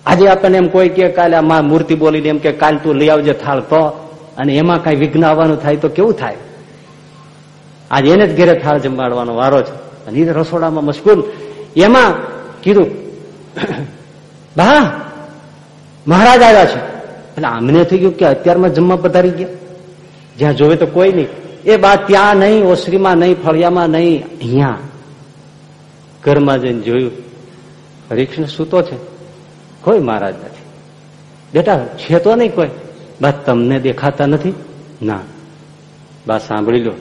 આજે આપણને એમ કોઈ કે કાલે આ મૂર્તિ બોલીને એમ કે કાલ તું લઈ આવજે થાળ તો. અને એમાં કઈ વિઘ્ન આવવાનું થાય તો કેવું થાય? આજે એને જ ઘેરે થાળ જમાડવાનો વારો છે. અને એ રસોડામાં મશગુલ. એમાં કીધું, બા, મહારાજ આવ્યા છે. એટલે અમને થઈ ગયું કે અત્યારમાં જમવા પધારી ગયા. જ્યાં જોવે તો કોઈ નહીં. એ બા, ત્યાં નહીં, ઓસરીમાં નહીં, ફળિયામાં નહીં. અહીંયા ઘરમાં જઈને જોયું, હરિકૃષ્ણ સૂતો છે. કોઈ મહારાજ નથી. બેટા, છે તો નહીં કોઈ. બા, તમને દેખાતા નથી. ના. બા, સાંભળી લો.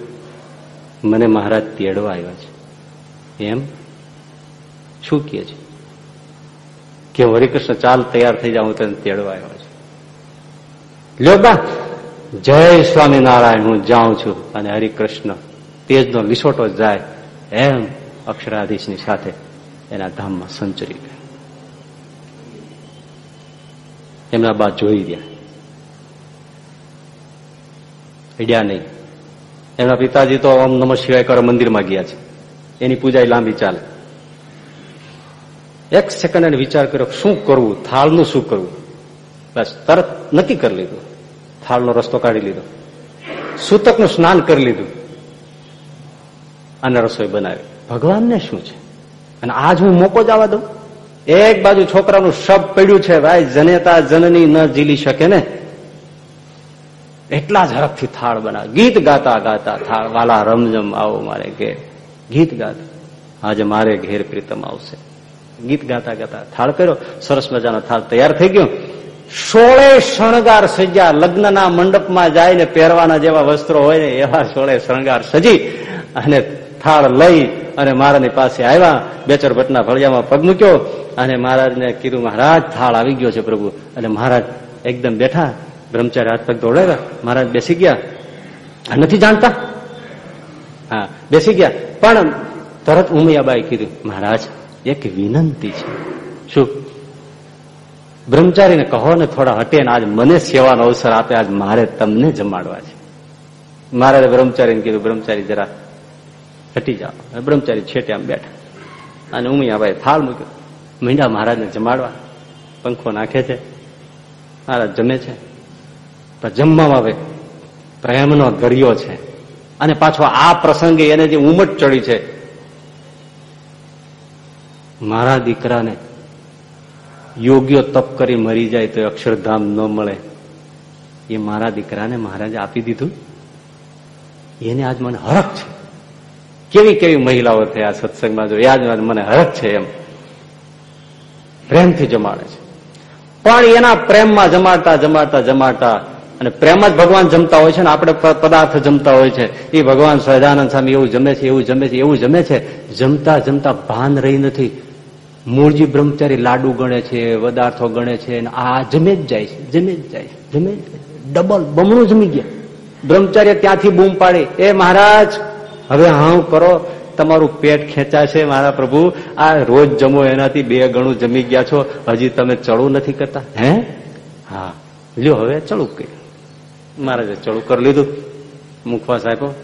મને મહારાજ તેડવા આવ્યા છે. એમ શું કે છે. કે હરિકૃષ્ણ, ચાલ, તૈયાર થઈ જાઉં તને તેડવા આવ્યો છે. લ્યો જય સ્વામિનારાયણ, હું જાઉં છું. અને હરિકૃષ્ણ તેજનો લીસોટો જાય એમ અક્ષરાધીશની સાથે એના ધામમાં સંચરી ગયા. એમના બા જોઈ રહ્યા. અડ્યા નહીં. એમના પિતાજી તો ઓમ નમઃ શિવાય કરો મંદિરમાં ગયા છે. એની પૂજા લાંબી ચાલે. એક સેકન્ડ એને વિચાર કર્યો, શું કરવું? થાળનું શું કરવું? બસ, તરત નક્કી કરી લીધું. થાળનો રસ્તો કાઢી લીધો. સૂતકનું સ્નાન કરી લીધું. અને રસોઈ બનાવી. ભગવાનને શું છે? અને આજ હું મોકો જ દઉં? એક બાજુ છોકરાનું શબ પડ્યું છે, ભાઈ, જનેતા જનની ન ઝીલી શકે ને? એટલા જ હરખથી થાળ બનાવે. ગીત ગાતા ગાતા થાળ, વાલા રમઝમ આવો મારે ઘેર. ગીત ગાતા. આજે મારે ઘેર પ્રીતમ આવશે. ગીત ગાતા ગાતા થાળ કર્યો, સરસ મજાનો થાળ તૈયાર થઈ ગયો. સોળે શણગાર સજ્યા લગ્નના મંડપમાં જાય ને પહેરવાના જેવા વસ્ત્રો હોય ને, એવા સોળે શણગાર સજી અને થાળ લઈ અને મહારાજની પાસે આવ્યા. બેચર ભટ્ટના ફળિયામાં પગ મૂક્યો અને મહારાજને કીધું, મહારાજ, થાળ આવી ગયો છે પ્રભુ. અને મહારાજ એકદમ બેઠા. બ્રહ્મચારી હાથ પગ દોડાવ્યા. મહારાજ બેસી ગયા. નથી જાણતા? હા, બેસી ગયા. પણ તરત ઉમિયાબાઈ કીધું, મહારાજ, એક વિનંતી છે. શું? બ્રહ્મચારીને કહો ને થોડા હટે ને આજ મને સેવાનો અવસર આપે, આજ મારે તમને જમાડવા છે. મહારાજે બ્રહ્મચારીને કીધું, બ્રહ્મચારી જરા હટી જાઓ. બ્રહ્મચારી છેટે આમ બેઠા. અને ઉમિયાબાઈ થાળ મૂક્યો. મીંડા મહારાજને જમાડવા. પંખો નાખે છે. મહારાજ જમે છે. જમવામાં આવે પ્રેમનો દરિયો છે. અને પાછો આ પ્રસંગે એને જે ઉમટ ચડી છે, મારા દીકરાને યોગ્ય તપ કરી મરી જાય તો અક્ષરધામ ન મળે. એ મારા દીકરાને મહારાજે આપી દીધું. એને આજ મને હરખ છે. કેવી કેવી મહિલાઓ થયા સત્સંગમાં જો યાદ મને હરખ છે એમ. પ્રેમથી જમાડે છે. પણ એના પ્રેમમાં જમાડતા જમાડતા જમાડતા અને પ્રેમ જ ભગવાન જમતા હોય છે ને આપણે પદાર્થ જમતા હોય છે. એ ભગવાન સહજાનંદ સ્વામી એવું જમે છે, એવું જમે છે, એવું જમે છે. જમતા જમતા ભાન રહી નથી. મૂળજી બ્રહ્મચારી લાડુ ગણે છે પદાર્થો ગણે છે આ જમે જ જાય છે, જમે જ જાય છે, જમે ડબલ બમણું જમી ગયા. બ્રહ્મચાર્ય ત્યાંથી બૂમ પાડી. એ મહારાજ, હવે હા કરો? તમારું પેટ ખેંચાશે મારા પ્રભુ. આ રોજ જમો એનાથી બે ગણું જમી ગયા છો. હજી તમે ચડું નથી કરતા. હે? હા. લ્યો, હવે ચડું કર્યું. મહારાજે ચડું કરી લીધું મુખવાસ આપ્યો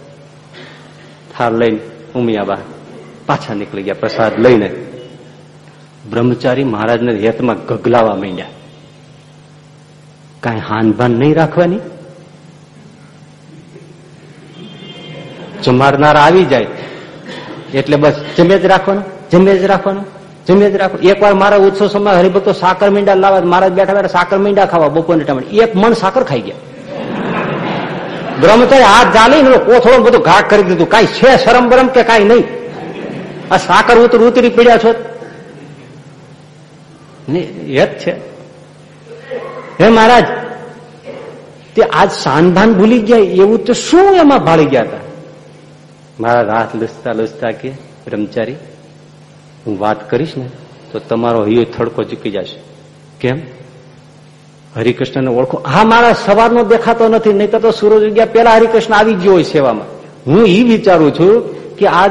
થાર લઈને ઉમિયાબા પાછા નીકળી ગયા, પ્રસાદ લઈને. બ્રહ્મચારી મહારાજને હેતમાં ગગલાવા માંડ્યા. કાંઈ હાનભાન નહીં રાખવાની? જમાડનાર આવી જાય. એટલે બસ જમે જ રાખવાનું, જમે જ રાખવાનું, જમે જ એક વાર મારા ઉત્સવ સમય હરિભક્તો સાકર મીંડા લાવવા મહારાજ બેઠા બેઠા સાકર મીંડા ખાવા બપોરને ટાઈમે. એક મણ સાકર ખાઈ ગયા. બ્રહ્મચારી હાથ જાલી ને કોથળો બધું ઘાટ કરી દીધું. કઈ છે શરમ બરમ કે કઈ નહીં? આ સાકર ઉતર ઉતરી પીડ્યા છો? જ છે. હે મહારાજ, તે આજ સાનભાન ભૂલી ગયા, એવું તો શું એમાં ભાળી ગયા હતા? મારા હાથ લૂસતા લૂસતા કે, બ્રહ્મચારી, હું વાત કરીશ ને, તો તમારો હિયો થડકો ચૂકી જશે. કેમ? હરિકૃષ્ણને ઓળખો. હા, મારા સવારનો દેખાતો નથી, નહીતર તો સૂરજ ઉગ્યા પેલા હરિકૃષ્ણ આવી ગયો હોય સેવામાં. હું એ વિચારું છું કે આ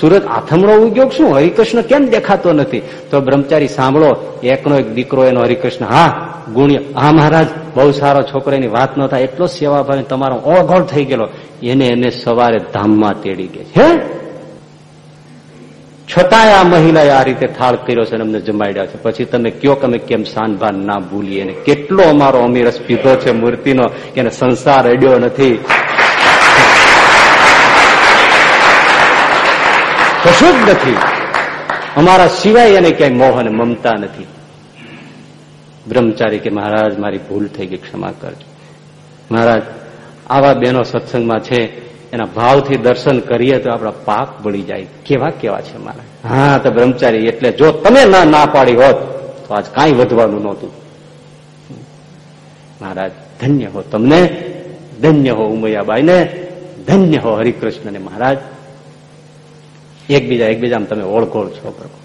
સુરત આથમણો ઉદ્યોગ શું? હરિકૃષ્ણ કેમ દેખાતો નથી? તો બ્રહ્મચારી, સાંભળો, એકનો એક દીકરો એનો હરિકૃષ્ણ, હા, ગુણ્ય, હા, મહારાજ, બહુ સારો છોકરો વાત ન થાય, એટલો સેવાભાવ તમારો ઓઘોળ થઈ ગયેલો, એને એને સવારે ધામમાં તેડી ગયા હે? છતાંય આ મહિલાએ આ રીતે થાળ કર્યો છે અમને જમાડ્યા છે. પછી તમે કયો કે કેમ સાનભાન ના ભૂલીએ ને કેટલો અમારો અમીરસ પીધો છે મૂર્તિનો એને સંસાર અડ્યો નથી. કશું જ નથી. અમારા સિવાય એને ક્યાંય મોહ અને મમતા નથી. બ્રહ્મચારી કે મહારાજ, મારી ભૂલ થઈ ગઈ, ક્ષમા કરજો. મહારાજ, આવા બેનો સત્સંગમાં છે એના ભાવથી દર્શન કરીએ તો આપણા પાપ બળી જાય. કેવા કેવા છે મારા. હા, તો બ્રહ્મચારી, એટલે જો તમે ના ના પાડી હોત, તો આજ કાંઈ વધવાનું નહોતું. મહારાજ, ધન્ય હો તમને, ધન્ય હો ઉમૈયાબાઈ ને ધન્ય હો હરિકૃષ્ણ ને મહારાજ. એકબીજા એકબીજામાં તમે ઓળખોળ છો, પ્રભુ.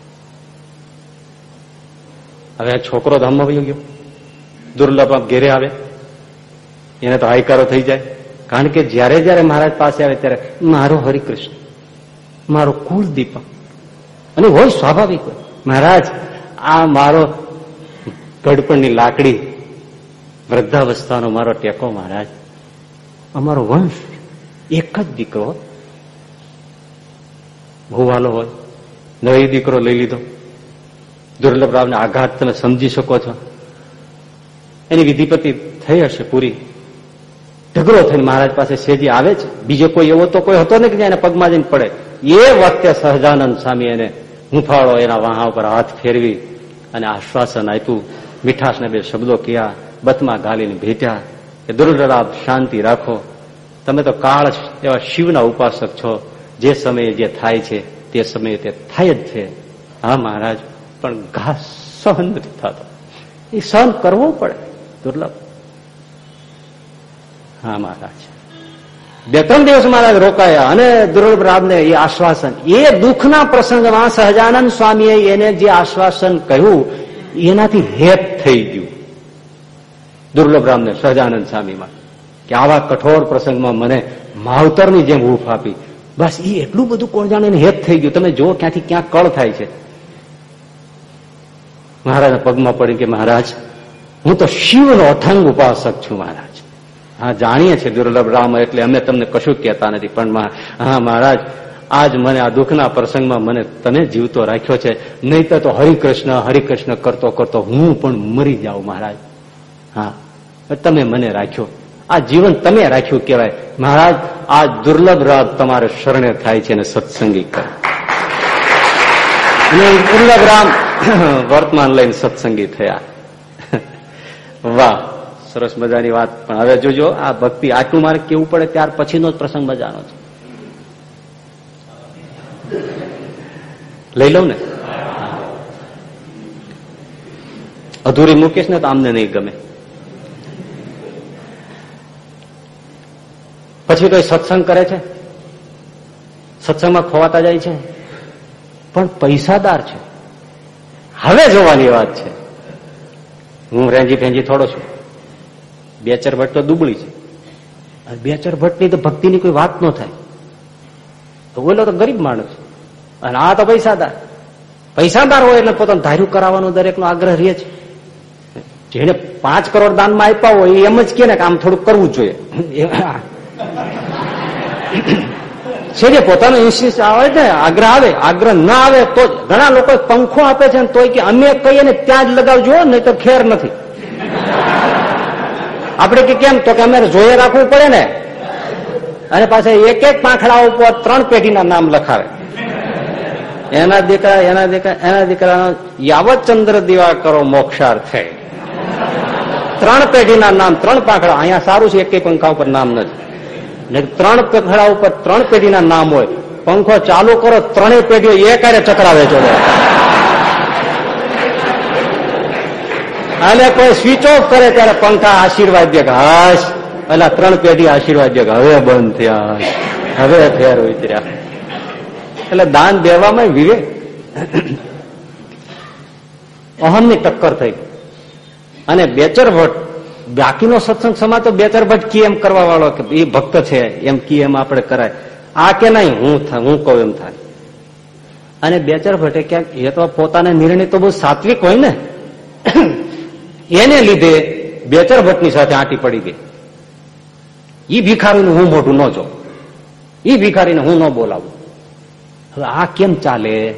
હવે આ છોકરો ધામમાં વયો ગયો. દુર્લભ ઘેરે આવે. એને તો હાઈકારો થઈ જાય. કારણ કે જયારે જયારે મહારાજ પાસે આવે ત્યારે મારો હરિકૃષ્ણ, મારો કુળ દીપક અને હોય સ્વાભાવિક હોય. મહારાજ, આ મારો ગડપણની લાકડી વૃદ્ધાવસ્થાનો મારો ટેકો, મહારાજ. અમારો વંશ એક જ દીકરો ભૂવાલો હોય, નવી દીકરો લઈ લીધો. દુર્લભ રાવને આઘાત તમે સમજી શકો છો. એની વિધિપતિ થઈ હશે પૂરી. ઢગલો થઈને મહારાજ પાસે સેજી આવે છે. બીજો કોઈ એવો તો કોઈ હતો ને કે એને પગમાં જઈને પડે. એ વખતે સહજાનંદ સ્વામી એને હુંફાળો એના વાહા ઉપર હાથ ફેરવી અને આશ્વાસન આપ્યું. મીઠાશને બે શબ્દો કયા બતમાં ગાલીને ભેટ્યા કે દુર્લભ શાંતિ રાખો. તમે તો કાળ એવા શિવના ઉપાસક છો. જે સમયે જે થાય છે, તે સમયે તે થાય જ છે. હા, મહારાજ, પણ ઘાસ સહન નથી થતો. એ સહન કરવો પડે. દુર્લભ. હા મહારાજ બે ત્રણ દિવસ મહારાજ રોકાયા અને દુર્લભ રામને એ આશ્વાસન, એ દુઃખના પ્રસંગમાં સહજાનંદ સ્વામીએ એને જે આશ્વાસન કહ્યું, એનાથી હેત થઈ ગયું. દુર્લભ રામને સહજાનંદ સ્વામીમાં કે આવા કઠોર પ્રસંગમાં મને માવતરની જેમ હૂફ આપી. બસ એ એટલું બધું કોણ જાણે હેત થઈ ગયું. તમે જો ક્યાંથી ક્યાં કળ થાય છે. મહારાજના પગમાં પડી કે મહારાજ, હું તો શિવનો અથંગ ઉપાસક છું, મહારાજ. હા, જાણીએ છીએ દુર્લભ રામ એટલે અમે તમને કશું કહેતા નથી. પણ હા, મહારાજ, આજ મને આ દુઃખના પ્રસંગમાં મને તમે જીવતો રાખ્યો છે. નહીં તો હરિકૃષ્ણ હરિકૃષ્ણ કરતો કરતો હું પણ મરી જાઉં, મહારાજ. હા તમે મને રાખ્યો. આ જીવન તમે રાખ્યું કહેવાય. મહારાજ, આ દુર્લભ રાગ તમારે શરણે થાય છે અને સત્સંગી કરે. અને દુર્લભ રામ વર્તમાન લઈને સત્સંગી થયા. વાહ. સરસ મજાની વાત. પણ હવે જોજો, આ ભક્તિ આટલું મારે કેવું પડે ત્યાર પછીનો જ પ્રસંગ મજાનો છે. લઈ લઉં ને? અધૂરી મૂકીશ ને તો આમને નહીં ગમે. પછી કોઈ સત્સંગ કરે છે. સત્સંગમાં ખોવાતા જાય છે. પણ પૈસાદાર છે. હવે જોવાની વાત છે. હું રેંજી ફેંજી થોડો છું. બેચર ભટ્ટ તો દુબળી છે. બેચર ભટ્ટની તો ભક્તિની કોઈ વાત ન થાય. તો ઓલો તો ગરીબ માણસ. અને આ તો પૈસાદાર. પૈસાદાર હોય એટલે પોતાનું ધાર્યું કરાવવાનો દરેકનો આગ્રહ રહે છે. જેને પાંચ કરોડ દાનમાં આપ્યા હોય એમ જ કે ને કે આમ થોડુંક કરવું જોઈએ. છે જે પોતાનો ઇન્સ્ટિસ આવે ને, આગ્રહ આવે. આગ્રહ ના આવે તો ઘણા લોકો પંખો આપે છે તોય કે અમે કહીએ ને ત્યાં જ લગાવજો નહીં તો ખેર નથી. આપણે કે કેમ? તો કે અમે જોઈએ રાખવું પડે ને. અને પાછા એક એક પાંખડા ઉપર ત્રણ પેઢીના નામ લખાવે. એના દીકરા એના દીકરા, એના દીકરાનો યાવત ચંદ્ર દીવા કરો મોક્ષાર થાય. ત્રણ પેઢીના નામ, ત્રણ પાંખડા. અહીંયા સારું છે, એક એક પંખા ઉપર નામ નથી. ત્રણ પંખડા ઉપર ત્રણ પેઢીના નામ હોય. પંખો ચાલુ કરો, ત્રણેય પેઢીઓ એક ચકરાવે જોડે અને કોઈ સ્વિચ ઓફ કરે ત્યારે પંખા આશીર્વાદ દે હાશ એટલે ત્રણ પેઢી આશીર્વાદ દે હવે બંધ થયા, હવે ફેર ઉતર્યા. એટલે દાન દેવામાં વિવેક. અહમની ટક્કર થઈ અને બેચર ભટ્ટ, બાકીનો સત્સંગ સમા તો બેચર ભટ્ટ કી એમ કરવા વાળો કે, એ ભક્ત છે, એમ કી એમ આપણે કરાય. આ કે નહીં, હું હું કહું એમ થાય. અને બેચર ભટ્ટે ક્યાંક, એ તો પોતાના નિર્ણય તો બહુ સાત્વિક હોય ને. એને લીધે બેચર ભટ્ટની સાથે આંટી પડી ગઈ. ઈ ભિખારીનું હું મોઢું ન જો ઈ ભિખારીને હું ન બોલાવું. હવે આ કેમ ચાલે?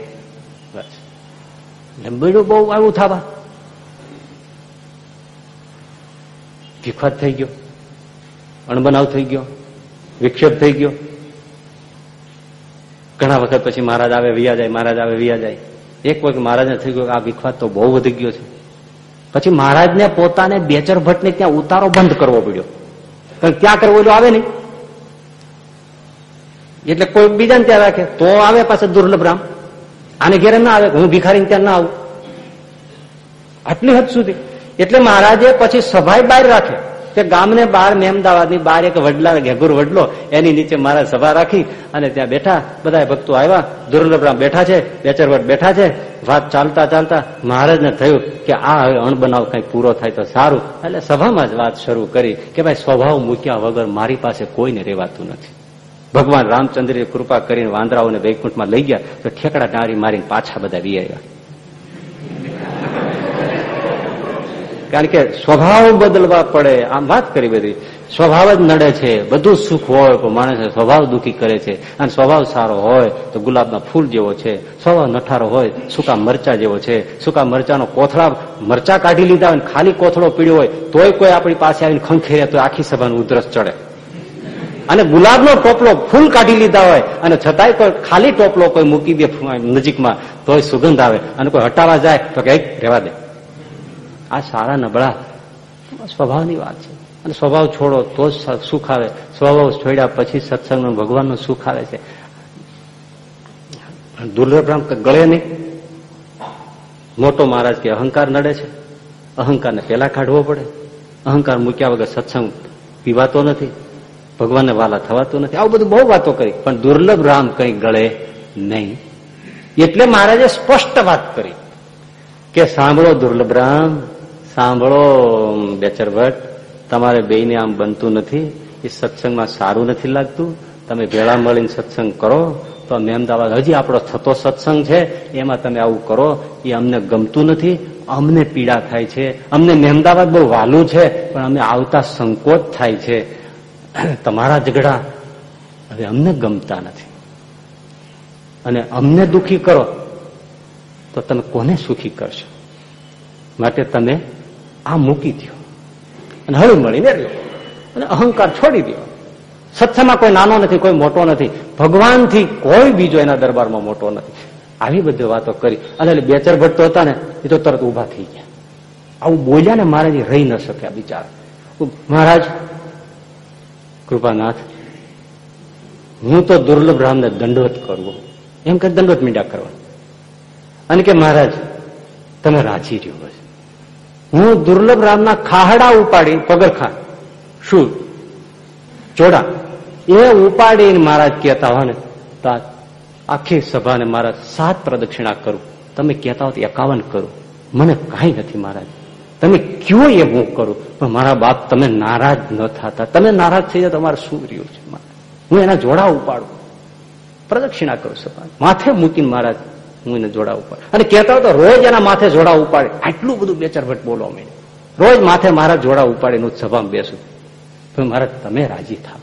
લંબેડું બહુ આવું થવા. વિખવાદ થઈ ગયો. અણબનાવ થઈ ગયો. વિક્ષેપ થઈ ગયો. ઘણા વખત પછી મહારાજ આવે, વિયા જાય, મહારાજ આવે, વિયા જાય. એક વખત મહારાજને થઈ ગયો આ વિખવાદ તો બહુ વધી ગયો છે. પછી મહારાજને પોતાને બેચર ભટ્ટને ત્યાં ઉતારો બંધ કરવો પડ્યો. કારણ ત્યાં કરવો આવે નહીં? એટલે કોઈ બીજાને ત્યાં રાખે. તો આવે પાછા દુર્લભ રામ. આને ઘેરે ના આવે. હું ભિખારીને ત્યાં ના આવું. આટલી હદ સુધી. એટલે મહારાજે પછી સભાય બહાર રાખે. કે ગામને બહાર મહેમદાવાદની બહાર એક વડલા ઘેઘુર વડલો, એની નીચે મારા સભા રાખી અને ત્યાં બેઠા બધા ભક્તો આવ્યા દુર્લભરામ બેઠા છે બેચરવટ બેઠા છે, વાત ચાલતા ચાલતા મહારાજને થયું કે આ હવે અણબનાવ કઈ પૂરો થાય તો સારું. એટલે સભામાં જ વાત શરૂ કરી કે ભાઈ સ્વભાવ મૂક્યા વગર મારી પાસે કોઈને રેવાતું નથી. ભગવાન રામચંદ્રે કૃપા કરીને વાંદરાઓને વૈકુંઠમાં લઈ ગયા, તો ઠેકડા ડાળી મારીને પાછા બધા વી આવ્યા કારણ કે સ્વભાવ બદલવા પડે, આમ વાત કરી બધી. સ્વભાવ જ નડે છે, બધું સુખ હોય પણ માણસ સ્વભાવ દુઃખી કરે છે. અને સ્વભાવ સારો હોય તો ગુલાબના ફૂલ જેવો છે, સ્વભાવ નઠારો હોય, સૂકા મરચા જેવો છે. સૂકા મરચાનો કોથળા, મરચા કાઢી લીધા હોય ખાલી કોથળો પીડ્યો હોય, તોય કોઈ આપણી પાસે આવીને ખંખેરે તો આખી સભાનું ઉધરસ ચડે. અને ગુલાબનો ટોપલો ફૂલ કાઢી લીધા હોય અને છતાંય કોઈ ખાલી ટોપલો કોઈ મૂકી દે નજીકમાં, તોય સુગંધ આવે. અને કોઈ હટાવા જાય તો કંઈક રહેવા દે. આ સારા નબળા સ્વભાવની વાત છે. અને સ્વભાવ છોડો તો જ સુખ આવે. સ્વભાવ છોડ્યા પછી સત્સંગનો ભગવાનનું સુખ આવે છે. દુર્લભરામ ગળે નહીં. મોટો મહારાજ કે અહંકાર નડે છે. અહંકારને પેલા કાઢવો પડે. અહંકાર મૂક્યા વગર સત્સંગ પીવાતો નથી. ભગવાનને વાલા થવાતો નથી. આવું બધું બહુ વાતો કરી. પણ દુર્લભ રામ કઈ ગળે નહીં. એટલે મહારાજે સ્પષ્ટ વાત કરી કે સાંભળો દુર્લભ રામ. સાંભળો બેચર ભટ્ટ તમારે બેયને આમ બનતું નથી. એ સત્સંગમાં સારું નથી લાગતું. તમે ભેળા મળીને સત્સંગ કરો. તો અમે અમદાવાદ હજી આપણો થતો સત્સંગ છે. એમાં તમે આવું કરો. એ અમને ગમતું નથી. અમને પીડા થાય છે. અમને મહેમદાવાદ બહુ વાલું છે, પણ અમે આવતા સંકોચ થાય છે. તમારા ઝઘડા હવે અમને ગમતા નથી. અને અમને દુખી કરો, તો તમે કોને સુખી કરશો? માટે તમે આ મૂકી દો અને હળી રહ્યો. અને અહંકાર છોડી દો સત્સંગમાં કોઈ નાનો નથી, કોઈ મોટો નથી. ભગવાનથી કોઈ બીજો એના દરબારમાં મોટો નથી. આવી બધી વાતો કરી. અને બેચર ભટ્ટો હતા ને, એ તો તરત ઊભા થઈ ગયા. આવું બોલ્યા ને મહારાજ રહી ન શક્યા બિચારા મહારાજ, કૃપાનાથ, હું તો દુર્લભ રામને દંડવત કરવો એમ કે દંડવત મીંડા કરવા. અને કે મહારાજ, તમે રાજી રહ્યો હું દુર્લભ રામના ખાહડા ઉપાડી પગરખા શું જોડા, એ ઉપાડીને મહારાજ કહેતા હોય ને, તો આખી સભાને મહારાજ સાત પ્રદક્ષિણા કરું. તમે કહેતા હો એકાવન કરું. મને કાંઈ નથી મહારાજ. તમે કયો એ હું કરું? પણ મારા બાપ તમે નારાજ ન થતા. તમે નારાજ થઈ જાય તમારે શું રહ્યું છે હું એના જોડા ઉપાડું. પ્રદક્ષિણા કરું સભા માથે મૂકીને મહારાજ હું એને જોડા ઉપાડ અને કહેતા તો રોજ એના માથે જોડા ઉપાડે આટલું બધું બેચરભટ ભટ્ટ બોલો મેં. રોજ માથે મારા જોડા ઉપાડીને હું સભામાં બેસું. તો મહારાજ, તમે રાજી થાવ.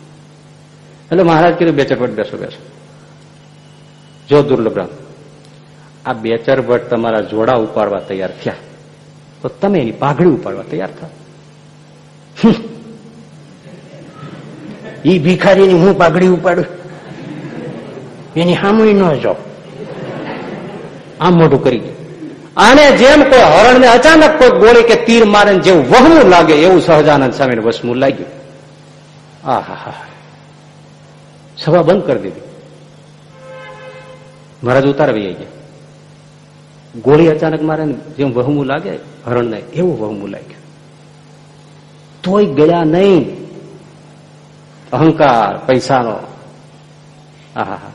એટલે મહારાજ કીધું બેચરભટ બેસો બેસો. જો દુર્લભરામ આ બેચર ભટ્ટ તમારા જોડા ઉપાડવા તૈયાર થયા, તો તમે એની પાઘડી ઉપાડવા તૈયાર થાવ. ઈ ભિખારીની હું પાઘડી ઉપાડું? એની હામણી ન જો આમ મોઢું કરી આને જેમ કોઈ હરણને અચાનક કોઈ ગોળી કે તીર મારે જેવું વહમું લાગે, એવું સહજાનંદ સ્વામીને વસમું લાગ્યું. આ સભા બંધ કરી દીધી. મહારાજ ઉતારવી ગયા. ગોળી અચાનક મારે જેમ વહમું લાગે, હરણને એવું વહમું લાગ્યું. તોય ગયા નહીં. અહંકાર, પૈસાનો. આહા, હા.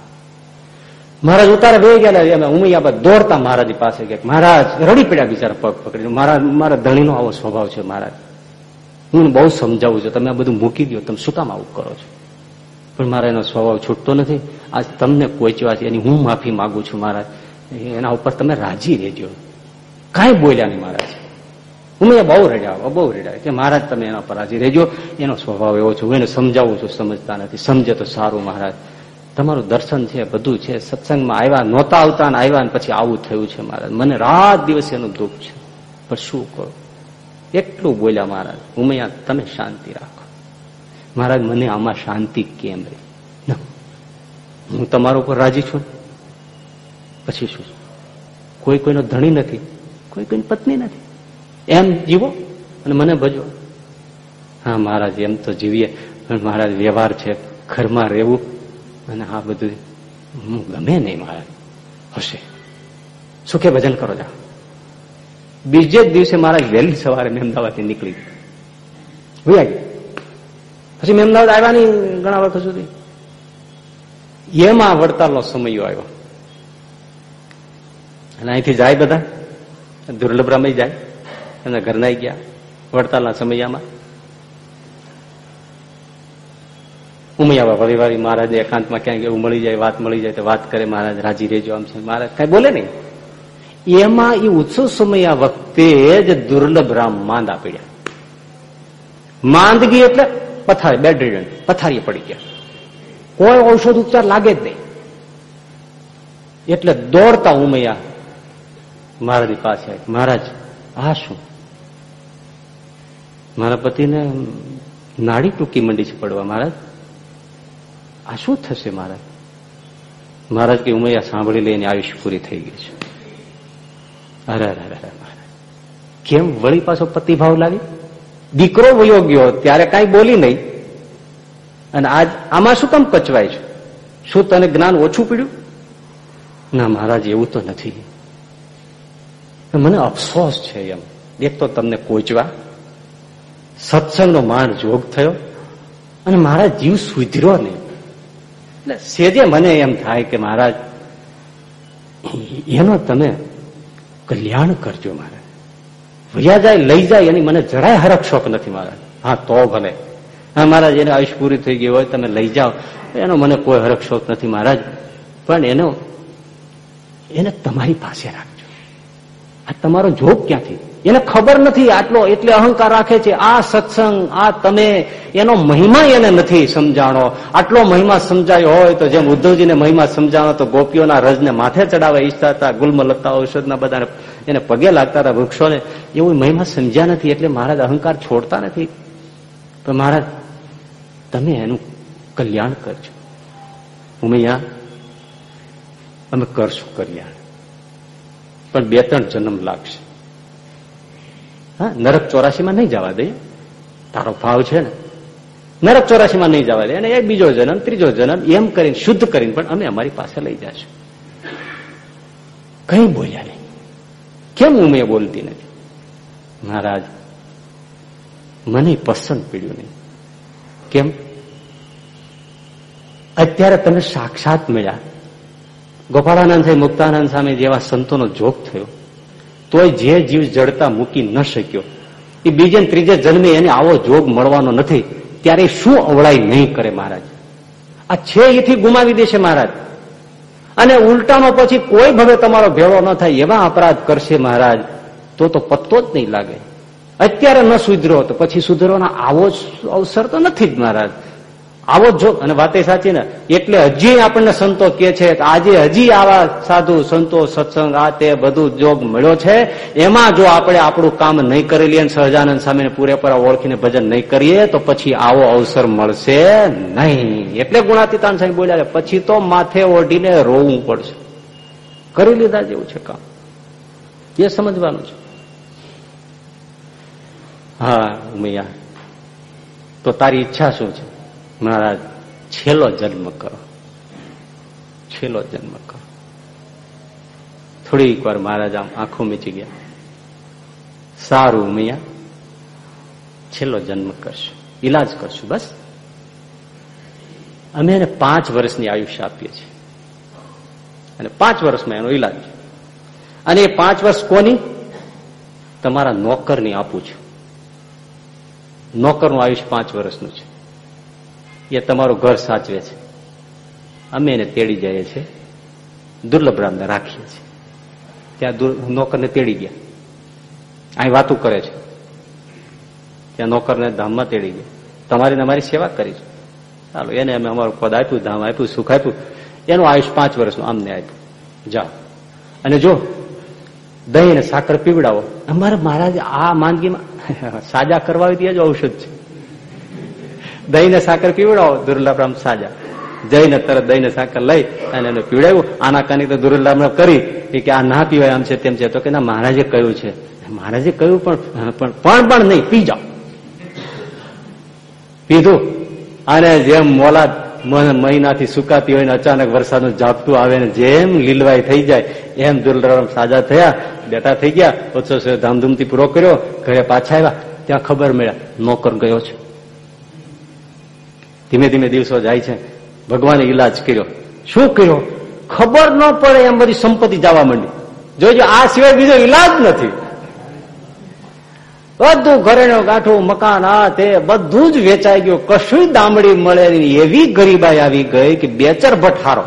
મહારાજ ઉતારે બે ગયા અમે ઉમૈયા દોડતા મહારાજ પાસે ગયા. મહારાજ રડી પડ્યા બિચારા પગ પકડીને. મારા મારા ધણીનો આવો સ્વભાવ છે મહારાજ. હું બહુ સમજાવું છું. તમે આ બધું મૂકી દો તમે શું કામ આવું કરો છો? પણ મારા એનો સ્વભાવ છૂટતો નથી. આજ તમને કોચવા છે. એની હું માફી માંગુ છું મહારાજ. એના ઉપર તમે રાજી રહેજો. કાંઈ બોલ્યા નહીં મહારાજ. એ બહુ રડ્યા બહુ રડ્યા કે મહારાજ તમે એના પર રાજી રહેજો. એનો સ્વભાવ એવો છે. હું એને સમજાવું છું, સમજતા નથી. સમજે તો સારું મહારાજ. તમારું દર્શન છે, બધું છે, સત્સંગમાં આવ્યા, નહોતા આવતા ને આવ્યા ને પછી આવું થયું છે મહારાજ મને રાત દિવસ એનું દુઃખ છે. પણ શું કરો? એટલું બોલ્યા મહારાજ, ઉમૈયા, તમે શાંતિ રાખો. મહારાજ, મને આમાં શાંતિ કેમ રહી? હું તમારા ઉપર રાજી છું. પછી શું? કોઈ કોઈનો ધણી નથી, કોઈ કોઈની પત્ની નથી. એમ જીવો અને મને ભજો. હા મહારાજ, એમ તો જીવીએ. પણ મહારાજ, વ્યવહાર છે, ઘરમાં રહેવું અને આ બધું હું ગમે નહીં મહારાજ હશે. સુખે ભજન કરો જા. બીજે જ દિવસે મારા વહેલી સવારે મેમદાવાદથી નીકળી ગયા. પછી મેમદાવાદ આવ્યા નહીં ઘણા વખત સુધી. એમાં વડતાલનો સમયો આવ્યો. અને અહીંથી જાય બધા. દુર્લભરામય જાય. અને ઘરના ગયા. વડતાલના સમયામાં ઉમૈયા બાપા રવિવારી મહારાજ એકાંતમાં ક્યાંક એવું મળી જાય, વાત મળી જાય તો વાત કરે, મહારાજ રાજી રહેજો આમ છે. મહારાજ કઈ બોલે નહીં. એમાં એ ઉત્સવ સમય વખતે જ દુર્લભ રામ માંદ પડ્યા માંદગી એટલે પથારી બેડ પથારી પડી ગયા. કોઈ ઔષધ ઉપચાર લાગે જ નહીં. એટલે દોડતા ઉમૈયા મહારાજ પાસે મહારાજ, આ શું? મારા પતિને નાડી ટૂંકી મંડી છે પડવા, મહારાજ. આ શું થશે મહારાજ? મહારાજ કે ઉમૈયા સાંભળી લઈને આયુષ્ય પૂરી થઈ ગઈ છે. અરે અરે અરે કેમ વળી પાછો પતિભાવ લાવી? દીકરો વયો ગયો, ત્યારે કાંઈ બોલી નહીં. અને આજ આમાં શું કામ કચવાય છે? શું તને જ્ઞાન ઓછું પડ્યું? ના મહારાજ, એવું તો નથી. મને અફસોસ છે એમ. એક તો તમને કોચવા. સત્સંગનો માણ જોગ થયો. અને મારા જીવ સુધર્યો નહીં. એટલે સેજે મને એમ થાય કે મહારાજ, એનો તમે કલ્યાણ કરજો મારે વૈયા જાય લઈ જાય એની મને જરાય હરક શોખ નથી મહારાજ. હા, તો ભલે. હા, મહારાજ, એને આયુષ પૂરી થઈ ગઈ હોય, તમે લઈ જાઓ. એનો મને કોઈ હરક શોખ નથી મહારાજ. પણ એનો, એને તમારી પાસે રાખજો. આ તમારો જોગ ક્યાંથી? એને ખબર નથી આટલો એટલે અહંકાર રાખે છે. આ સત્સંગ, આ તમે એનો મહિમા એને નથી સમજાણો. આટલો મહિમા સમજાયો હોય તો જેમ ઉદ્ધવજીને મહિમા સમજાણો તો ગોપીઓના રજને માથે ચડાવવા ઈચ્છતા હતા, ગુલ્મ લતા ઔષધના બધાને એને પગે લાગતા હતા વૃક્ષોને. એવું મહિમા સમજ્યા નથી એટલે મહારાજ અહંકાર છોડતા નથી. પણ મહારાજ, તમે એનું કલ્યાણ કરજો. ઉમૈયા, અમે કરશું કલ્યાણ. પણ બે ત્રણ જન્મ લાગશે. હા, નરક ચોરાશીમાં નહીં જવા દે. તારો ભાવ છે ને. નરક ચોરાશીમાં નહીં જવા દે. અને એ બીજો જન્મ ત્રીજો જન્મ એમ કરીને, શુદ્ધ કરીને પણ અમે અમારી પાસે લઈ જશું. કઈ બોલ્યા નહીં. કેમ હું મેં બોલતી નથી? મહારાજ, મને પસંદ પડ્યું નહીં. કેમ? અત્યારે તમે સાક્ષાત મળ્યા. ગોપાળાનંદ સાહેબ, મુક્તાનંદ સામે જેવા સંતોનો જોગ થયો. તોય જે જીવ જડતા મૂકી ન શક્યો. એ બીજે ત્રીજે જન્મે એને આવો જોગ મળવાનો નથી. ત્યારે શું અવળાઈ નહીં કરે મહારાજ? આ છે એથી ગુમાવી દેશે મહારાજ. અને ઉલટામાં પછી કોઈ ભવે તમારો ભેળો ન થાય એવા અપરાધ કરશે મહારાજ. તો તો પત્તો જ નહીં લાગે. અત્યારે ન સુધરો તો પછી સુધરવાનો આવો અવસર તો નથી જ મહારાજ. આવો જ જોગ અને વાતે સાચી ને. એટલે હજી આપણને સંતો કે છે આજે હજી આવા સાધુ સંતો, સત્સંગ, આ તે બધું જોગ મળ્યો છે. એમાં જો આપણે આપણું કામ નહીં કરી લઈએ સહજાનંદ સામે પૂરેપૂરા ઓળખીને ભજન નહીં કરીએ, તો પછી આવો અવસર મળશે નહીં. એટલે ગુણાતીતાન સાહેબ બોલ્યા પછી તો માથે ઓઢીને રોવું પડશે. કરી લીધા જેવું છે કામ. એ સમજવાનું છે. હા, ઉમૈયા. તો તારી ઈચ્છા શું છે? મહારાજ છેલ્લો જન્મ કરો છેલ્લો જન્મ કરો થોડીક વાર મહારાજ આમ આંખો મીચી ગયા. સારું મૈયા, છેલ્લો જન્મ કરશું. ઈલાજ કરશું, બસ. અમે એને પાંચ વર્ષની આયુષ્ય આપીએ છીએ. અને પાંચ વર્ષમાં એનો ઈલાજ. અને એ પાંચ વર્ષ કોની? તમારા નોકરની આપું છું. નોકરનું આયુષ્ય પાંચ વર્ષનું છે. એ તમારું ઘર સાચવે છે. અમે એને તેડી જઈએ છીએ દુર્લભ રામને રાખીએ છીએ. ત્યાં નોકરને તેડી ગયા. અહીં વાતું કરે છે. ત્યાં નોકરને ધામમાં તેડી ગયા. તમારી અમારી સેવા કરી છે. ચાલો, એને અમે અમારું પદ આપ્યું, ધામ આપ્યું, સુખ આપ્યું. એનું આયુષ પાંચ વર્ષનું અમને આપ્યું. જાઓ. અને જો દહીં સાકર પીવડાવો. અમારે મહારાજ આ માંદગીમાં સાજા કરવા હોય જ ઔષધ છે. દહીં ને સાકર પીવડાવો દુર્લભરામ સાજા. જઈને તરત દહીં સાકર લઈ અને એને પીવડાવ્યું. આના કાની તો દુર્લભરામ કરી. કે આ ના પીવાય આમ છે તેમ છે. તો કે ના, મહારાજે કહ્યું છે. મહારાજે કહ્યું પણ પણ નહીં, પી જાઓ. પીધું. અને જેમ મોલાદ મહિનાથી સુકાતી હોય ને અચાનક વરસાદનું ઝાપટું આવે ને જેમ લીલવાઈ થઈ જાય, એમ દુર્લભ સાજા થયા. બેઠા થઈ ગયા. ઉત્સવ ધામધૂમથી પૂરો કર્યો. ઘરે પાછા આવ્યા. ત્યાં ખબર મળ્યા, નોકર ગયો છે. ધીમે ધીમે દિવસો જાય છે. ભગવાને ઈલાજ કર્યો. શું કર્યો? ખબર ન પડે એમ બધી સંપત્તિ જવા માંડી. જોજો, આ સિવાય બીજો ઈલાજ નથી. બધું ઘરેણું, ગાંઠું, મકાન, આ તે બધું જ વેચાઈ ગયું. કશું દામડી મળે એવી ગરીબાઈ આવી ગઈ કે બેચર ભઠારો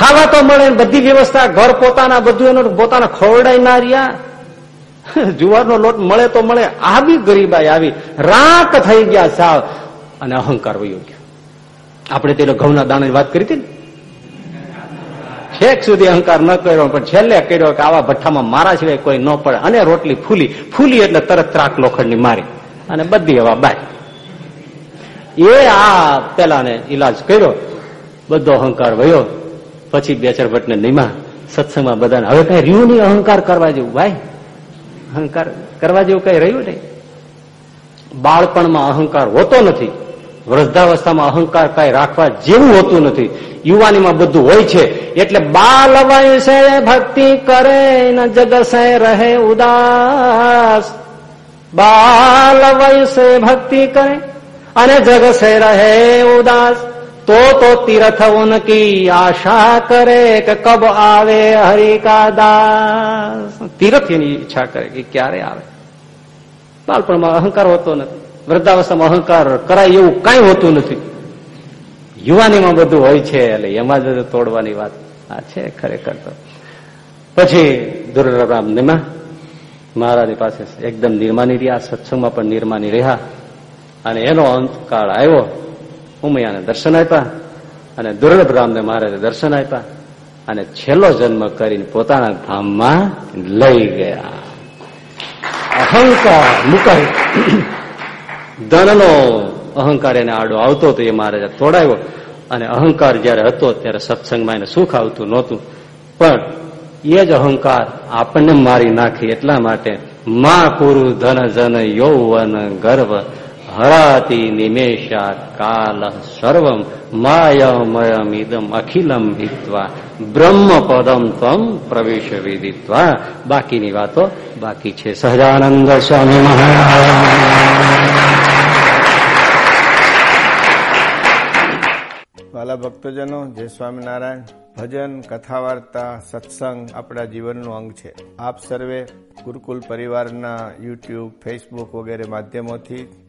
ખાવા તો મળે બધી વ્યવસ્થા, ઘર પોતાના બધું એનું પોતાના ખવડાય ના રહ્યા. જુવારનો લોટ મળે તો મળે. આવી ગરીબાઈ આવી રાક થઈ ગયા સાવ. અને અહંકાર વયો ગયો. આપણે તે ઘઉંના દાણાની વાત કરી હતી ને? છેક સુધી અહંકાર ન કર્યો, પણ છેલ્લે કર્યો કે આવા ભઠ્ઠામાં મારા સિવાય કોઈ ન પડે. અને રોટલી ફૂલી. ફૂલી એટલે તરત ત્રાક લોખંડની મારી. અને બધી હવા બાય. એ આ પેલાને ઈલાજ કર્યો. બધો અહંકાર વયો. પછી બેચર ભટ્ટ ને નિમા. સત્સંગમાં બધાને, હવે કઈ રહ્યું નહીં અહંકાર કરવા જેવું, ભાઈ? અહંકાર કરવા જેવું કઈ રહ્યું નહીં. બાળપણમાં અહંકાર હોતો નથી. વૃદ્ધાવસ્થામાં અહંકાર કઈ રાખવા જેવું હોતું નથી. યુવાનીમાં બધું હોય છે. એટલે બાલ વયસે ભક્તિ કરે, ન જગસે રહે ઉદાસ. બાલ વયસે ભક્તિ કરે, અને જગસે રહે ઉદાસ. તો તો તીર્થ ઉનકી આશા કરે કે કબ આવે હરિકા દાસ તીર્થ એની ઈચ્છા કરે કે ક્યારે આવે. બાળપણમાં અહંકાર હોતો નથી. વૃદ્ધાવસ્થામાં અહંકાર કરાય એવું કઈ હોતું નથી. યુવાનીમાં બધું હોય છે, એટલે એમાં જ તોડવાની વાત આ છે ખરેખર તો. પછી દુર્લભરામ નિમા. મહારાજની પાસે એકદમ નિર્માની રહ્યા, સત્સંગમાં પણ નિર્માની રહ્યા. અને એનો અંતકાળ આવ્યો. ઉમૈયાને દર્શન આપ્યા અને દુર્લભરામને મહારાજે દર્શન આપ્યા અને છેલ્લો જન્મ કરીને પોતાના ધામમાં લઈ ગયા. અહંકાર મુકાય. ધનનો અહંકાર એને આડો આવતો હતો, એ મહારાજા તોડાયો અને અહંકાર જયારે હતો ત્યારે સત્સંગમાં એને સુખ આવતું નહોતું. પણ એ જ અહંકાર આપણને મારી નાખી એટલા માટે, મા કુરુ ધન જન યૌવન ગર્વ. હરાતી નિમેષાત કાલ સર્વમ માયમયમ ઇદમ અખિલમ હિત્વા બ્રહ્મ પદમ તમ પ્રવેશ વિદિત્વા બાકીની વાતો બાકી છે સહજાનંદ સ્વામી મહારાજ વાલા ભક્તજનો જય સ્વામિનારાયણ ભજન કથા વાર્તા સત્સંગ આપણા જીવનનું અંગ છે. આપ સર્વે ગુરુકુલ પરિવારના યુટ્યુબ ફેસબુક વગેરે માધ્યમોથી